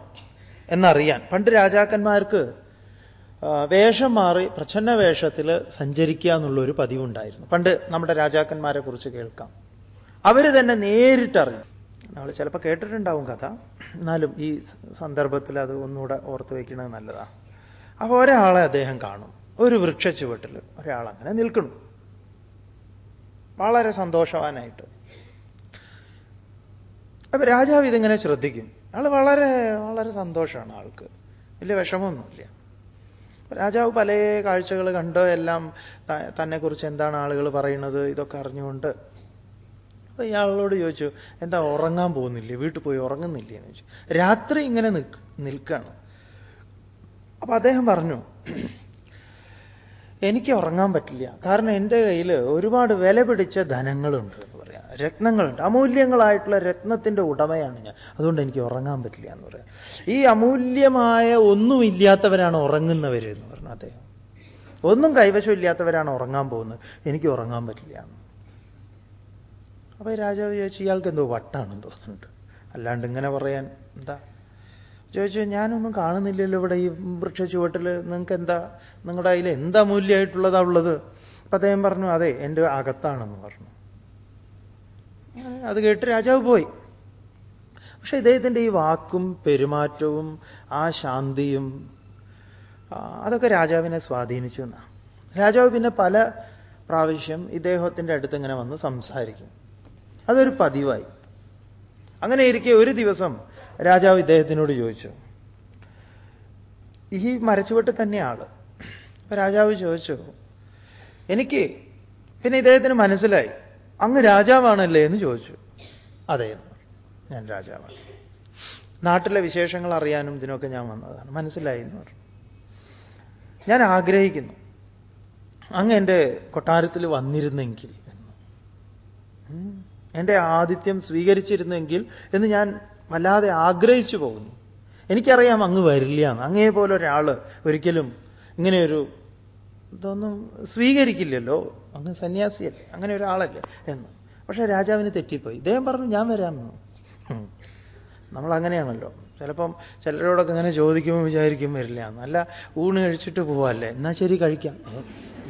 എന്നറിയാൻ പണ്ട് രാജാക്കന്മാർക്ക് വേഷം മാറി പ്രച്ഛന്ന വേഷത്തിൽ സഞ്ചരിക്കുക എന്നുള്ളൊരു പതിവുണ്ടായിരുന്നു. പണ്ട് നമ്മുടെ രാജാക്കന്മാരെ കുറിച്ച് കേൾക്കാം. അവർ തന്നെ നേരിട്ടറിയും. നമ്മൾ ചിലപ്പോൾ കേട്ടിട്ടുണ്ടാവും കഥ. എന്നാലും ഈ സന്ദർഭത്തിൽ അത് ഒന്നുകൂടെ ഓർത്ത് വയ്ക്കുന്നത് നല്ലതാണ് അപ്പോൾ ഒരാളെ അദ്ദേഹം കാണും. ഒരു വൃക്ഷ ചുവട്ടിൽ ഒരാൾ അങ്ങനെ നിൽക്കണം വളരെ സന്തോഷവാനായിട്ട്. അപ്പൊ രാജാവ് ഇതിങ്ങനെ ശ്രദ്ധിക്കും. ആൾ വളരെ വളരെ സന്തോഷമാണ് ആൾക്ക്. വലിയ വിഷമമൊന്നുമില്ല. രാജാവ് പല കാഴ്ചകൾ കണ്ട്. എല്ലാം തന്നെക്കുറിച്ച് എന്താണ് ആളുകൾ പറയുന്നത് ഇതൊക്കെ അറിഞ്ഞുകൊണ്ട്. അപ്പൊ ഇയാളോട് ചോദിച്ചു എന്താ ഉറങ്ങാൻ പോകുന്നില്ലേ? വീട്ടിൽ പോയി ഉറങ്ങുന്നില്ലേ? എന്ന് ചോദിച്ചു. രാത്രി ഇങ്ങനെ നിൽക്കാണ്. അപ്പൊ അദ്ദേഹം പറഞ്ഞു എനിക്ക് ഉറങ്ങാൻ പറ്റില്ല. കാരണം എന്റെ കയ്യിൽ ഒരുപാട് വില പിടിച്ച ധനങ്ങളുണ്ട് എന്ന് പറയാം. രത്നങ്ങളുണ്ട്. അമൂല്യങ്ങളായിട്ടുള്ള രത്നത്തിന്റെ ഉടമയാണ് ഞാൻ. അതുകൊണ്ട് എനിക്ക് ഉറങ്ങാൻ പറ്റില്ല എന്ന് പറയാം. ഈ അമൂല്യമായ ഒന്നുമില്ലാത്തവരാണ് ഉറങ്ങുന്നവർ എന്ന് പറഞ്ഞു അദ്ദേഹം. ഒന്നും കൈവശമില്ലാത്തവരാണ് ഉറങ്ങാൻ പോകുന്നത്. എനിക്ക് ഉറങ്ങാൻ പറ്റില്ല അപ്പൊ രാജാവ് ചോദിച്ചു ഇയാൾക്ക് എന്തോ വട്ടാണെന്ന് തോന്നുന്നുണ്ട്. അല്ലാണ്ട് ഇങ്ങനെ പറയാൻ എന്താ? ചോദിച്ചു ഞാനൊന്നും കാണുന്നില്ലല്ലോ ഇവിടെ ഈ വൃക്ഷ ചുവട്ടിൽ നിങ്ങൾക്ക് എന്താ നിങ്ങളുടെ അതിൽ എന്താ മൂല്യമായിട്ടുള്ളതാ ഉള്ളത്? അപ്പൊ അദ്ദേഹം പറഞ്ഞു അതെ എന്റെ അകത്താണെന്ന് പറഞ്ഞു. അത് കേട്ട് രാജാവ് പോയി. പക്ഷെ ഇദ്ദേഹത്തിന്റെ ഈ വാക്കും പെരുമാറ്റവും ആ ശാന്തിയും അതൊക്കെ രാജാവിനെ സ്വാധീനിച്ചു എന്നാണ് രാജാവ് പിന്നെ പല പ്രാവശ്യം ഇദ്ദേഹത്തിന്റെ അടുത്ത് ഇങ്ങനെ വന്ന് സംസാരിക്കും. അതൊരു പതിവായി. അങ്ങനെ ഇരിക്കെ ഒരു ദിവസം രാജാവ് ഇദ്ദേഹത്തിനോട് ചോദിച്ചു ഈ മരച്ചുവട്ട് തന്നെയാണ്. അപ്പൊ രാജാവ് ചോദിച്ചു എനിക്ക് പിന്നെ ഇദ്ദേഹത്തിന് മനസ്സിലായി. അങ്ങ് രാജാവാണല്ലേ? എന്ന് ചോദിച്ചു. അതെ ഞാൻ രാജാവാണ്. നാട്ടിലെ വിശേഷങ്ങൾ അറിയാനും ഇതിനൊക്കെ ഞാൻ വന്നതാണ്. മനസ്സിലായി എന്ന് പറഞ്ഞു. ഞാൻ ആഗ്രഹിക്കുന്നു. അങ്ങ് എന്റെ കൊട്ടാരത്തിൽ വന്നിരുന്നെങ്കിൽ എന്റെ ആതിഥ്യം സ്വീകരിച്ചിരുന്നെങ്കിൽ എന്ന് ഞാൻ വല്ലാതെ ആഗ്രഹിച്ചു പോകുന്നു. എനിക്കറിയാം അങ്ങ് വരില്ല അങ്ങേ പോലെ ഒരാൾ ഒരിക്കലും ഇങ്ങനെയൊരു ഇതൊന്നും സ്വീകരിക്കില്ലല്ലോ. അങ്ങ് സന്യാസിയല്ലേ. അങ്ങനെ ഒരാളല്ലേ എന്ന്. പക്ഷേ രാജാവിന് തെറ്റിപ്പോയി. ഇദ്ദേഹം പറഞ്ഞു ഞാൻ വരാമെന്ന് നമ്മൾ അങ്ങനെയാണല്ലോ ചിലപ്പം ചിലരോടൊക്കെ അങ്ങനെ ചോദിക്കുമ്പോൾ വിചാരിക്കും വരില്ല നല്ല ഊണ് കഴിച്ചിട്ട് പോവാല്ലേ. എന്നാ ശരി കഴിക്കാം.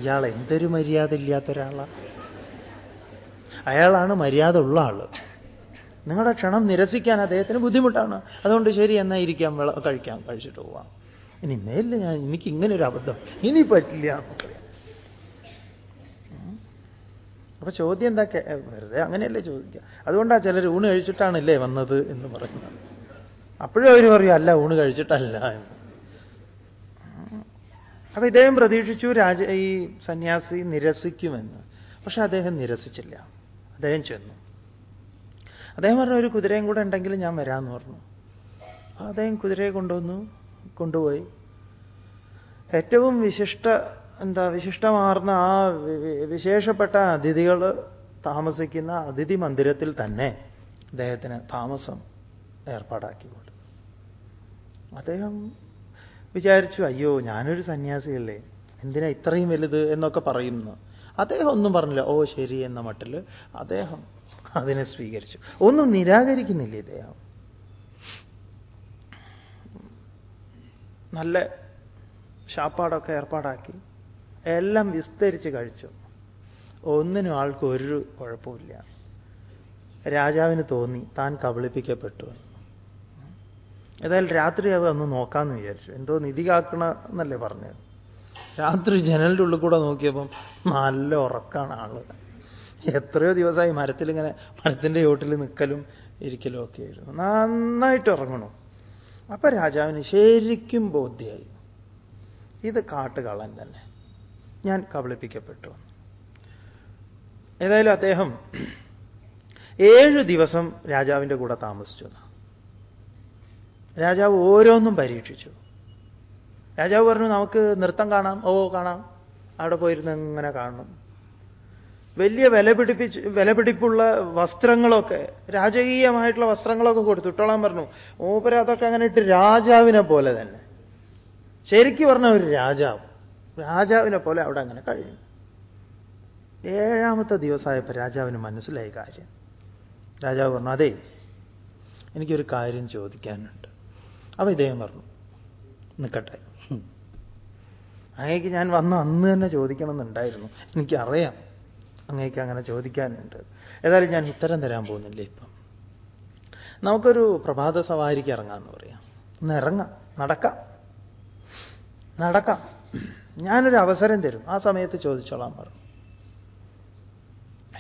ഇയാൾ എന്തൊരു മര്യാദ ഇല്ലാത്ത ഒരാളാണ് അയാളാണ് മര്യാദ ഉള്ള ആൾ. നിങ്ങളുടെ ക്ഷണം നിരസിക്കാൻ അദ്ദേഹത്തിന് ബുദ്ധിമുട്ടാണ്. അതുകൊണ്ട് ശരി എന്നാ ഇരിക്കാം വിള കഴിക്കാം കഴിച്ചിട്ട് പോവാം. ഇനി മേലിൽ ഞാൻ എനിക്ക് ഇങ്ങനെ ഒരു അബദ്ധം. ഇനി പറ്റില്ല അപ്പൊ ചോദ്യം എന്താ വെറുതെ അങ്ങനെയല്ലേ ചോദിക്കുക അതുകൊണ്ടാ ചിലർ ഊണ് കഴിച്ചിട്ടാണല്ലേ വന്നത് എന്ന് പറയുന്നത്. അപ്പോഴും അവർ പറയും അല്ല ഊണ് കഴിച്ചിട്ടല്ല എന്ന്. അപ്പൊ ഇദ്ദേഹം പ്രതീക്ഷിച്ചു രാജ ഈ സന്യാസി നിരസിക്കുമെന്ന്. പക്ഷെ അദ്ദേഹം നിരസിച്ചില്ല. അദ്ദേഹം ചെന്നു. അദ്ദേഹം പറഞ്ഞു ഒരു കുതിരയും കൂടെ ഉണ്ടെങ്കിൽ ഞാൻ വരാമെന്ന് പറഞ്ഞു. അദ്ദേഹം കുതിരയെ കൊണ്ടുവന്നു കൊണ്ടുപോയി. ഏറ്റവും വിശിഷ്ട എന്താ വിശിഷ്ടമാർന്ന ആ വിശേഷപ്പെട്ട അതിഥികൾ താമസിക്കുന്ന അതിഥി മന്ദിരത്തിൽ തന്നെ അദ്ദേഹത്തിന് താമസം ഏർപ്പാടാക്കിക്കൊണ്ട്. അദ്ദേഹം വിചാരിച്ചു അയ്യോ ഞാനൊരു സന്യാസിയല്ലേ? എന്തിനാ ഇത്രയും വലുത്? എന്നൊക്കെ പറയുന്നു. അദ്ദേഹം ഒന്നും പറഞ്ഞില്ല. ഓ ശരി എന്ന മട്ടിൽ അദ്ദേഹം അതിനെ സ്വീകരിച്ചു. ഒന്നും നിരാകരിക്കുന്നില്ല ഇദ്ദേഹം? നല്ല ഷാപ്പാടൊക്കെ ഏർപ്പാടാക്കി. എല്ലാം വിസ്തരിച്ച് കഴിച്ചു. ഒന്നിനും ആൾക്ക് ഒരു കുഴപ്പമില്ല രാജാവിന് തോന്നി താൻ കബളിപ്പിക്കപ്പെട്ടു ഏതായാലും രാത്രി അത് അന്ന് നോക്കാമെന്ന് വിചാരിച്ചു. എന്തോ നിധി കാക്കണ എന്നല്ലേ പറഞ്ഞത്. രാത്രി ജനലിന്റെ ഉള്ളിൽ കൂടെ നോക്കിയപ്പം നല്ല ഉറക്കാണ് ആൾ. എത്രയോ ദിവസമായി മരത്തിൽ ഇങ്ങനെ മരത്തിന്റെ ചോട്ടിൽ നിൽക്കലും ഇരിക്കലും ഒക്കെ ആയിരുന്നു. നന്നായിട്ട് ഉറങ്ങണു. അപ്പൊ രാജാവിന് ശരിക്കും ബോധ്യായി. ഇത് കാട്ടുകള്ളൻ തന്നെ. ഞാൻ കബളിപ്പിക്കപ്പെട്ടു. ഏതായാലും അദ്ദേഹം ഏഴ് ദിവസം രാജാവിന്റെ കൂടെ താമസിച്ചു. രാജാവ് ഓരോന്നും പരീക്ഷിച്ചു. രാജാവ് പറഞ്ഞു നമുക്ക് നൃത്തം കാണാം. ഓ കാണാം. അവിടെ പോയിരുന്ന് ഇങ്ങനെ കാണണം. വലിയ വില പിടിപ്പിച്ച് വില പിടിപ്പുള്ള വസ്ത്രങ്ങളൊക്കെ രാജകീയമായിട്ടുള്ള വസ്ത്രങ്ങളൊക്കെ കൊടുത്തു. ഇട്ടോളാൻ പറഞ്ഞു. മൂപ്പര് അതൊക്കെ അങ്ങനെ ഇട്ട് രാജാവിനെ പോലെ തന്നെ. ശരിക്കും പറഞ്ഞ ഒരു രാജാവ്. രാജാവിനെ പോലെ അവിടെ അങ്ങനെ കഴിഞ്ഞു. ഏഴാമത്തെ ദിവസമായപ്പോൾ രാജാവിന് മനസ്സിലായി കാര്യം. രാജാവ് പറഞ്ഞു അതെ എനിക്കൊരു കാര്യം ചോദിക്കാനുണ്ട്. അപ്പൊ ഇദ്ദേഹം പറഞ്ഞു നിൽക്കട്ടെ അങ്ങേക്ക് ഞാൻ വന്ന അന്ന് തന്നെ ചോദിക്കണമെന്നുണ്ടായിരുന്നു. എനിക്കറിയാം. അങ്ങേക്ക് അങ്ങനെ ചോദിക്കാനുണ്ട്. ഏതായാലും ഞാൻ ഉത്തരം തരാൻ പോകുന്നില്ല ഇപ്പം? നമുക്കൊരു പ്രഭാത സവാരിക്ക് ഇറങ്ങാമെന്ന് പറയാം. ഒന്ന് ഇറങ്ങാം. നടക്കാം. നടക്കാം. ഞാനൊരു അവസരം തരും. ആ സമയത്ത് ചോദിച്ചോളാം പറഞ്ഞു.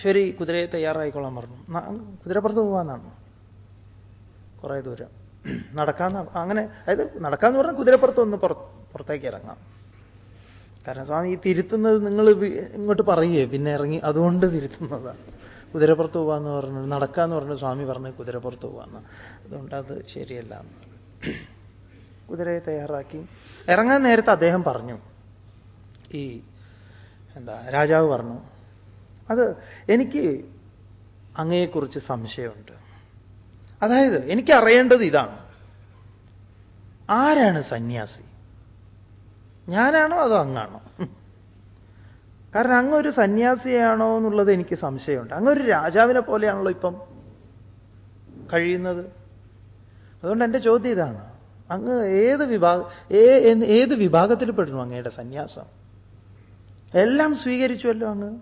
ശരി കുതിരയെ തയ്യാറായിക്കോളാൻ പറഞ്ഞു. കുതിരപ്പുറത്ത് പോകാമെന്നാണ് കുറേ ദൂരം. നടക്കാന്ന് അങ്ങനെ അതായത് നടക്കാന്ന് പറഞ്ഞാൽ കുതിരപ്പുറത്ത് ഒന്ന് പുറത്തേക്ക് ഇറങ്ങാം. കാരണം സ്വാമി ഈ തിരുത്തുന്നത് നിങ്ങൾ ഇങ്ങോട്ട് പറയുകയെ പിന്നെ ഇറങ്ങി അതുകൊണ്ട് തിരുത്തുന്നതാണ് കുതിരപ്പുറത്ത് പോകാന്ന് പറഞ്ഞു നടക്കാന്ന് പറഞ്ഞു സ്വാമി പറഞ്ഞു കുതിരപ്പുറത്ത് പോകാന്ന് അതുകൊണ്ട് അത് ശരിയല്ല. കുതിരയെ തയ്യാറാക്കി. ഇറങ്ങാൻ നേരത്തെ അദ്ദേഹം പറഞ്ഞു. ഈ എന്താ രാജാവ് പറഞ്ഞു അത് എനിക്ക് അങ്ങയെക്കുറിച്ച് സംശയമുണ്ട്. അതായത് എനിക്ക് അറിയേണ്ടത് ഇതാണ്. ആരാണ് സന്യാസി? ഞാനാണോ അതോ അങ്ങാണോ? കാരണം അങ്ങ് ഒരു സന്യാസിയാണോ എന്നുള്ളത് എനിക്ക് സംശയമുണ്ട്. അങ്ങ് ഒരു രാജാവിനെ പോലെയാണല്ലോ ഇപ്പം കഴിയുന്നത്. അതുകൊണ്ട് എന്റെ ചോദ്യം ഇതാണ്. അങ്ങ് ഏത് വിഭാഗ ഏത് വിഭാഗത്തിൽ പെടുന്നു അങ്ങയുടെ സന്യാസം? എല്ലാം സ്വീകരിച്ചുവല്ലോ അങ്ങ്?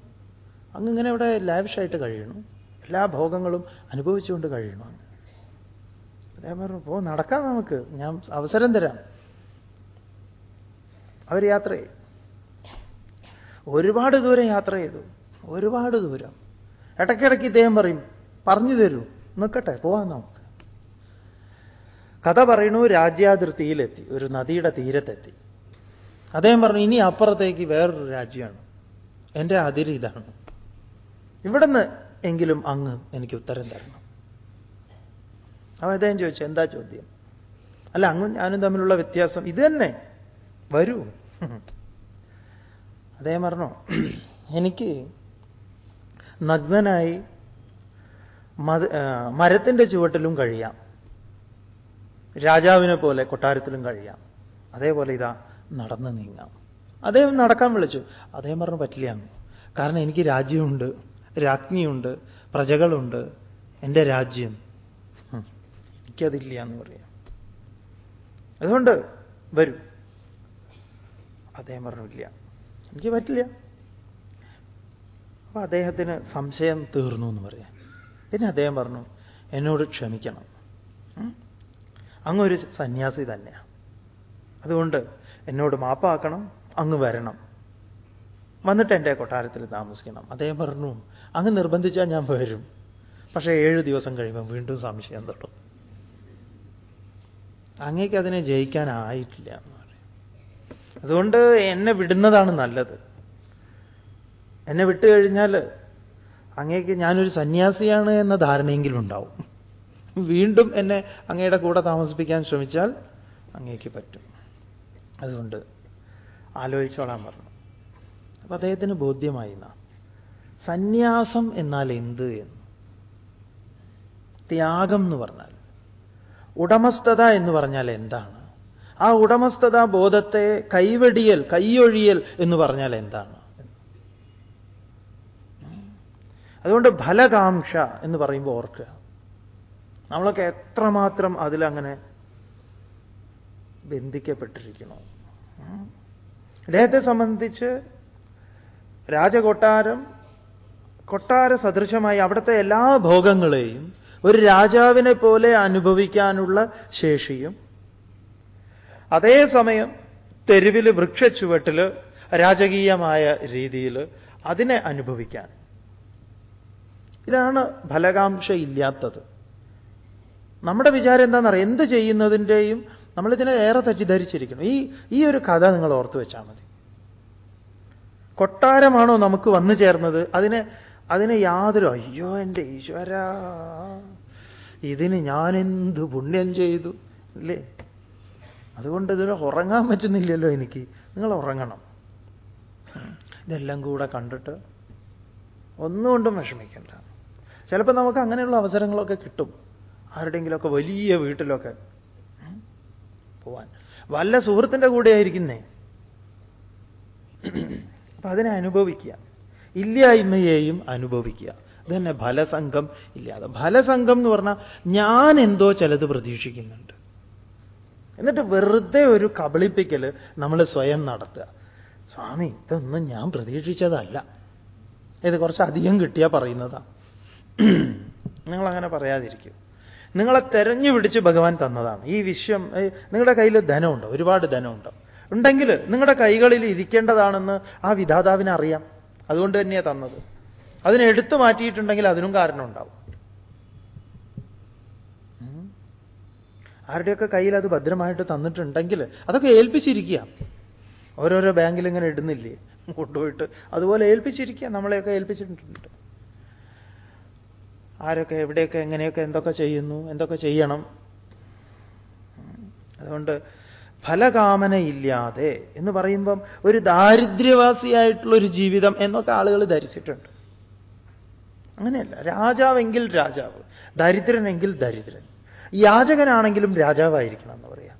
അങ്ങ് ഇങ്ങനെ ഇവിടെ ലാവിഷായിട്ട് കഴിയണു. എല്ലാ ഭോഗങ്ങളും അനുഭവിച്ചുകൊണ്ട് കഴിയണു അങ്ങ്. അദ്ദേഹം പറഞ്ഞു പോ നടക്കാം നമുക്ക്. ഞാൻ അവസരം തരാം. അവർ യാത്ര ചെയ്തു. ഒരുപാട് ദൂരം യാത്ര ചെയ്തു. ഒരുപാട് ദൂരം. ഇടയ്ക്കിടയ്ക്ക് ഇദ്ദേഹം പറയും പറഞ്ഞു തരൂ. നിൽക്കട്ടെ പോവാം നമുക്ക്. കഥ പറയണു രാജ്യാതിർത്തിയിലെത്തി. ഒരു നദിയുടെ തീരത്തെത്തി. അദ്ദേഹം പറഞ്ഞു ഇനി അപ്പുറത്തേക്ക് വേറൊരു രാജ്യമാണ്. എന്റെ അതിരി ഇതാണ്. ഇവിടുന്ന് എങ്കിലും അങ്ങ് എനിക്ക് ഉത്തരം തരണം. അവ അദ്ദേഹം ചോദിച്ചു എന്താ ചോദ്യം? അല്ല അങ്ങും ഞാനും തമ്മിലുള്ള വ്യത്യാസം ഇത് തന്നെ വരൂ. അദ്ദേഹം പറഞ്ഞു എനിക്ക് നഗ്നനായി മത മരത്തിന്റെ ചുവട്ടിലും കഴിയാം. രാജാവിനെ പോലെ കൊട്ടാരത്തിലും കഴിയാം. അതേപോലെ ഇതാ നടന്ന് നീങ്ങാം. അദ്ദേഹം നടക്കാൻ വിളിച്ചു. അദ്ദേഹം പറഞ്ഞു പറ്റില്ല കാരണം എനിക്ക് രാജ്യമുണ്ട് രാജ്ഞിയുണ്ട് പ്രജകളുണ്ട് എന്റെ രാജ്യം. എനിക്കതില്ല എന്ന് പറയാം. അതുകൊണ്ട് വരൂ. അദ്ദേഹം പറഞ്ഞില്ല എനിക്ക് പറ്റില്ല. അപ്പൊ അദ്ദേഹത്തിന് സംശയം തീർന്നു എന്ന് പറയാം. പിന്നെ അദ്ദേഹം പറഞ്ഞു എന്നോട് ക്ഷമിക്കണം. അങ്ങൊരു സന്യാസി തന്നെയാണ് അതുകൊണ്ട് എന്നോട് മാപ്പാക്കണം അങ്ങ് വരണം. വന്നിട്ട് എന്റെ കൊട്ടാരത്തിൽ താമസിക്കണം. അദ്ദേഹം പറഞ്ഞു അങ്ങ് നിർബന്ധിച്ചാൽ ഞാൻ വരും. പക്ഷേ ഏഴ് ദിവസം കഴിയുമ്പോൾ വീണ്ടും സംശയം തൊട്ടും. അങ്ങേക്ക് അതിനെ ജയിക്കാനായിട്ടില്ല. അതുകൊണ്ട് എന്നെ വിടുന്നതാണ് നല്ലത്. എന്നെ വിട്ടു കഴിഞ്ഞാൽ അങ്ങേക്ക് ഞാനൊരു സന്യാസിയാണ് എന്ന ധാരണയെങ്കിലും ഉണ്ടാവും. വീണ്ടും എന്നെ അങ്ങയുടെ കൂടെ താമസിപ്പിക്കാൻ ശ്രമിച്ചാൽ അങ്ങേക്ക് പറ്റും. അതുകൊണ്ട് ആലോചിച്ചോളാൻ പറഞ്ഞു. അപ്പൊ അദ്ദേഹത്തിന് ബോധ്യമായി സന്യാസം എന്നാൽ എന്ത് എന്ന്. ത്യാഗം എന്ന് പറഞ്ഞാൽ ഉടമസ്ഥത എന്ന് പറഞ്ഞാൽ എന്താണ്? ആ ഉടമസ്ഥത ബോധത്തെ കൈവെടിയൽ കൈയൊഴിയൽ എന്ന് പറഞ്ഞാൽ എന്താണ്? അതുകൊണ്ട് ഫലകാംക്ഷ എന്ന് പറയുമ്പോൾ ഓർക്കുക. നമ്മളൊക്കെ എത്രമാത്രം അതിലങ്ങനെ ബന്ധിക്കപ്പെട്ടിരിക്കണോ അദ്ദേഹത്തെ സംബന്ധിച്ച് രാജകൊട്ടാരം കൊട്ടാര സദൃശമായി അവിടുത്തെ എല്ലാ ഭോഗങ്ങളെയും ഒരു രാജാവിനെ പോലെ അനുഭവിക്കാനുള്ള ശേഷിയും അതേസമയം തെരുവിൽ വൃക്ഷച്ചുവട്ടിൽ രാജകീയമായ രീതിയിൽ അതിനെ അനുഭവിക്കാൻ. ഇതാണ് ഫലകാംക്ഷ ഇല്ലാത്തത്. നമ്മുടെ വിചാരം എന്താണെന്നറിയാം എന്ത് ചെയ്യുന്നതിന്റെയും നമ്മളിതിനെ ഏറെ തെറ്റിദ്ധരിച്ചിരിക്കണം ഈ ഈ ഒരു കഥ നിങ്ങൾ ഓർത്തു വെച്ചാൽ മതി. കൊട്ടാരമാണോ നമുക്ക് വന്നു ചേർന്നത്? അതിനെ അതിനെ യാതൊരു അയ്യോ എന്റെ ഈശ്വര ഇതിന് ഞാനെന്ത് പുണ്യം ചെയ്തു? അല്ലേ അതുകൊണ്ട് ഇതിന് ഉറങ്ങാൻ പറ്റുന്നില്ലല്ലോ എനിക്ക്. നിങ്ങൾ ഉറങ്ങണം. ഇതെല്ലാം കൂടെ കണ്ടിട്ട് ഒന്നുകൊണ്ടും വിഷമിക്കണ്ട. ചിലപ്പോൾ നമുക്ക് അങ്ങനെയുള്ള അവസരങ്ങളൊക്കെ കിട്ടും. ആരുടെയെങ്കിലുമൊക്കെ വലിയ വീട്ടിലൊക്കെ പോവാൻ. വല്ല സുഹൃത്തിന്റെ കൂടെയായിരിക്കുന്നേ അപ്പൊ അതിനെ അനുഭവിക്കുക. ഇല്ലായ്മയെയും അനുഭവിക്കുക. തന്നെ ഫലസംഘം ഇല്ലാതെ. ഫലസംഘം എന്ന് പറഞ്ഞാൽ ഞാൻ എന്തോ ചിലത് പ്രതീക്ഷിക്കുന്നുണ്ട്. എന്നിട്ട് വെറുതെ ഒരു കബളിപ്പിക്കൽ നമ്മൾ സ്വയം നടത്തുക. സ്വാമി ഇതൊന്നും ഞാൻ പ്രതീക്ഷിച്ചതല്ല. ഇത് കുറച്ച് അധികം കിട്ടിയാൽ പറയുന്നതാ. നിങ്ങളങ്ങനെ പറയാതിരിക്കും. നിങ്ങളെ തെരഞ്ഞു പിടിച്ച് ഭഗവാൻ തന്നതാണ്. ഈ വിശ്വം നിങ്ങളുടെ കയ്യിൽ ധനമുണ്ടോ ഒരുപാട് ധനമുണ്ടോ. ഉണ്ടെങ്കിൽ നിങ്ങളുടെ കൈകളിൽ ഇരിക്കേണ്ടതാണെന്ന് ആ വിധാതാവിനെ അറിയാം അതുകൊണ്ട് തന്നെയാണ് തന്നത്. അതിനെടുത്തു മാറ്റിയിട്ടുണ്ടെങ്കിൽ അതിനും കാരണം ഉണ്ടാവും ആരുടെയൊക്കെ കയ്യിൽ അത് ഭദ്രമായിട്ട് തന്നിട്ടുണ്ടെങ്കിൽ അതൊക്കെ ഏൽപ്പിച്ചിരിക്കുക. ഓരോരോ ബാങ്കിൽ ഇങ്ങനെ ഇടുന്നില്ലേ? കൊണ്ടുപോയിട്ട് അതുപോലെ ഏൽപ്പിച്ചിരിക്കുക. നമ്മളെയൊക്കെ ഏൽപ്പിച്ചിട്ടുണ്ട്. ആരൊക്കെ എവിടെയൊക്കെ എങ്ങനെയൊക്കെ എന്തൊക്കെ ചെയ്യുന്നു എന്തൊക്കെ ചെയ്യണം. അതുകൊണ്ട് ഫലകാമനയില്ലാതെ എന്ന് പറയുമ്പം ഒരു ദാരിദ്ര്യവാസിയായിട്ടുള്ള ഒരു ജീവിതം എന്നൊക്കെ ആളുകൾ ധരിച്ചിട്ടുണ്ട്. അങ്ങനെയല്ല. രാജാവെങ്കിൽ രാജാവ് ദരിദ്രനെങ്കിൽ ദരിദ്രൻ. യാചകനാണെങ്കിലും രാജാവായിരിക്കണം എന്ന് പറയാം.